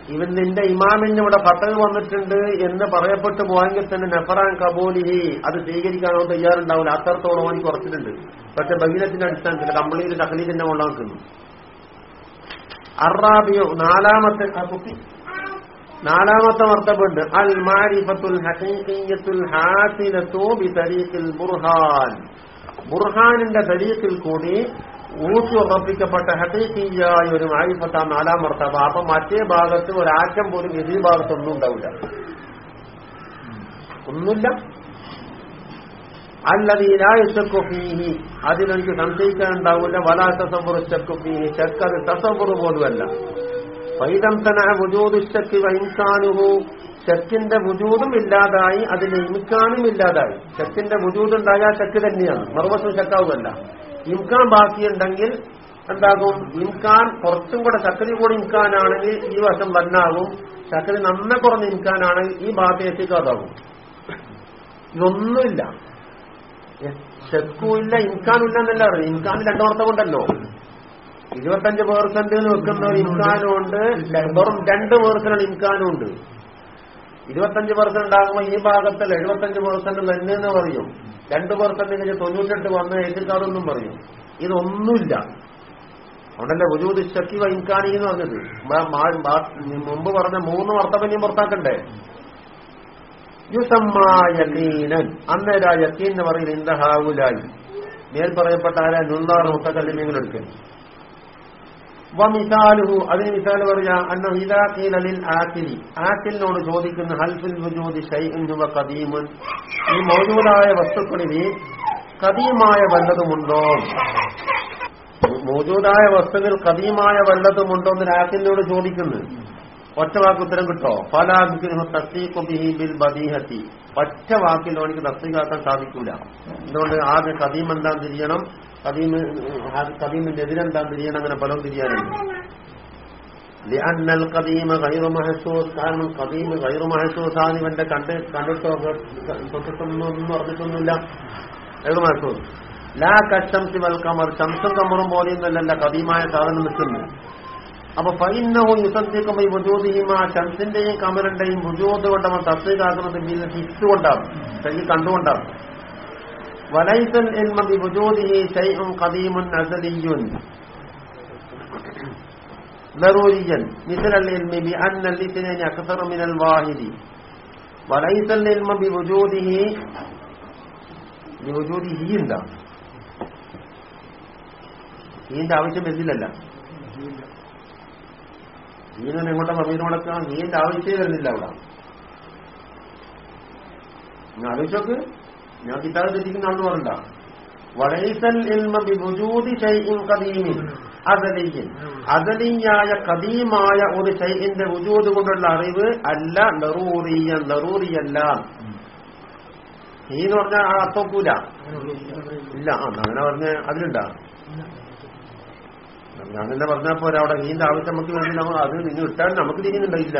ഇവൻ നിന്റെ ഇമാമിന് ഇവിടെ ഖത്തൽ വന്നിട്ടുണ്ട് എന്ന് പറയപ്പെട്ടു പോയെങ്കിൽ തന്നെ നഫറാൻ കബൂലിഹി. അത് സ്വീകരിക്കാൻ അവൻ തയ്യാറുണ്ടാവില്ല. അത്രത്തോളം അവൻ കുറച്ചിട്ടുണ്ട്. പക്ഷെ ബഹീനത്തിന്റെ അടിസ്ഥാനത്തിൽ കംപ്ലീറ്റ് തഹലീലിന്റെ മുള്ള നിൽക്കുന്നു. അറാബിയോ നാലാമത്തെ കുട്ടി. നാലാമത്തെ വർത്തപ്പുണ്ട്. അൽ മാരിഫത്തുൽ ഹഖീഖിയത്തുൽ ഹാസിലത്തു ബി തരീഖിൽ ബുർഹാൻ. ബുർഹാനിന്റെ തരീഖിൽ കൂടി ഊട്ടി ഉറപ്പിക്കപ്പെട്ട ഹഖീഖിയായ ഒരു മാരിഫത്ത നാലാം മർത്തബ അപ്പൊ മറ്റേ ഭാഗത്ത് ഒരാറ്റം പോലും എതിർ ഭാഗത്തൊന്നും ഉണ്ടാവില്ല. ഒന്നുമില്ല. അല്ലതീനായുഷക്കുഫീഹി അതിലെനിക്ക് സംശയിക്കാൻ ഉണ്ടാവില്ല വലാ തസവർ ചക്കുഫീഹി അത് തസവറു പോലുമല്ല. ഫൈദം തന വുജൂദുശക്ക് വഹിംസാനുഹു ചെക്കിന്റെ മുജൂദും ഇല്ലാതായി. അതിന്റെ ഇമിക്കാനും ഇല്ലാതായി. ശക്കിന്റെ വുജൂദുണ്ടായാൽ ചെക്ക് തന്നെയാണ്. മറുവശം ശക്കാവുമല്ല. ഇംകാൻ ബാക്കിയുണ്ടെങ്കിൽ എന്താകും? ഇൻകാൻ കുറച്ചും കൂടെ ശക്തി കൂടി ഇൻകാനാണെങ്കിൽ ഈ വശം വന്നാകും. ശക്തി നന്നെ കുറഞ്ഞ ഇൻകാനാണെങ്കിൽ ഈ ഭാഗത്തേക്ക് അതാകും. ഇതൊന്നുമില്ല. ഷെക്കുമില്ല ഇൻകാനും ഇല്ല എന്നല്ല പറയും ഇൻകാൻ രണ്ടോർത്തം കൊണ്ടല്ലോ. ഇരുപത്തഞ്ച് പേർസെന്റ് വെക്കുന്ന ഒരു ഇൻകാനും ഉണ്ട് വെറും രണ്ട് പേർസെന്റ് ഇൻകാനും ഉണ്ട് ഇരുപത്തഞ്ച് പേർസെന്റ് ഉണ്ടാകുമ്പോൾ ഈ ഭാഗത്തിൽ എഴുപത്തഞ്ച് പേർസെന്റ് എന്ന് പറയും. രണ്ട് കഴിഞ്ഞ് തൊണ്ണൂറ്റെട്ട് വന്ന് എഴുതിക്കാറൊന്നും പറയും. ഇതൊന്നുമില്ല. അതുകൊണ്ടല്ലേ വലിയ ശക്തി ഇൻകാനി എന്ന് പറഞ്ഞത് മുമ്പ് പറഞ്ഞ മൂന്ന് വർത്തമന്യം പുറത്താക്കണ്ടേ? യുസമ്മായീനൻ അന്നേരാ യക്കീൻ എന്ന് പറയുന്നത് ഇന്ദഹാവുലായി. മേൽ പറയപ്പെട്ട ആരാ? നുന്നാറ് മുത്തക്കല്ലിമീങ്ങൾ എടുക്കുന്നു വമിസാലുഹു അതിന് മിസാൽ പറയാ അന്ന ഹിദാഖീലിൽ ആക്കിലി ആക്കിലിനോട് ചോദിക്കുന്ന ഹൽഫിൽ വുജൂദി ഷൈഇൻ ഹുവ ഖദീമുൻ? ഈ മൗജൂദായ വസ്തുക്കളിൽ കദീമായ വല്ലതുമുണ്ടോ? മൗജൂദായ വസ്തുക്കൾ കദീമായ വല്ലതുമുണ്ടോ എന്ന് ആക്കിലിനോട് ചോദിക്കുന്നു. ഒറ്റ വാക്ക് ഉത്തരം കിട്ടോ? പല ബിൽ ബദീഹത്തി. ഒറ്റ വാക്കിൽ അവനിക്ക് തസ്തികാക്കാൻ സാധിക്കൂല. അതുകൊണ്ട് ആദ്യം കദീം എന്താ തിരിയണം? കദീമ് കദീമിന്റെ എതിരെന്താ തിരിയണം അങ്ങനെ പലവും തിരിയാനുണ്ട് ലിഅന്നൽ കദീമ ഗൈറു മഹസൂസ് കാരണം കദീമ് ഗൈറു മഹസൂസ് ആണ് ഇവന്റെ കണ്ട് കണ്ടിട്ടോ പറഞ്ഞിട്ടൊന്നുമില്ല ഗൈറു മഹസൂസ്. ലാ കശംസി വൽ കമർ ശംസും കമറും പോലെയൊന്നുമല്ലല്ല കദീമായ സാധനം നിൽക്കുന്നു അപ്പൊ ഫൈനവും യുസത്തിക്കുമ്പോ ഈ ബുജൂതിയും ആ ശംസിന്റെയും കമറിന്റെയും ബുജൂത് കൊണ്ടവൻ തസ്വീകാക്കുന്നത് ഹിസ് ശരി വലൈസൽ ഇൽമ ബി വുജൂദിഹി ശൈഉൻ ഖദീമുൻ അസലിയുൻ ضروريا مثل العلم بأن الاثنين أكثر من الواحد وليس العلم بوجوده بوجوده എന്താ ഇതിന്റെ ആവശ്യം വരുന്നില്ലല്ല ഈനെ എങ്ങോട്ടാ മറീനെ മുടക്കാം നീന്റെ ആവശ്യമേ വരുന്നില്ല അവിടെ ഞാൻ ആലോചിച്ചോക്ക് ഞാൻ കിട്ടാതെ തെറ്റിക്കുന്ന ആളെന്ന് പറയണ്ട വളൈസൽ അസലിയൻ അസലിയായ കദീമായ ഒരു ഷൈഇന്റെ വുജൂദ് കൊണ്ടുള്ള അറിവ് അല്ല ലറൂറിയൻ ലറൂറിയല്ല. ഈ എന്ന് പറഞ്ഞാൽ ആ അർത്ഥക്കൂല. ഇല്ല ആ അങ്ങനെ പറഞ്ഞ അതിലുണ്ടാ. ഞാൻ തന്നെ പറഞ്ഞാൽ അവിടെ നീന്റെ ആവശ്യം നമുക്ക് വേണ്ടി അത് നിങ്ങൾ ഇട്ടാൽ നമുക്ക് തിരിയുന്നുണ്ടായില്ല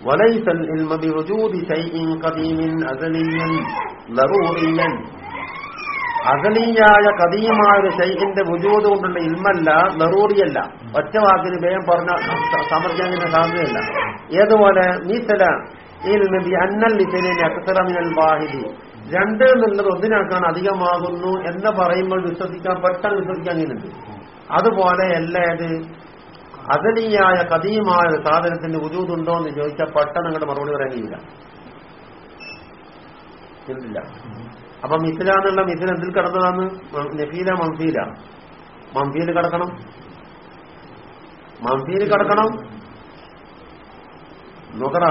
وليس العلم بوجود شيء قديم أزلي ضروريا അകലീയായ കഥീയമായ ഒരു ശൈഖിന്റെ വുജൂത് കൊണ്ടുള്ള ഇൽമല്ല നെറൂറിയല്ല ഒറ്റ വാക്കിന് വേഗം പറഞ്ഞ സമർപ്പിക്കാൻ സാധ്യതയില്ല ഏതുപോലെ മീസല ഇൽമി അന്നൽ ലിസലിനെ അക്സറമിനൽ വാഹിദി രണ്ട് എന്നുള്ളത് ഒന്നിനാക്കാൻ അധികമാകുന്നു എന്ന് പറയുമ്പോൾ വിശ്വസിക്കാൻ പെട്ടെന്ന് വിശ്വസിക്കാൻ കഴിയുന്നുണ്ട് അതുപോലെ അല്ല അകലീയായ കഥീയമായ ഒരു സാധനത്തിന്റെ വുജൂതുണ്ടോ എന്ന് ചോദിച്ചാൽ പെട്ടെന്ന് അങ്ങോട്ട് മറുപടി പറയാൻ കഴിയില്ല. ഇല്ല അപ്പൊ മിഥില എന്നുള്ള മിഥിൽ എന്തിൽ കിടന്നതാണ്? നഫീല മംഫീല. മംഫീൽ കിടക്കണം. മംഫീൽ കിടക്കണം. നോക്കറ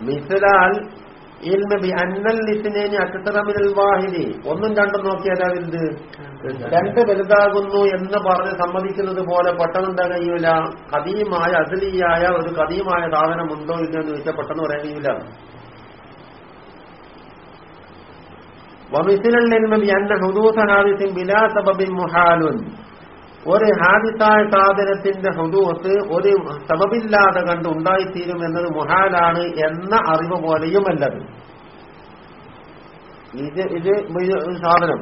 മിഥിലാൽ വാഹിദി. ഒന്നും രണ്ടും നോക്കിയാൽ അതിൽ രണ്ട് വലുതാകുന്നു എന്ന് പറഞ്ഞ് സമ്മതിക്കുന്നത് പോലെ പെട്ടെന്ന് കഴിയൂല. കഥീയമായ അസലിയായ ഒരു കഥീമായ സാധനം ഉണ്ടോ ഇല്ല എന്ന് ചോദിച്ചാൽ പെട്ടെന്ന് പറയാൻ കഴിയൂല. മുഹാലുൻ. ഒരു ഹാദിസായ സാധനത്തിന്റെ ഹുദൂത്ത് ഒരു സബബില്ലാതെ കണ്ട് ഉണ്ടായിത്തീരും എന്നത് മുഹാലാണ് എന്ന അറിവ് പോലെയും അല്ലത് ഇത് ഇത് സാധനം.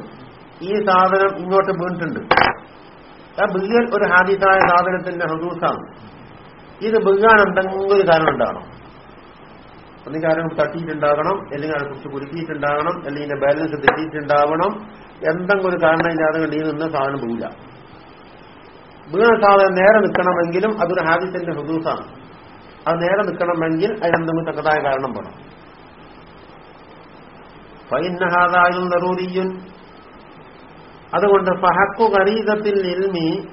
ഈ സാധനം ഇങ്ങോട്ട് വീണിട്ടുണ്ട്. ആ ബില്യൻ ഒരു ഹാദിസായ സാധനത്തിന്റെ ഹുദൂസാണ് ഇത് ബിഗാൻ എന്തെങ്കിലും ഒരു കാരണം ഉണ്ടാകണം. ഒന്നുകിൽ കാരണം തട്ടിയിട്ടുണ്ടാകണം അല്ലെങ്കിൽ അതിനെ കുറിച്ച് കുരുക്കിയിട്ടുണ്ടാകണം അല്ലെങ്കിൽ ബാലൻസ് തെറ്റിയിട്ടുണ്ടാവണം എന്തെങ്കിലും ഒരു കാരണം ഇല്ലാതെ കണ്ടിന്ന് സാധനം പോകില്ല വീണ സാധനം നേരെ നിൽക്കണമെങ്കിലും അതൊരു ഹാദിസിന്റെ ഹുദൂസാണ്. അത് നേരെ നിൽക്കണമെങ്കിൽ അതിനെന്തെങ്കിലും തക്കതായ കാരണം വേണം. ഫൈനഹാദായും നറൂരിയും അതുകൊണ്ട് ഫഹക്കു കരീതത്തിൽ ഇൽമി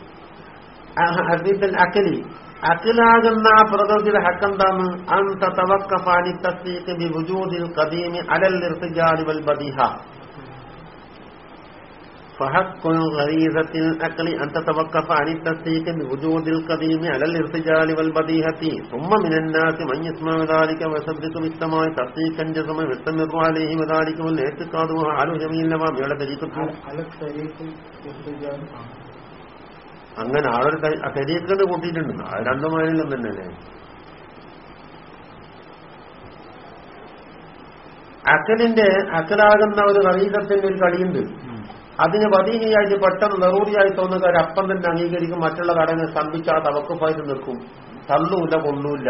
അക്കലി അഖിലാകുന്ന പ്രകൃതിയുടെ ഹക്കെന്താണ്? അന്ത തവക്കഫാനി ബി ഖദീമി അലൽ ഇർത്തിജാലി വൽ ബദീഹ. فحق غريزة الأكل أن تتوقف عن التصديق بوجود القديم على الارتجال والبديهة ثم من الناس من يسمع ذلك ويصدق بالسماء تصديقا جزما ويستمر عليه وذلك والاعتقاد على جميع النوامي على طريقة അങ്ങനെ ആളൊരു തെരീക്കണ്ട് കൂട്ടിയിട്ടുണ്ട് അത് രണ്ടു മാനിലും തന്നെയല്ലേ അക്കലിന്റെ അക്കലാകുന്ന ഒരു കറീതത്തിന്റെ ഒരു കളിയുണ്ട് അതിന് പതിനിയായിട്ട് പെട്ടെന്ന് നെറൂറിയായി തോന്നുക ഒരു അപ്പം തന്നെ അംഗീകരിക്കും മറ്റുള്ള കടനെ സ്തംഭിച്ച് ആ തവക്കുപ്പായിട്ട് നിൽക്കും. തള്ളൂല്ല കൊള്ളൂല്ല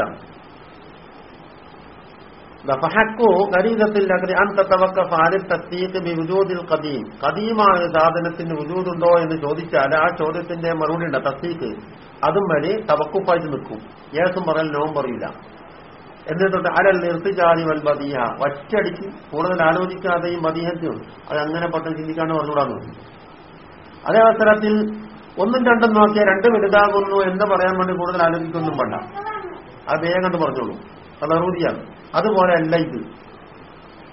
കദീം കദീമായ സാധനത്തിന് വിജൂതുണ്ടോ എന്ന് ചോദിച്ചാൽ ആ ചോദ്യത്തിന്റെ മറുപടി ഉണ്ട് തസ്തീക്ക് അതും വരെ തവക്കുപ്പായിട്ട് നിൽക്കും. ഏസും പറയാൻ നോവും പറയില്ല എന്നിട്ടുണ്ട്. അലൽ നിർത്തിജാതി വൽ മതിയ ഒറ്റടിച്ച് കൂടുതൽ ആലോചിക്കാതെയും ബദീഹത്തും അത് അങ്ങനെ പെട്ടെന്ന് ചിന്തിക്കാണ്ട് പറഞ്ഞുകൂടാന്ന് അതേ അവസരത്തിൽ ഒന്നും രണ്ടും നോക്കിയാൽ രണ്ടും വലുതാകുന്നു എന്ന് പറയാൻ വേണ്ടി കൂടുതൽ ആലോചിക്കൊന്നും വേണ്ട. അത് വേഗം കണ്ട് പറഞ്ഞോളൂ. അത് അറുതിയാണ് അതുപോലെ അല്ല ഇത്.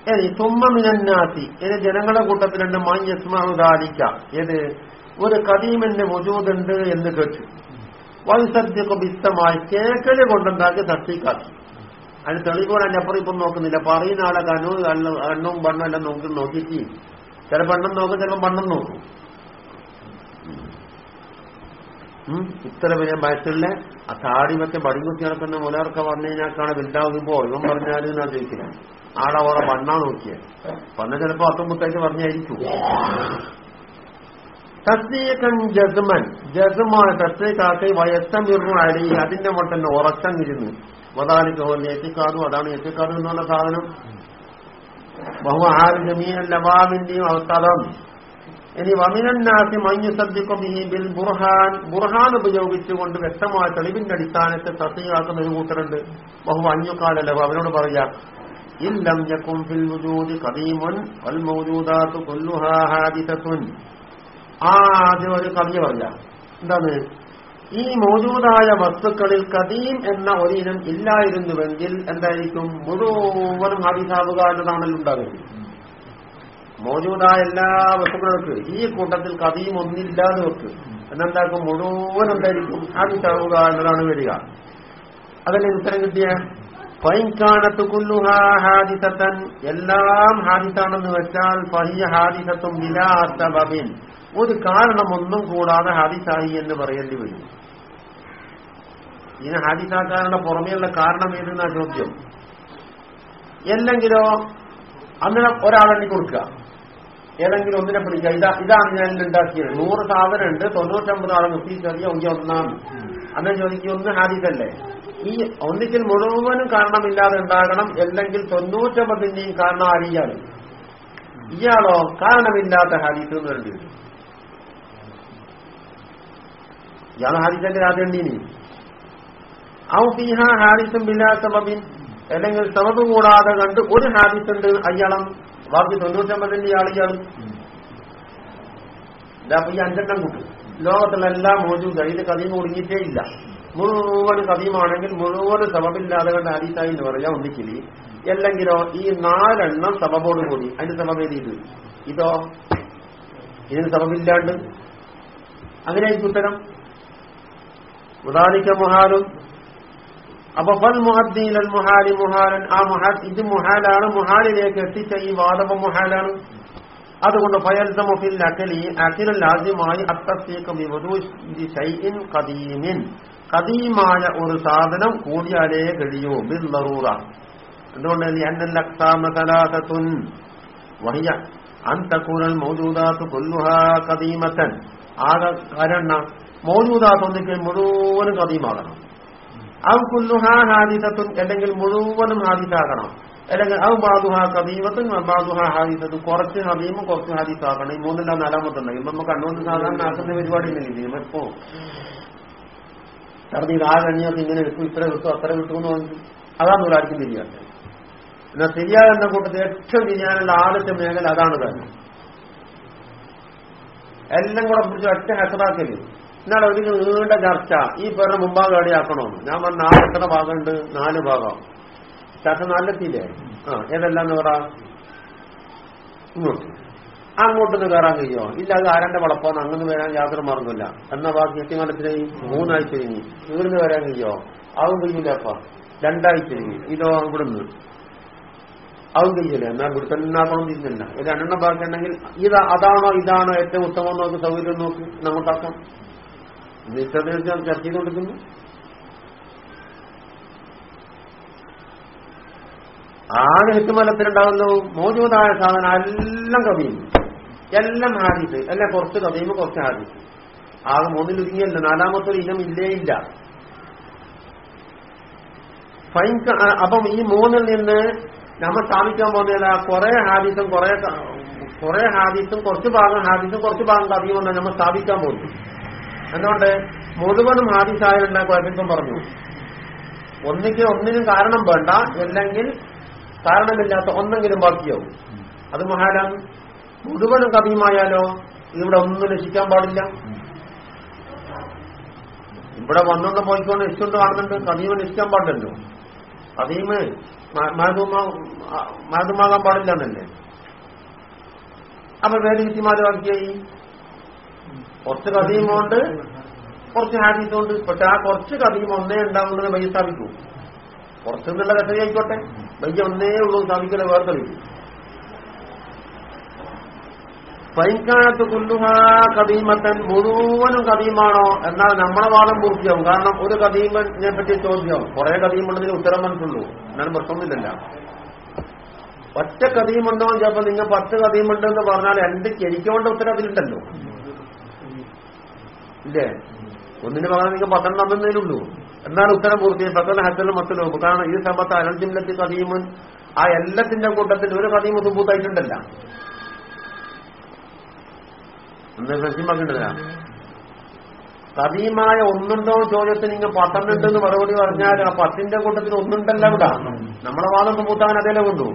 ഇനി തുമ്മമിനാത്തി ഏത്? ജനങ്ങളുടെ കൂട്ടത്തിലുണ്ട് മാഞ്ഞസ്മാവുദാലിക്ക ഏത്? ഒരു കദീമിന്റെ വജൂതുണ്ട് എന്ന് കേട്ടു. വൈസദ്യക്ക് വിസ്തമായി കേക്കൽ കൊണ്ടുണ്ടാക്കി തട്ടിക്കാക്കി. അതിന് തെളിവുകൾ അതിന്റെ അപ്പുറം ഇപ്പം നോക്കുന്നില്ല. പറയുന്ന ആളെ കനു എണ്ണവും പണ്ണും എല്ലാം നോക്കി നോക്കിയിട്ട് ചില പെണ്ണം നോക്കും ചിലപ്പോൾ പണ്ണം നോക്കും. ഇത്ര വലിയ വയസ്സിലെ ആ താടി വെച്ച പടികുത്തി നടക്കുന്ന മുലർക്ക വന്നു കഴിഞ്ഞാൽ വലുതാകുമ്പോ ഇവൻ പറഞ്ഞാലും ഞാൻ ചോദിക്കില്ല ആളെ ഓറെ വണ്ണാ നോക്കിയ. പറഞ്ഞ ചിലപ്പോ അത്തം മുത്തായിട്ട് പറഞ്ഞായിരിക്കും. തസ്തീക്കൻ ജസ്മൻ. ജസ്മാണ് തസ്തീക്കാക്കി വയസ്സമിറു അടി അതിന്റെ മട്ടന്നെ ഉറച്ചങ്ങിരുന്നു. വതാലിക്കോന്റെ എത്തിക്കാതും അതാണ് എത്തിക്കാതും എന്നുള്ള സാധനം. ബഹു ആര് ജമീൻ ലവാമിന്റെയും അവസ്ഥ ഇനി വമിനന്നാസി മഞ്ഞു സദ്യക്കും ഈ ബിൽ ബുർഹാൻ. ബുർഹാൻ ഉപയോഗിച്ചുകൊണ്ട് വ്യക്തമായ തെളിവിന്റെ അടിസ്ഥാനത്തെ സത്യമാക്കുന്ന ഒരു കൂട്ടരുണ്ട്. ബഹു അഞ്ഞുക്കാലല്ലോ അവനോട് പറയാ ഇല്ലം യക്കും ഫിൽ വുജൂദി ഖദീമുൻ വൽ മൗജൂദാത്തു കുല്ലുഹാ ഹാദിസത്തുൻ. ആദ്യം ഒരു കവിയ പറയാ എന്താണ്? ഈ മോജൂദായ വസ്തുക്കളിൽ കദീം എന്ന ഒരിനം ഇല്ലായിരുന്നുവെങ്കിൽ എന്തായിരിക്കും? മുഴുവനും ഹാദിസാവുക എന്നതാണല്ലോ ഉണ്ടാകുന്നത് മോജൂദായ എല്ലാ വസ്തുക്കൾക്ക് ഈ കൂട്ടത്തിൽ കഥയും ഒന്നില്ലാതെ വെക്ക്. എന്നെന്താക്കും മുഴുവൻ എന്തായിരിക്കും? ഹാദിസാവുക എന്നതാണ് വരിക. അതല്ലേ ഉത്തരം കിട്ടിയ ഫൈൻകാനത്ത് കുല്ലുഹാ ഹാദിസത്തൻ. എല്ലാം ഹാദിസാണെന്ന് വെച്ചാൽ ഫഹിയ ഹാദിസത്തും ബിലാസബിൻ ഒരു കാരണമൊന്നും കൂടാതെ ഹാദിസായി എന്ന് പറയേണ്ടി വരും. ഇനി ഹാദിസാക്കാരുടെ പുറമേയുള്ള കാരണം ഏതെന്നാ ചോദ്യം? എല്ലെങ്കിലോ അങ്ങനെ ഒരാളെണ്ണി കൊടുക്കുക. ഏതെങ്കിലും ഒന്നിനെ പിടിക്കുക. ഇതാ ഇതാണ് ഞാൻ ഉണ്ടാക്കിയത്. നൂറ് സാധനം ഉണ്ട് തൊണ്ണൂറ്റമ്പത് ആളെ നിർത്തിച്ചറിയ ഒന്നിയ ഒന്നാണ്. അന്ന് ചോദിക്കുക ഒന്ന് ഹാദിസല്ലേ? ഈ ഒന്നിക്കൽ മുഴുവനും കാരണമില്ലാതെ ഉണ്ടാകണം അല്ലെങ്കിൽ തൊണ്ണൂറ്റമ്പതിന്റെയും കാരണം അറിയാതെ ഇയാളോ കാരണമില്ലാത്ത ഹാദിസ് എന്ന് വേണ്ടി വരും. ഇയാൾ ഹാരിസന്റെ രാജണ്ടീനി ഔ ഫീഹ ഹാരിസും ബില്ലാ സബബിൻ. അല്ലെങ്കിൽ സബബ് കൂടാതെ കണ്ട് ഒരു ഹാരിസ് ഉണ്ട് അയാളം. ബാക്കി തൊണ്ണൂറ്റമ്പതിന്റെ ആൾ ഈ അഞ്ചെണ്ണം കൂട്ടും. ലോകത്തുള്ള എല്ലാ മോജൂദ ഇത് കഥയും ഒടുങ്ങിയിട്ടേ ഇല്ല. മുഴുവൻ കഥയുമാണെങ്കിൽ മുഴുവൻ സബബില്ലാതെ കണ്ട് ഹാരിസായി എന്ന് പറയാ ഒന്നിക്കില്ല അല്ലെങ്കിലോ ഈ നാലെണ്ണം സബബോട് കൂടി. അതിന്റെ ഏത് ഇത് ഇതോ? ഇതിന് സബബില്ലാണ്ട്. അങ്ങനെ ഉത്തരം. ഉദാലിക്ക മുഹാലും. അപ്പൊ ഫൽ മുഹദ്ദീൻ അൽ മുഹാലി മുഹാലൻ. ആ മുഹാൽ ഇത് മുഹാലാണ് മുഹാലിലേക്ക് എത്തിച്ച ഈ വാദവ മുഹാലാണ്. അതുകൊണ്ട് ഫയൽസമുഫിൽ അക്കലി അഖിലൽ ആദ്യമായി അത്തീഖിൻ കദീമിൻ കദീമായ ഒരു സാധനം കൂടിയാലേ കഴിയൂ. ബിൽ ലറൂറ എന്തുകൊണ്ട്? അന്നൽ വഹിയ അൻ മൗജൂദാത്ത് കൊല്ലുഹ കദീമത്തൻ ആകെ കാരണം മൗജൂദാത്ത് ഒന്നിക്ക് മുഴുവനും കദീമാകണം അവ കുല്ലുഹാ ഹാദിസത്തുൻ അല്ലെങ്കിൽ മുഴുവനും ഹാദിസാകണം അല്ലെങ്കിൽ അവ ബാദുഹ കദീമത്തും ബാദുഹ ഹാദിസത്തും കുറച്ച് ഹദീമും കുറച്ച് ഹാദിസാക്കണം ഈ മൂന്നില്ല നാലാമത്തുണ്ടെങ്കിൽ നമുക്ക് കണ്ണുകൊണ്ട് സാധാരണ ആക്കുന്ന പരിപാടി ഇല്ലേ? ഇപ്പോ കാരണം ഇത് ആ കണ്ണിയൊക്കെ ഇങ്ങനെ കിട്ടും ഇത്ര കിട്ടും അത്ര കിട്ടും എന്ന് പറഞ്ഞു അതാണ് ഒരാൾക്കും തിരിയാത്തത്. എന്നാ തിരിയാതെന്ന കൂട്ടത്തിൽ ഏറ്റവും തിരിയാനുള്ള ആദ്യത്തെ മേഖല അതാണ് തന്നെ. എല്ലാം കൂടെ പിടിച്ച് ഒറ്റ ഹെസറാക്കൽ. എന്നാൽ ഒരു നീണ്ട ചർച്ച. ഈ പേരുടെ മുമ്പാകെ എവിടെയാക്കണമെന്ന് ഞാൻ പറഞ്ഞ നാല് എത്ര ഭാഗമുണ്ട്? നാല് ഭാഗം. ചർച്ച നാലെത്തിയില്ലേ? ആ ഏതെല്ലാം പറ? ഇങ്ങോട്ട്. അങ്ങോട്ടൊന്ന് കയറാൻ കഴിയോ? ഇല്ല അത് ആരന്റെ വളപ്പാന്ന് അങ്ങനെ വരാൻ യാതൊരു മാർഗമില്ല എന്നാ ബാക്കി എത്തിമലത്തിനായി മൂന്നാഴ്ച കഴിഞ്ഞ് ഇവിടുന്ന് വരാൻ കഴിയോ? അതും കഴിയില്ല അപ്പ? രണ്ടാഴ്ച കഴിഞ്ഞ് ഇതോ ഇവിടുന്ന് അതും കഴിയില്ല എന്നാൽ ഇവിടെ തന്നെ ആക്കണം തിരിഞ്ഞില്ല. ഒരു രണ്ടെണ്ണം ബാക്കി ഉണ്ടെങ്കിൽ ഇത് അതാണോ ഇതാണോ ഏറ്റവും ഉത്തമം നോക്ക് സൗകര്യം നോക്ക് നമുക്കാക്കാം നിശ്ചയ ചർച്ച ചെയ്തുകൊടുക്കുന്നു ആകെ ഹിറ്റുമലത്തിലുണ്ടാവുന്നു മോജൂദായ സാധനം എല്ലാം കവിയും എല്ലാം ഹാദിസ് എല്ലാം കുറച്ച് കവിയുമ്പോൾ കുറച്ച് ഹാദിസ് ആകെ മൂന്നിൽ നാലാമത്തെ ഒരു ഇനം ഇല്ലേ ഇല്ല. ഫൈൻ അപ്പം ഈ മൂന്നിൽ നിന്ന് നമ്മൾ സ്ഥാപിക്കാൻ പോകുന്നില്ല കുറെ ഹാദിസും കുറെ കുറെ ഹാദിസും കുറച്ച് ഭാഗം ഹാദിസും കുറച്ച് ഭാഗം കവിയുമെന്ന് നമ്മൾ സ്ഥാപിക്കാൻ പോകുന്നു എന്തുകൊണ്ട്? മുഴുവനും ഹാദിസായുള്ള കുഴപ്പം പറഞ്ഞു. ഒന്നിക്ക് ഒന്നിനും കാരണം വേണ്ട. അല്ലെങ്കിൽ കാരണമില്ലാത്ത ഒന്നെങ്കിലും ബാക്കിയാവും. അത് മഹാരാണ് മുഴുവനും കവിയുമായാലോ? ഇവിടെ ഒന്നും രക്ഷിക്കാൻ പാടില്ല. ഇവിടെ വന്നൊന്ന് പോയിക്കൊണ്ട് ഇഷ്ടം കാണുന്നുണ്ട്. കദീമ രക്ഷിക്കാൻ പാടില്ലല്ലോ. കദീമ് മാതുമാകാൻ പാടില്ല എന്നല്ലേ? അപ്പൊ വേറെ വിറ്റിമാരുമാക്കിയായി കുറച്ച് കഥയുമുണ്ട് കുറച്ച് ഹാദീസുണ്ട് പക്ഷെ ആ കുറച്ച് കഥയും ഒന്നേ ഉണ്ടാവുന്നത് വയ്യ സ്ഥാപിക്കൂ. കുറച്ച് എന്നുള്ള കഥ ആയിക്കോട്ടെ. വയ്യ ഒന്നേ ഉള്ളൂ സ്ഥാപിക്കലെ വേറെ കളിക്കും പൈക്കാനത്ത് കുല്ലുഹാ കദീമത്തൻ മുഴുവനും കദീമാണോ എന്നാൽ നമ്മളെ വാദം പൂർത്തിയാവും. കാരണം ഒരു കദീമനെ പറ്റി ചോദ്യമാവും കുറെ കദീമുള്ളതിന് ഉത്തരം മനസ്സുള്ളൂ എന്നാലും പ്രശ്നമൊന്നുമില്ല ഒറ്റ കഥയുമുണ്ടോ ചിലപ്പോ നിങ്ങൾ പത്ത് കഥയുമുണ്ടെന്ന് പറഞ്ഞാൽ രണ്ട് എനിക്കൊണ്ട് ഉത്തരം അതിലുണ്ടല്ലോ ഇല്ലേ? ഒന്നിന് പകരം നിങ്ങൾ പത്തെണ്ണം തന്നതിലുള്ളൂ എന്നാൽ ഉത്തരം പൂർത്തി പത്തന ഹജ്ജൽ മത്തലോ കാരണം ഈ സമ്പത്ത് അനന്തിമില്ലത്തി കഥീമുൻ ആ എല്ലാത്തിന്റെ കൂട്ടത്തിൽ ഒരു കഥയും സുബൂത്തായിട്ടുണ്ടല്ല. സജ്ജമാക്കേണ്ടതാ കഥീമായ ഒന്നുണ്ടോ ചോദ്യത്തിന് ഇങ്ങനെ പത്തെണ്ണുണ്ടെന്ന് മറുപടി പറഞ്ഞാൽ ആ പത്തിന്റെ കൂട്ടത്തിൽ ഒന്നുണ്ടല്ല ഇവിടെ. നമ്മളെ വാദം സുബൂത്താൻ അതേലെ കൊണ്ടു.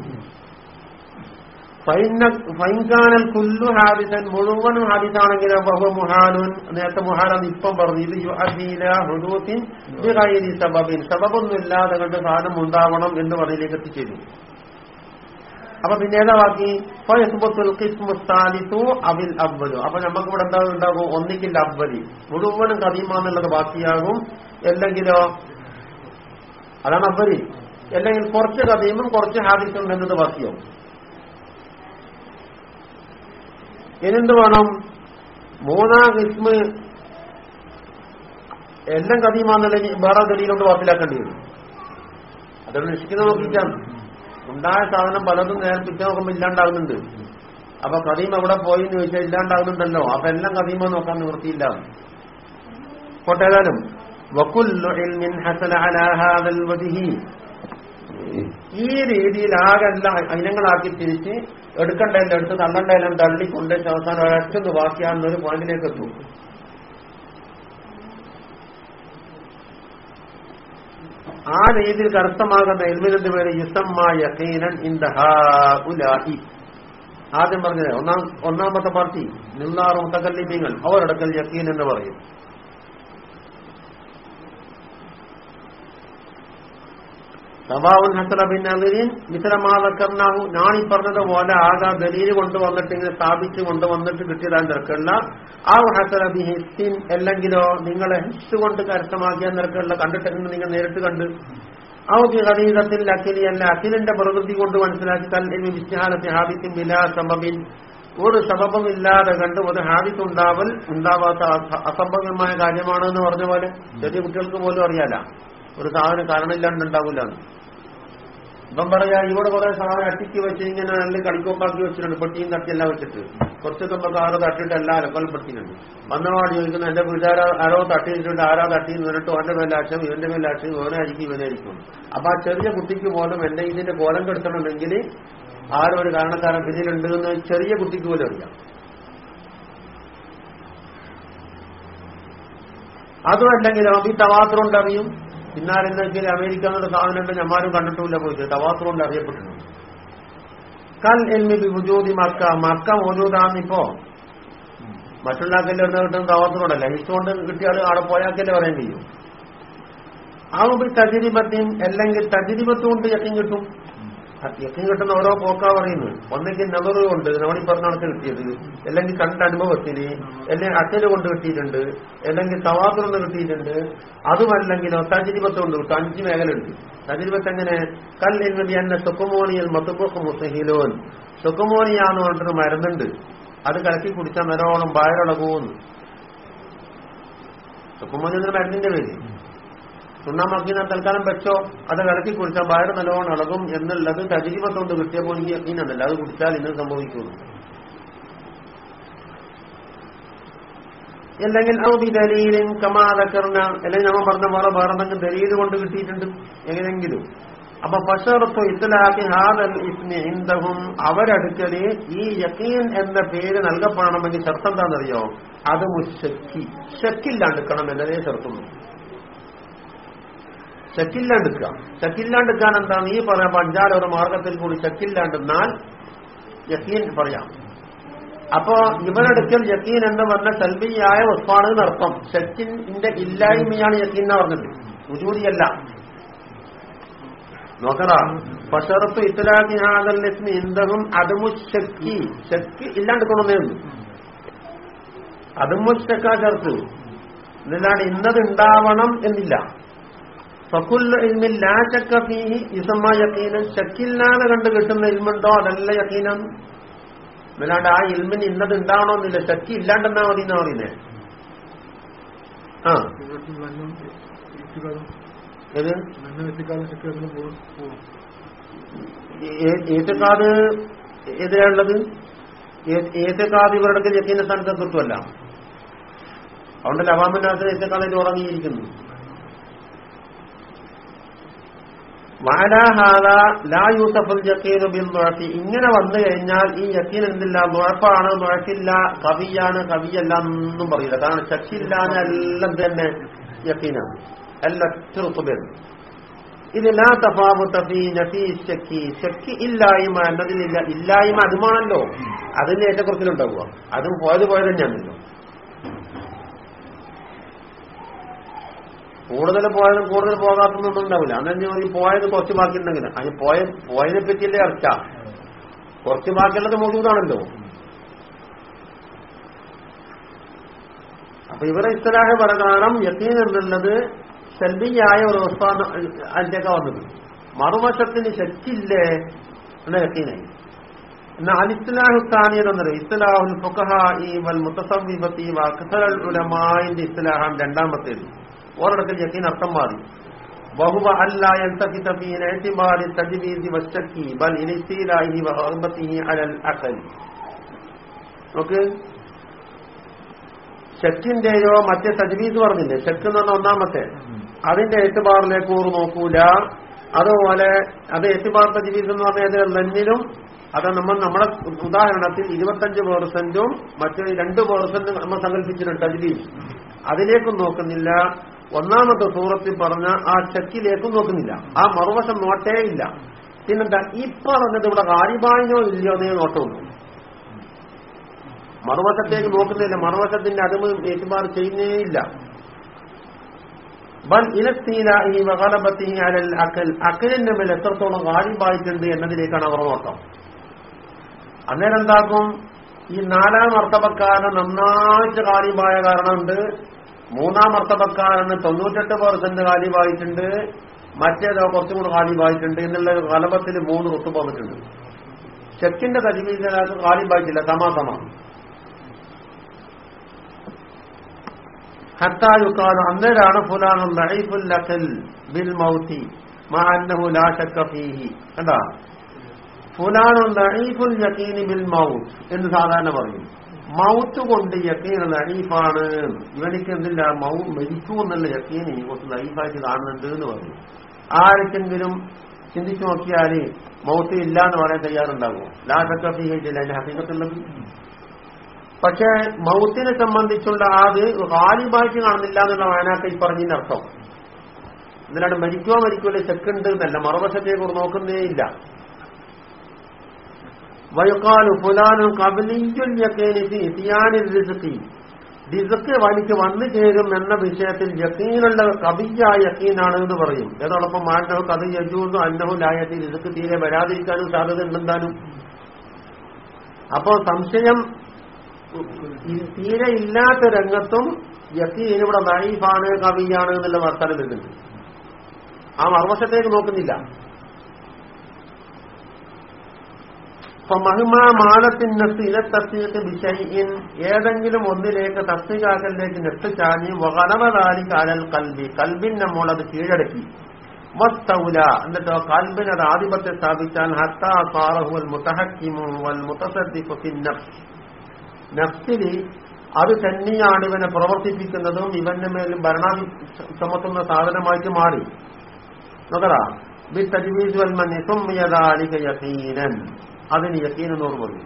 ഫൈൻകാനൽ കുല്ലു ഹാദിസൻ മുഴുവനും ഹാദിസാണെങ്കിൽ ബഹു മുഹാനുൻ നേരത്തെ മുഹാനെന്ന് ഇപ്പം പറഞ്ഞു ഇത് ഹുദൂത്തിൻ സബബിൻ. സബബൊന്നുമില്ലാതെ കണ്ട് സാധനം ഉണ്ടാവണം എന്ന് പറഞ്ഞതിലേക്ക് എത്തിച്ചേരും. അപ്പൊ പിന്നെ ഏതാ ബാക്കി? അബിൽ അബ്ബലു അപ്പൊ നമുക്ക് ഇവിടെ എന്താ ഉണ്ടാകും? ഒന്നിക്കിൽ അബ്ബലി മുഴുവനും കദീമാന്നുള്ളത് ബാക്കിയാകും. അല്ലെങ്കിലോ? അതാണ് അബ്ബലി അല്ലെങ്കിൽ കുറച്ച് കദീമും കുറച്ച് ഹാദിസും എന്നത് ബാക്കിയാവും. ഇനെന്ത് വേണം? മൂന്നാം കിസ്മ് എല്ലാം കഥയുമാന്നുണ്ടെങ്കിൽ വേറെ ദലീലുകൊണ്ട് വാപ്പിലാക്കേണ്ടി വരും. അതൊരു നിശ്ചിക്കുന്ന നോക്കിയിട്ടാണ് ഉണ്ടായ സാധനം പലതും പിറ്റേ നോക്കുമ്പോൾ ഇല്ലാണ്ടാകുന്നുണ്ട്. അപ്പൊ കഥയും എവിടെ പോയി എന്ന് ചോദിച്ചാൽ ഇല്ലാണ്ടാകുന്നുണ്ടല്ലോ. അപ്പൊ എല്ലാം കദീമ നോക്കാൻ നിവൃത്തിയില്ല. കോട്ടേതാലും ഈ രീതിയിൽ ആകെല്ലാം ഇനങ്ങളാക്കി തിരിച്ച് എടുക്കണ്ടെല്ലാം എടുത്ത് തള്ളണ്ടെല്ലാം തള്ളിക്കൊണ്ട് അവസാനം ഒരൊറ്റൊന്ന് ബാക്കിയാണെന്നൊരു പോയിന്റിലേക്ക് എത്തും. ആ രീതിയിൽ കരസ്ഥമാകുന്ന എൽമിനെന്ത് പേര് യുസമ്മ യഖീനൻ ഇന്ദഹാഉലാഹി ആദ്യം പറഞ്ഞത് ഒന്നാം ഒന്നാമത്തെ പാർട്ടി നിന്നാറും തകല്ലിമീങ്ങൾ അവരടക്കൽ യക്കീൻ എന്ന് പറയും. സബാവുൻ ഹസന ബിൻ നദിരീൻ മിത്രമാതക്കർണാഹു ഞാൻ ഈ പറഞ്ഞത് പോലെ ആകാ ദലീൽ കൊണ്ടുവന്നിട്ട് ഇങ്ങനെ സ്ഥാപിച്ചു കൊണ്ടുവന്നിട്ട് കിട്ടിയതാൻ തിരക്കുള്ള. ആ ഹസന ബി ഹിസ്റ്റിൻ അല്ലെങ്കിലോ നിങ്ങളെ ഹിസ് കൊണ്ട് കരസ്ഥമാക്കിയാൻ തിരക്കുള്ള കണ്ടിട്ടെങ്കിൽ നിങ്ങൾ നേരിട്ട് കണ്ട്. ആ ഖദീദത്തിൽ അഖിലി അല്ല അഖിലിന്റെ പ്രകൃതി കൊണ്ട് മനസ്സിലാക്കി കൽ വിജ്ഞാനത്തെ ഹാദിക്കും ബിലാ സമബിൻ ഒരു സബബമില്ലാതെ കണ്ട് ഒരു ഹാബിത്ത് ഉണ്ടാവൽ ഉണ്ടാവാത്ത അസ- അസംഭവ്യമായ കാര്യമാണെന്ന് പറഞ്ഞ പോലെ ചെറിയ കുട്ടികൾക്ക് പോലും അറിയാല. ഒരു സാധനം കാരണമില്ലാണ്ട് ഉണ്ടാവില്ല ഇപ്പം പറയാ ഇവിടെ കുറെ സാധനം അട്ടിക്ക് വെച്ച് ഇങ്ങനെ നല്ല കളിക്കോപ്പാക്കി വെച്ചിട്ടുണ്ട്. പെട്ടിയും തട്ടിയെല്ലാം വെച്ചിട്ട്. കുറച്ച് നമുക്ക് ആരോ തട്ടിയിട്ട് എല്ലാ അലക്കൊല്ലം വന്നവാട് ചോദിക്കുന്നു എന്റെ വീട്ടുകാരോ ആരോ തട്ടിയിട്ടുണ്ട്? ആരോ തട്ടി എന്നിട്ട് ഓന്റെ മേലാക്ഷം ഇവന്റെ മേലാക്ഷം ഇവനായിരിക്കും ഇവനായിരിക്കും അപ്പൊ ആ ചെറിയ കുട്ടിക്ക് പോലും എന്റെ ഇതിന്റെ കോലം കെടുത്തണമെങ്കിൽ ആരോ ഒരു കാരണക്കാരൻ പിന്നിലുണ്ട് എന്ന് ചെറിയ കുട്ടിക്ക് പോലും അറിയാം. അതുമല്ലെങ്കിലും ഈ തവാത്രം അറിയും. പിന്നാലെന്തെങ്കിൽ അമേരിക്ക എന്നൊരു സാധനം ഉണ്ടെങ്കിൽ ഞമ്മാരും കണ്ടിട്ടില്ല പോയിട്ട്. തവാത്രം കൊണ്ട് അറിയപ്പെട്ടിട്ടുണ്ട് കൽ എൽമി ബുജൂതി മക്ക. മക്ക മോജൂദാന്നിപ്പോ മറ്റുള്ളാക്കല്ലേ ഒന്ന് കിട്ടുന്ന തവാത്രമുണ്ടല്ല ഹിസ്റ്റോണ്ട് കിട്ടിയാൽ അവിടെ പോയാക്കല്ലേ പറയാൻ കഴിയും. ആ മുമ്പിൽ തജിരിപത്തിയും അല്ലെങ്കിൽ തജിരിബത്ത് കൊണ്ട് കിട്ടും. യക്കം കിട്ടുന്ന ഓരോ പോക്കാ പറയുന്നു. ഒന്നെങ്കിൽ നെതറ് കൊണ്ട് നമ്മളീ പറഞ്ഞ കിട്ടിയത്. അല്ലെങ്കിൽ കണ്ട അനുഭവത്തിന് അല്ലെങ്കിൽ അച്ഛന് കൊണ്ട് കിട്ടിയിട്ടുണ്ട് അല്ലെങ്കിൽ തവാത്തുർ കൊണ്ട് കിട്ടിയിട്ടുണ്ട്. അതുമല്ലെങ്കിലോ തജിരിബത്ത് കൊണ്ട് കിട്ടും. അഞ്ച് മേഖലയുണ്ട്. തജിരിബത്ത് എങ്ങനെ കൽ എന്നത് എന്നെ സുഖമോണിയൽ മത്തുപ്പൊക്കെ മുസഹിലോൻ. സുഖമോണിയാന്ന് പറഞ്ഞിട്ട് മരുന്നുണ്ട്. അത് കലക്കി കുടിച്ചാൽ നല്ലോണം വയറിളകുമെന്ന് സുക്കുമോണി എന്ന മരുന്നിന്റെ പേര്. സുണ്ണാമാക്കിന തൽക്കാലം വെച്ചോ അത് കലക്കി കുടിച്ചാൽ വയറ് നല്ലോണം ഇളകും എന്നുള്ളത് തജീവത്തോണ്ട് കിട്ടിയപ്പോൾ എനിക്ക് അക്കീനല്ല അത് കുടിച്ചാൽ ഇന്ന് സംഭവിക്കുന്നു അല്ലെങ്കിൽ ഔബി ദലീലിൻ കമാതക്കറിന അല്ലെങ്കിൽ നമ്മൾ പറഞ്ഞ വേറെ വേറെ എന്തെങ്കിലും ദലീൽ കൊണ്ട് കിട്ടിയിട്ടുണ്ട് എങ്ങനെയെങ്കിലും. അപ്പൊ പശറത്തോ ഇത്തലാക്കി ഹാദൽ ഇസ്മി ഇന്ദഹും അവരടുക്കൽ ഈ യക്കീൻ എന്ന പേര് നൽകപ്പെടണമെങ്കിൽ ചർത്തം എന്താണെന്നറിയോ? അത് മുശക്കി ശക്കില്ലാണ്ടിക്കണം എന്നതേ ശർത്തുള്ളൂ ചക്കില്ലാണ്ടിക്കുക ചക്കില്ലാണ്ടെടുക്കാൻ എന്താണ്? ഈ പറയാം അഞ്ചാറ് ഒരു മാർഗത്തിൽ കൂടി ചക്കില്ലാണ്ടെന്നാൽ യക്കീൻ പറയാം. അപ്പോ ഇവരെടുക്കൽ യക്കീൻ എന്ന് പറഞ്ഞ സൽബിയായ വസ്ഫാണ് എന്നർത്ഥം ശക്കിന്റെ ഇല്ലായ്മയാണ് യക്കീൻ എന്ന് പറഞ്ഞത്. ഉജൂരിയല്ല നോക്കടാ പഷറത്ത് ഇത്തലാഖി ഹാദല്ലിസ്മി ഇന്ദഹും അതുമു ശക്തി ശക്തി ഇല്ലാണ്ടിക്കണമെന്നേ ഉള്ളൂ. അതുമു ശക്കാ ചേർത്ത്. എന്നാണ് ഇന്നത് ഉണ്ടാവണം എന്നില്ല. ഫക്കുൽ ഇൽമിൽ ലാ ചക്ക ഫീഹി ഇസമ്മ യക്കീനൻ ശക്കില്ലാതെ കണ്ട് കിട്ടുന്ന ഇൽമുണ്ടോ? അതല്ല യക്കീനം അല്ലാണ്ട് ആ ഇൽമിന് ഇന്നത് ഉണ്ടാവണമെന്നില്ല ശക്തി ഇല്ലാണ്ടെന്നാ മതി എന്നാ പറയുന്നേ? ആ. ഏത്? ഏത്തക്കാത് എതിരാളുള്ളത് ഏത്തക്കാത് ഇവരുടെ യക്കീന സ്ഥാനത്ത് കിട്ടുമല്ല അതുകൊണ്ട് ലവാമിനകത്ത് ഏത്തക്കാതിൽ ഉറങ്ങിയിരിക്കുന്നു മാലാഹാദ ലാ യൂസഫുൽ യക്കീനു ബിൽ നുഴഫി ഇങ്ങനെ വന്നു കഴിഞ്ഞാൽ ഈ യക്കീൻ എന്തില്ല? നുഴപ്പാണ് നുഴക്കില്ല കവിയാണ്. കവിയല്ല എന്നും പറയില്ല. കാരണം ശക്തിയില്ലാതെ എല്ലാം തന്നെ യക്കീനാണ് എല്ലാം ചെറുത്തുപേരും. ഇത് ലാ ശക്തി ഇല്ലായ്മ എന്നതിലില്ല. ഇല്ലായ്മ അതുമാണല്ലോ. അതിന്റെ ഏറ്റക്കുറച്ചിലുണ്ടാവുക. അതും പോയത് പോയത് തന്നെയാണല്ലോ. കൂടുതൽ പോയാലും കൂടുതൽ പോകാത്തൊന്നും ഉണ്ടാവില്ല അന്നെ ഈ പോയത് കുറച്ച് ബാക്കിയുണ്ടെങ്കിൽ അതിന് പോയ പോയതിനെ പറ്റിയല്ലേ അർച്ച കുറച്ച് ബാക്കിയുള്ളത് മൗജൂദാണല്ലോ അപ്പൊ ഇവരെ ഇസ്തലാഹ പ്രകാരം യത്തീൻ എന്നുള്ളത് സെൽബിയായ ഒരു അവസ്ഥ അതിന്റെയൊക്കെ വന്നത്. മറുവശത്തിന് ശക്തിയില്ലേ എന്ന യത്തീനായി എന്നാൽ അലിസ്ലാഹു സ്ഥാനീയത എന്നറിയാം. ഇസ്ലാഹുൽ ഫുഖഹാഇ വൽ മുത്തസവ്വിബത്തി വഅക്സറൽ ഉലമായിന്റെ ഇസ്ലാഹാൻ രണ്ടാമത്തേത്. ഒരിടത്തിൽ യക്കീൻ അർത്ഥം മാറി വഹുവ അല്ല يلتفت في اعتبار التجويز والشك بل الاستيلاء ورغبته على العقل നോക്ക് ഷെക്കിന്റെയോ മറ്റേ തജ്വീസ് പറഞ്ഞില്ലേ ഷെക്ക് എന്ന് പറഞ്ഞ ഒന്നാമത്തെ അതിന്റെ എട്ടുബാറിലേക്ക് ഊറ് നോക്കൂല അതുപോലെ അത് എട്ടുബാർ തജ്വീസ് എന്ന് പറഞ്ഞത് ലെന്നിലും അത് നമ്മൾ നമ്മുടെ ഉദാഹരണത്തിൽ ഇരുപത്തഞ്ച് പേഴ്സന്റും മറ്റൊരു രണ്ട് പേഴ്സന്റ് നമ്മൾ സങ്കല്പിച്ചിട്ടുണ്ട് തജ്വീസ് അതിലേക്കും നോക്കുന്നില്ല ഒന്നാമത്തെ സൂറത്തിൽ പറഞ്ഞ ആ ചെക്കിലേക്കും നോക്കുന്നില്ല. ആ മറുവശം നോട്ടേ ഇല്ല. പിന്നെന്താ ഇപ്പൊ പറഞ്ഞത് ഇവിടെ കാര്യമായോ ഇല്ലയോ എന്നേ നോട്ടമുള്ളൂ മറുവശത്തേക്ക് നോക്കുന്നില്ല. മറുവശത്തിന്റെ അടിമ ഏറ്റുമാർ ചെയ്യുന്നേ ഇല്ല. ബൽ ഇനത്തീലാഹി ഈ അലൽ അക്കൽ. അക്കലിന്റെ മേൽ എത്രത്തോളം കാലിബായിട്ടുണ്ട് എന്നതിലേക്കാണ് അവർ നോട്ടം. അന്നേരം എന്താക്കും? ഈ നാലാം അർത്ഥവക്കാരൻ നന്നായിട്ട് കാലിബായ കാരണമുണ്ട്. മൂന്നാം അർത്ഥപക്കാരന് തൊണ്ണൂറ്റെട്ട് പെർസെന്റ് വായിച്ചിട്ടുണ്ട്. മറ്റേതോ കുറച്ചും കൂടെ കാലിബായിട്ടുണ്ട് എന്നുള്ള കലപത്തിൽ മൂന്ന് റുത്ത് പോന്നിട്ടുണ്ട്. ചെക്കിന്റെ തരിമീനാൾക്ക് കാലിബായിട്ടില്ല സമാസമ ഹത്തായുക്കാണ് അന്നേരാണ് ഫുലാനും ലൈഫുൽ ലഖൽ ബിൽ മൗത്തി. മാ അന്നഹു ലാ കണ്ടാ? ഫുലാനും ലൈഫുൽ യക്കീനി ബിൽ മൗത്ത് എന്ന് സാധാരണ പറയും. മൗത്ത് കൊണ്ട് യക്കീൻ ലൈഫാണ് ഇവനിക്ക് എന്തില്ല മൗ മരിക്കൂ എന്നുള്ള ഈ കുറച്ച് ലൈഫായിട്ട് കാണുന്നുണ്ട് എന്ന് പറഞ്ഞു. ആർക്കെങ്കിലും ചിന്തിച്ചു നോക്കിയാൽ മൗത്ത് ഇല്ല എന്ന് പറയാൻ തയ്യാറുണ്ടാകുമോ? ലാ ശക്ക എന്റെ ഹസീകത്തുള്ളത് പക്ഷേ മൗത്തിനെ സംബന്ധിച്ചുള്ള അത് ഹാലിബായിട്ട് കാണുന്നില്ല എന്നുള്ള വായനാക്ക ഈ പറഞ്ഞതിന്റെ അർത്ഥം. എന്തിനാണ് മരിക്കുവോ മരിക്കോ ചെക്കുണ്ട് എന്നല്ല. മറുവശത്തേക്ക് നോക്കുന്നേ ഇല്ല. വയക്കാലു ഫുലാനും കബലിഞ്ചുൽ ഡിസക്ക് റിസുക്ക് വലിക്ക് വന്നു ചേരും എന്ന വിഷയത്തിൽ യക്കീനുള്ള കവിയായ യക്കീനാണ് എന്ന് പറയും ഏതോടൊപ്പം മാറ്റവും കഥ യജൂന്നു അന്നവും ലായത്തിൽ റിസുക്ക് തീരെ വരാതിരിക്കാനും സാധ്യത ഉണ്ടെന്താനും. അപ്പോ സംശയം തീരെ ഇല്ലാത്ത രംഗത്തും യക്കീൻ ഇവിടെ നൈഫാണ് കവിയാണ് എന്നുള്ള വർത്തനം വരുന്നുണ്ട്. ആ മറുവശത്തേക്ക് നോക്കുന്നില്ല. ഏതെങ്കിലും ഒന്നിലേക്ക് തസ്തികാക്കലിലേക്ക് നെട്ടിച്ചാഞ്ഞ് കാലൽ കൽവി കൽബി കൽബിൻ അത് കീഴടക്കി. വസ്തൗല. എന്നിട്ടോ അത് ആധിപത്യം സ്ഥാപിച്ചാൽ ഹത്താ സാറഹുൽ മുത്തഹക്കിമു വൽ അത് തന്നെയാണ് ഇവനെ പ്രവർത്തിപ്പിക്കുന്നതും ഇവന്റെ മേലും ഭരണാധി ചുമത്തുന്ന സാധനമായിട്ട് മാറി. നോക്കടാ. ബി തജ്വീസ് വൽമൻ സുമ്മിയദാലിക യഖീനൻ അതിന് യക്കീൻ പറഞ്ഞു.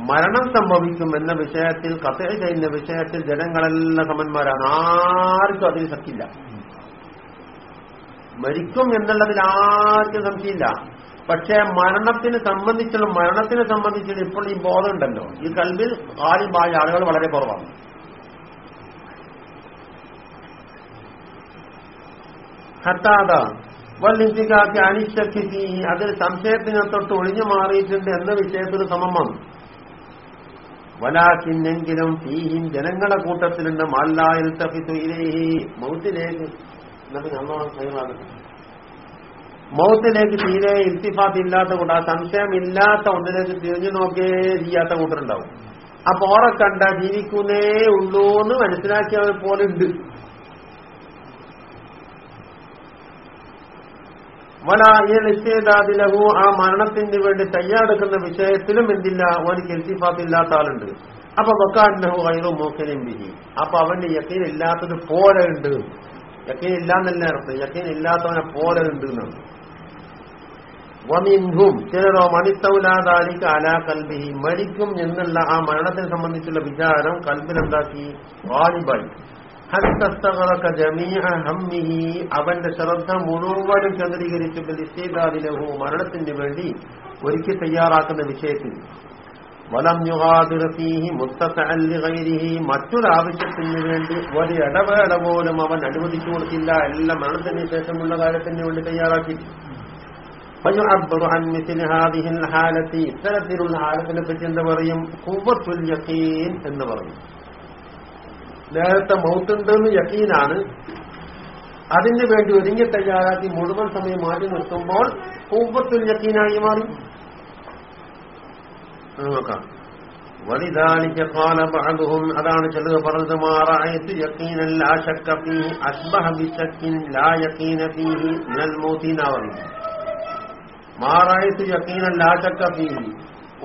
മരണം സംഭവിക്കും എന്ന വിഷയത്തിൽ കഥ ചെയ്യുന്ന വിഷയത്തിൽ ജനങ്ങളെല്ലാം സമന്മാരാണ് ആർക്കും അതിന് ശക്തിയില്ല. മരിക്കും എന്നുള്ളതിൽ ആർക്കും സംശയമില്ല. പക്ഷേ മരണത്തിന് സംബന്ധിച്ചുള്ള മരണത്തിനെ സംബന്ധിച്ചുള്ള ഇപ്പോൾ ഈ ബോധമുണ്ടല്ലോ. ഈ കൽവിൽ ആരും ആളുകൾ വളരെ കുറവാണ്. ഹത്താത വല്ലിന്തിക്കാക്കി അനിശ്ചി അതിൽ സംശയത്തിനെ തൊട്ട് ഒഴിഞ്ഞു മാറിയിട്ടുണ്ട് എന്ന വിഷയത്തിൽ സമമം. വലാക്കിന്നെങ്കിലും ഫീഹിം ജനങ്ങളുടെ കൂട്ടത്തിലുണ്ട്. മല്ലായിൽ തഫിത്തു ഇലേഹി. മൗത്തിലേക്ക് എന്നൊക്കെ നമ്മൾ കൈമാറുന്നു മൗത്തിലേക്ക് തീരെ ഇൽത്തിഫാത്ത് ഇല്ലാത്ത കൂട്ട സംശയം ഇല്ലാത്ത ഒന്നിലേക്ക് തിരിഞ്ഞു നോക്കേ ചെയ്യാത്ത കൂട്ടരുണ്ടാവും അപ്പൊ ഓറെ കണ്ട ജീവിക്കുന്നേ ഉള്ളൂ എന്ന് മനസ്സിലാക്കിയവരെ പോലെ ഉണ്ട് വല ഈ നിശ്ചയദാതിലഹു ആ മരണത്തിന് വേണ്ടി തയ്യാറെടുക്കുന്ന വിഷയത്തിലും എന്തില്ല ഓനിക്ക് കെൽസിഫാത്തില്ലാത്ത ആളുണ്ട്. അപ്പൊ വക്കാന്നഹു കൈറും മൂക്കനും ബിഹി. അപ്പൊ അവന്റെ യക്കീൻ ഇല്ലാത്തത് പോലെ ഉണ്ട്. യക്കീൻ ഇല്ലാന്നല്ല അർത്ഥം? യക്കീൻ ഇല്ലാത്തവനെ പോലെ ഉണ്ട് എന്നാണ്. ചിലരോ മണിത്തൗലാദാലിക്ക് അലാ കൽബിഹി മരിക്കും എന്നുള്ള ആ മരണത്തെ സംബന്ധിച്ചുള്ള വിചാരം കൽബിനെന്താക്കി വാലിബായി അവന്റെ ശ്രദ്ധ മുഴുവനും കേന്ദ്രീകരിച്ച് ബലിസ്തേദാദിലഹു മരണത്തിന് വേണ്ടി ഒരുക്കി തയ്യാറാക്കുന്ന വിഷയത്തിൽ വലം യുഹാദിറഫീഹി മുത്തസഅല്ലിഗൈരിഹി മറ്റൊരാവശ്യത്തിന് വേണ്ടി ഒരു ഇടവേള പോലും അവൻ അനുവദിച്ചു കൊടുത്തില്ല എല്ലാം മരണത്തിന് ശേഷമുള്ള കാര്യത്തിന് വേണ്ടി തയ്യാറാക്കി فيعبر عن مثل هذه الحالة ഇത്തരത്തിലുള്ള ഹാലത്തിനെ പറ്റി എന്താ പറയും കുവത്തുൽ യഖീൻ എന്ന് പറയും നേരത്തെ മൗത്തുണ്ടെന്ന് യക്കീനാണ്. അതിന്റെ വേണ്ടി ഒരുങ്ങി തയ്യാറാക്കി മുഴുവൻ സമയം മാറ്റി നിർത്തുമ്പോൾ കൂപ്പത്തിൽ യക്കീനായി മാറി. നോക്കാം. വലുതാലിക്ക് അതാണ് ചിലത് പറഞ്ഞത് മാറായത്ത് യക്കീനൽ ആശക്കീ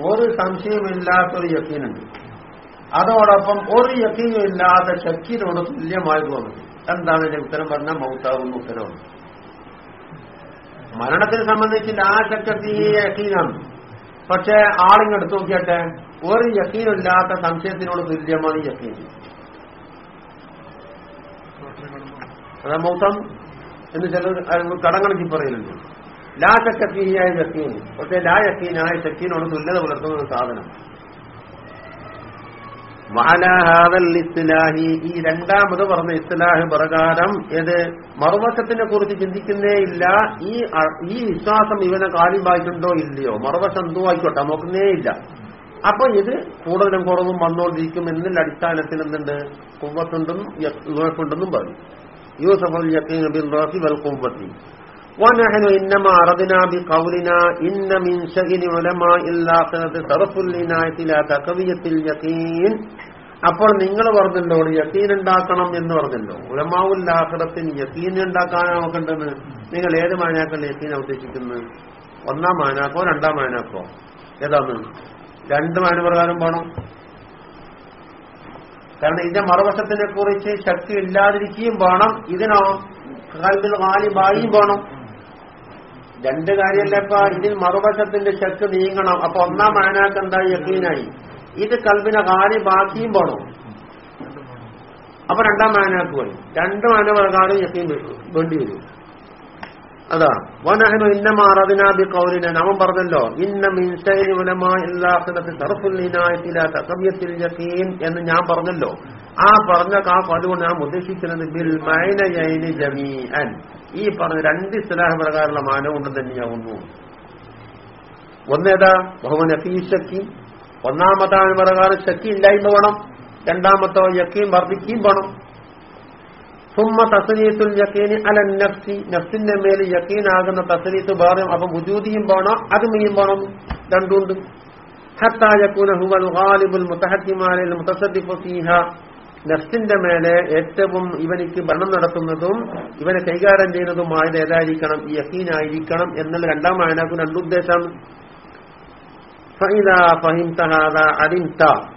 ഒരു സംശയമില്ലാത്തൊരു യക്കീനുണ്ട്. അതോടൊപ്പം ഒരു യക്കീനും ഇല്ലാതെ ശക്കീനോട് തുല്യമായി തോന്നുന്നു എന്താണ് ഇതിന്റെ ഉത്തരം? പറഞ്ഞാൽ മൗത്താകുന്ന ഉത്തരവാണ്. മരണത്തിനെ സംബന്ധിച്ച് ആ ശക്തി യക്കീനാണ് പക്ഷെ ആളിങ്ങെടുത്ത് നോക്കിയട്ടെ ഒരു യക്കീനില്ലാത്ത സംശയത്തിനോട് തുല്യമാണ് യക്കീൻ അതാ മൗത്തം എന്ന് ചില കടങ്കണക്കി പറയുന്നുണ്ട്. ലാ ശക്തിയായ യക്കീൻ പക്ഷെ ലാ യക്കീനായ ശക്തിനോട് തുല്യത പുലർത്തുന്ന ഒരു ഇസ്ലാഹി ഈ രണ്ടാമത് പറഞ്ഞ ഇസ്ലാഹ് പ്രകാരം ഏത് മറുവശത്തിനെ കുറിച്ച് ചിന്തിക്കുന്നേ ഇല്ല. ഈ ഈ വിശ്വാസം ഇവനെ കാര്യമായിട്ടുണ്ടോ ഇല്ലയോ? മറുവശം എന്തോ ആയിക്കോട്ടെ നോക്കുന്നേ ഇല്ല. അപ്പൊ ഇത് കൂടുതലും കുറവും വന്നുകൊണ്ടിരിക്കും എന്നുള്ള അടിസ്ഥാനത്തിൽ എന്തുണ്ട്? കുവ്വത്തുണ്ടെന്നും യുവക്കുണ്ടെന്നും പറഞ്ഞു. യൂസഫ് യക്കീൻ ബിൻ റാഫി വൽ കുവ്വത്തി. ونحن إنما أردنا بقولنا إن من شأن علماء الآخرة صرف العناية إلى تقوية اليقين അപ്പോൾ നിങ്ങൾ പറഞ്ഞല്ലോ യക്കീൻ ഉണ്ടാക്കണം എന്ന് പറഞ്ഞല്ലോ ഉലമാവുൽ ആഖിറത്തിന് യക്കീൻ ഉണ്ടാക്കാൻ നോക്കണ്ടെന്ന് നിങ്ങൾ ഏത് മാനാക്കല്ല യക്കീൻ ഉദ്ദേശിക്കുന്നത് ഒന്നാം മാനാക്കോ രണ്ടാം മാനാക്കോ ഏതാണ് രണ്ട് മാന പ്രകാരം പോണം കാരണം ഇതിന്റെ മറുവശത്തിനെ കുറിച്ച് ശക്തി ഇല്ലാതിരിക്കുകയും വേണം ഇതിനോ കാലത്തിൽ കാലിബായും വേണം രണ്ട് കാര്യമല്ല ഇപ്പൊ? ഇതിൽ മറുവശത്തിന്റെ ചെക്ക് നീങ്ങണം. അപ്പൊ ഒന്നാം മാനാക്ക് എന്തായി? യക്കീനായി. ഇത് കൽബിനെ കാലി ബാക്കിയും പോണോ. അപ്പൊ രണ്ടാം മാനാക്ക് പോയി. രണ്ട് മാന പ്രകാരം യക്കീൻ വേണ്ടി വരും. അതാ. വനഹനു ഇന്നമാറതിനാബി കൗലിനെ നമ്മൾ പറഞ്ഞല്ലോ ഇന്ന മിൻസൈനി ഉലമാ ഇല്ലാഖിറത്തി സർഫുൽ ഇനായത്തില തകവ്യത്തിൽ യഖീൻ എന്ന് ഞാൻ പറഞ്ഞല്ലോ. ആ പറഞ്ഞ കാ അതുകൊണ്ട് ഞാൻ ഉദ്ദേശിക്കുന്നത് ബിൽ മൈനയൈനി ജമീഅൻ. ഈ പറഞ്ഞ രണ്ട് സ്നേഹ പ്രകാരമുള്ള മാനം കൊണ്ട് തന്നെയാവുന്നു. ഒന്നേതാ? ബഹുമൻ അഫീ ശക്തി ഒന്നാമതാണ് പ്രകാരം ശക്തി ഇല്ലായ്മ വേണം. രണ്ടാമത്തോ യക്കീം വർദ്ധിക്കുകയും വേണം. സുമ്മ തസലീത്തുൽ യക്കീന് അല നഫ്സി നഫ്സിന്റെ മേൽ യക്കീനാകുന്ന തസനീത്ത് വേറെ അപ്പൊ മുജൂദിയും വേണം അതുമയും വേണം രണ്ടുണ്ട്. ഹത്താ യക്കൂന ഹുവൽ ഗാലിബുൽ മുതഹക്കിമാലിൽ മുതസദ്ദിഖു ഫീഹ. നഫ്സിന്റെ മേലെ ഏറ്റവും ഇവനിക്ക് ഭരണം നടത്തുന്നതും ഇവനെ കൈകാര്യം ചെയ്യുന്നതുമായത് ഏതായിരിക്കണം ഈ യക്കീനായിരിക്കണം എന്നുള്ള രണ്ടാം ആയനാക്കും രണ്ടുദ്ദേശം. ഫഹിദ ഫഹിം തഹാദ അലിംത.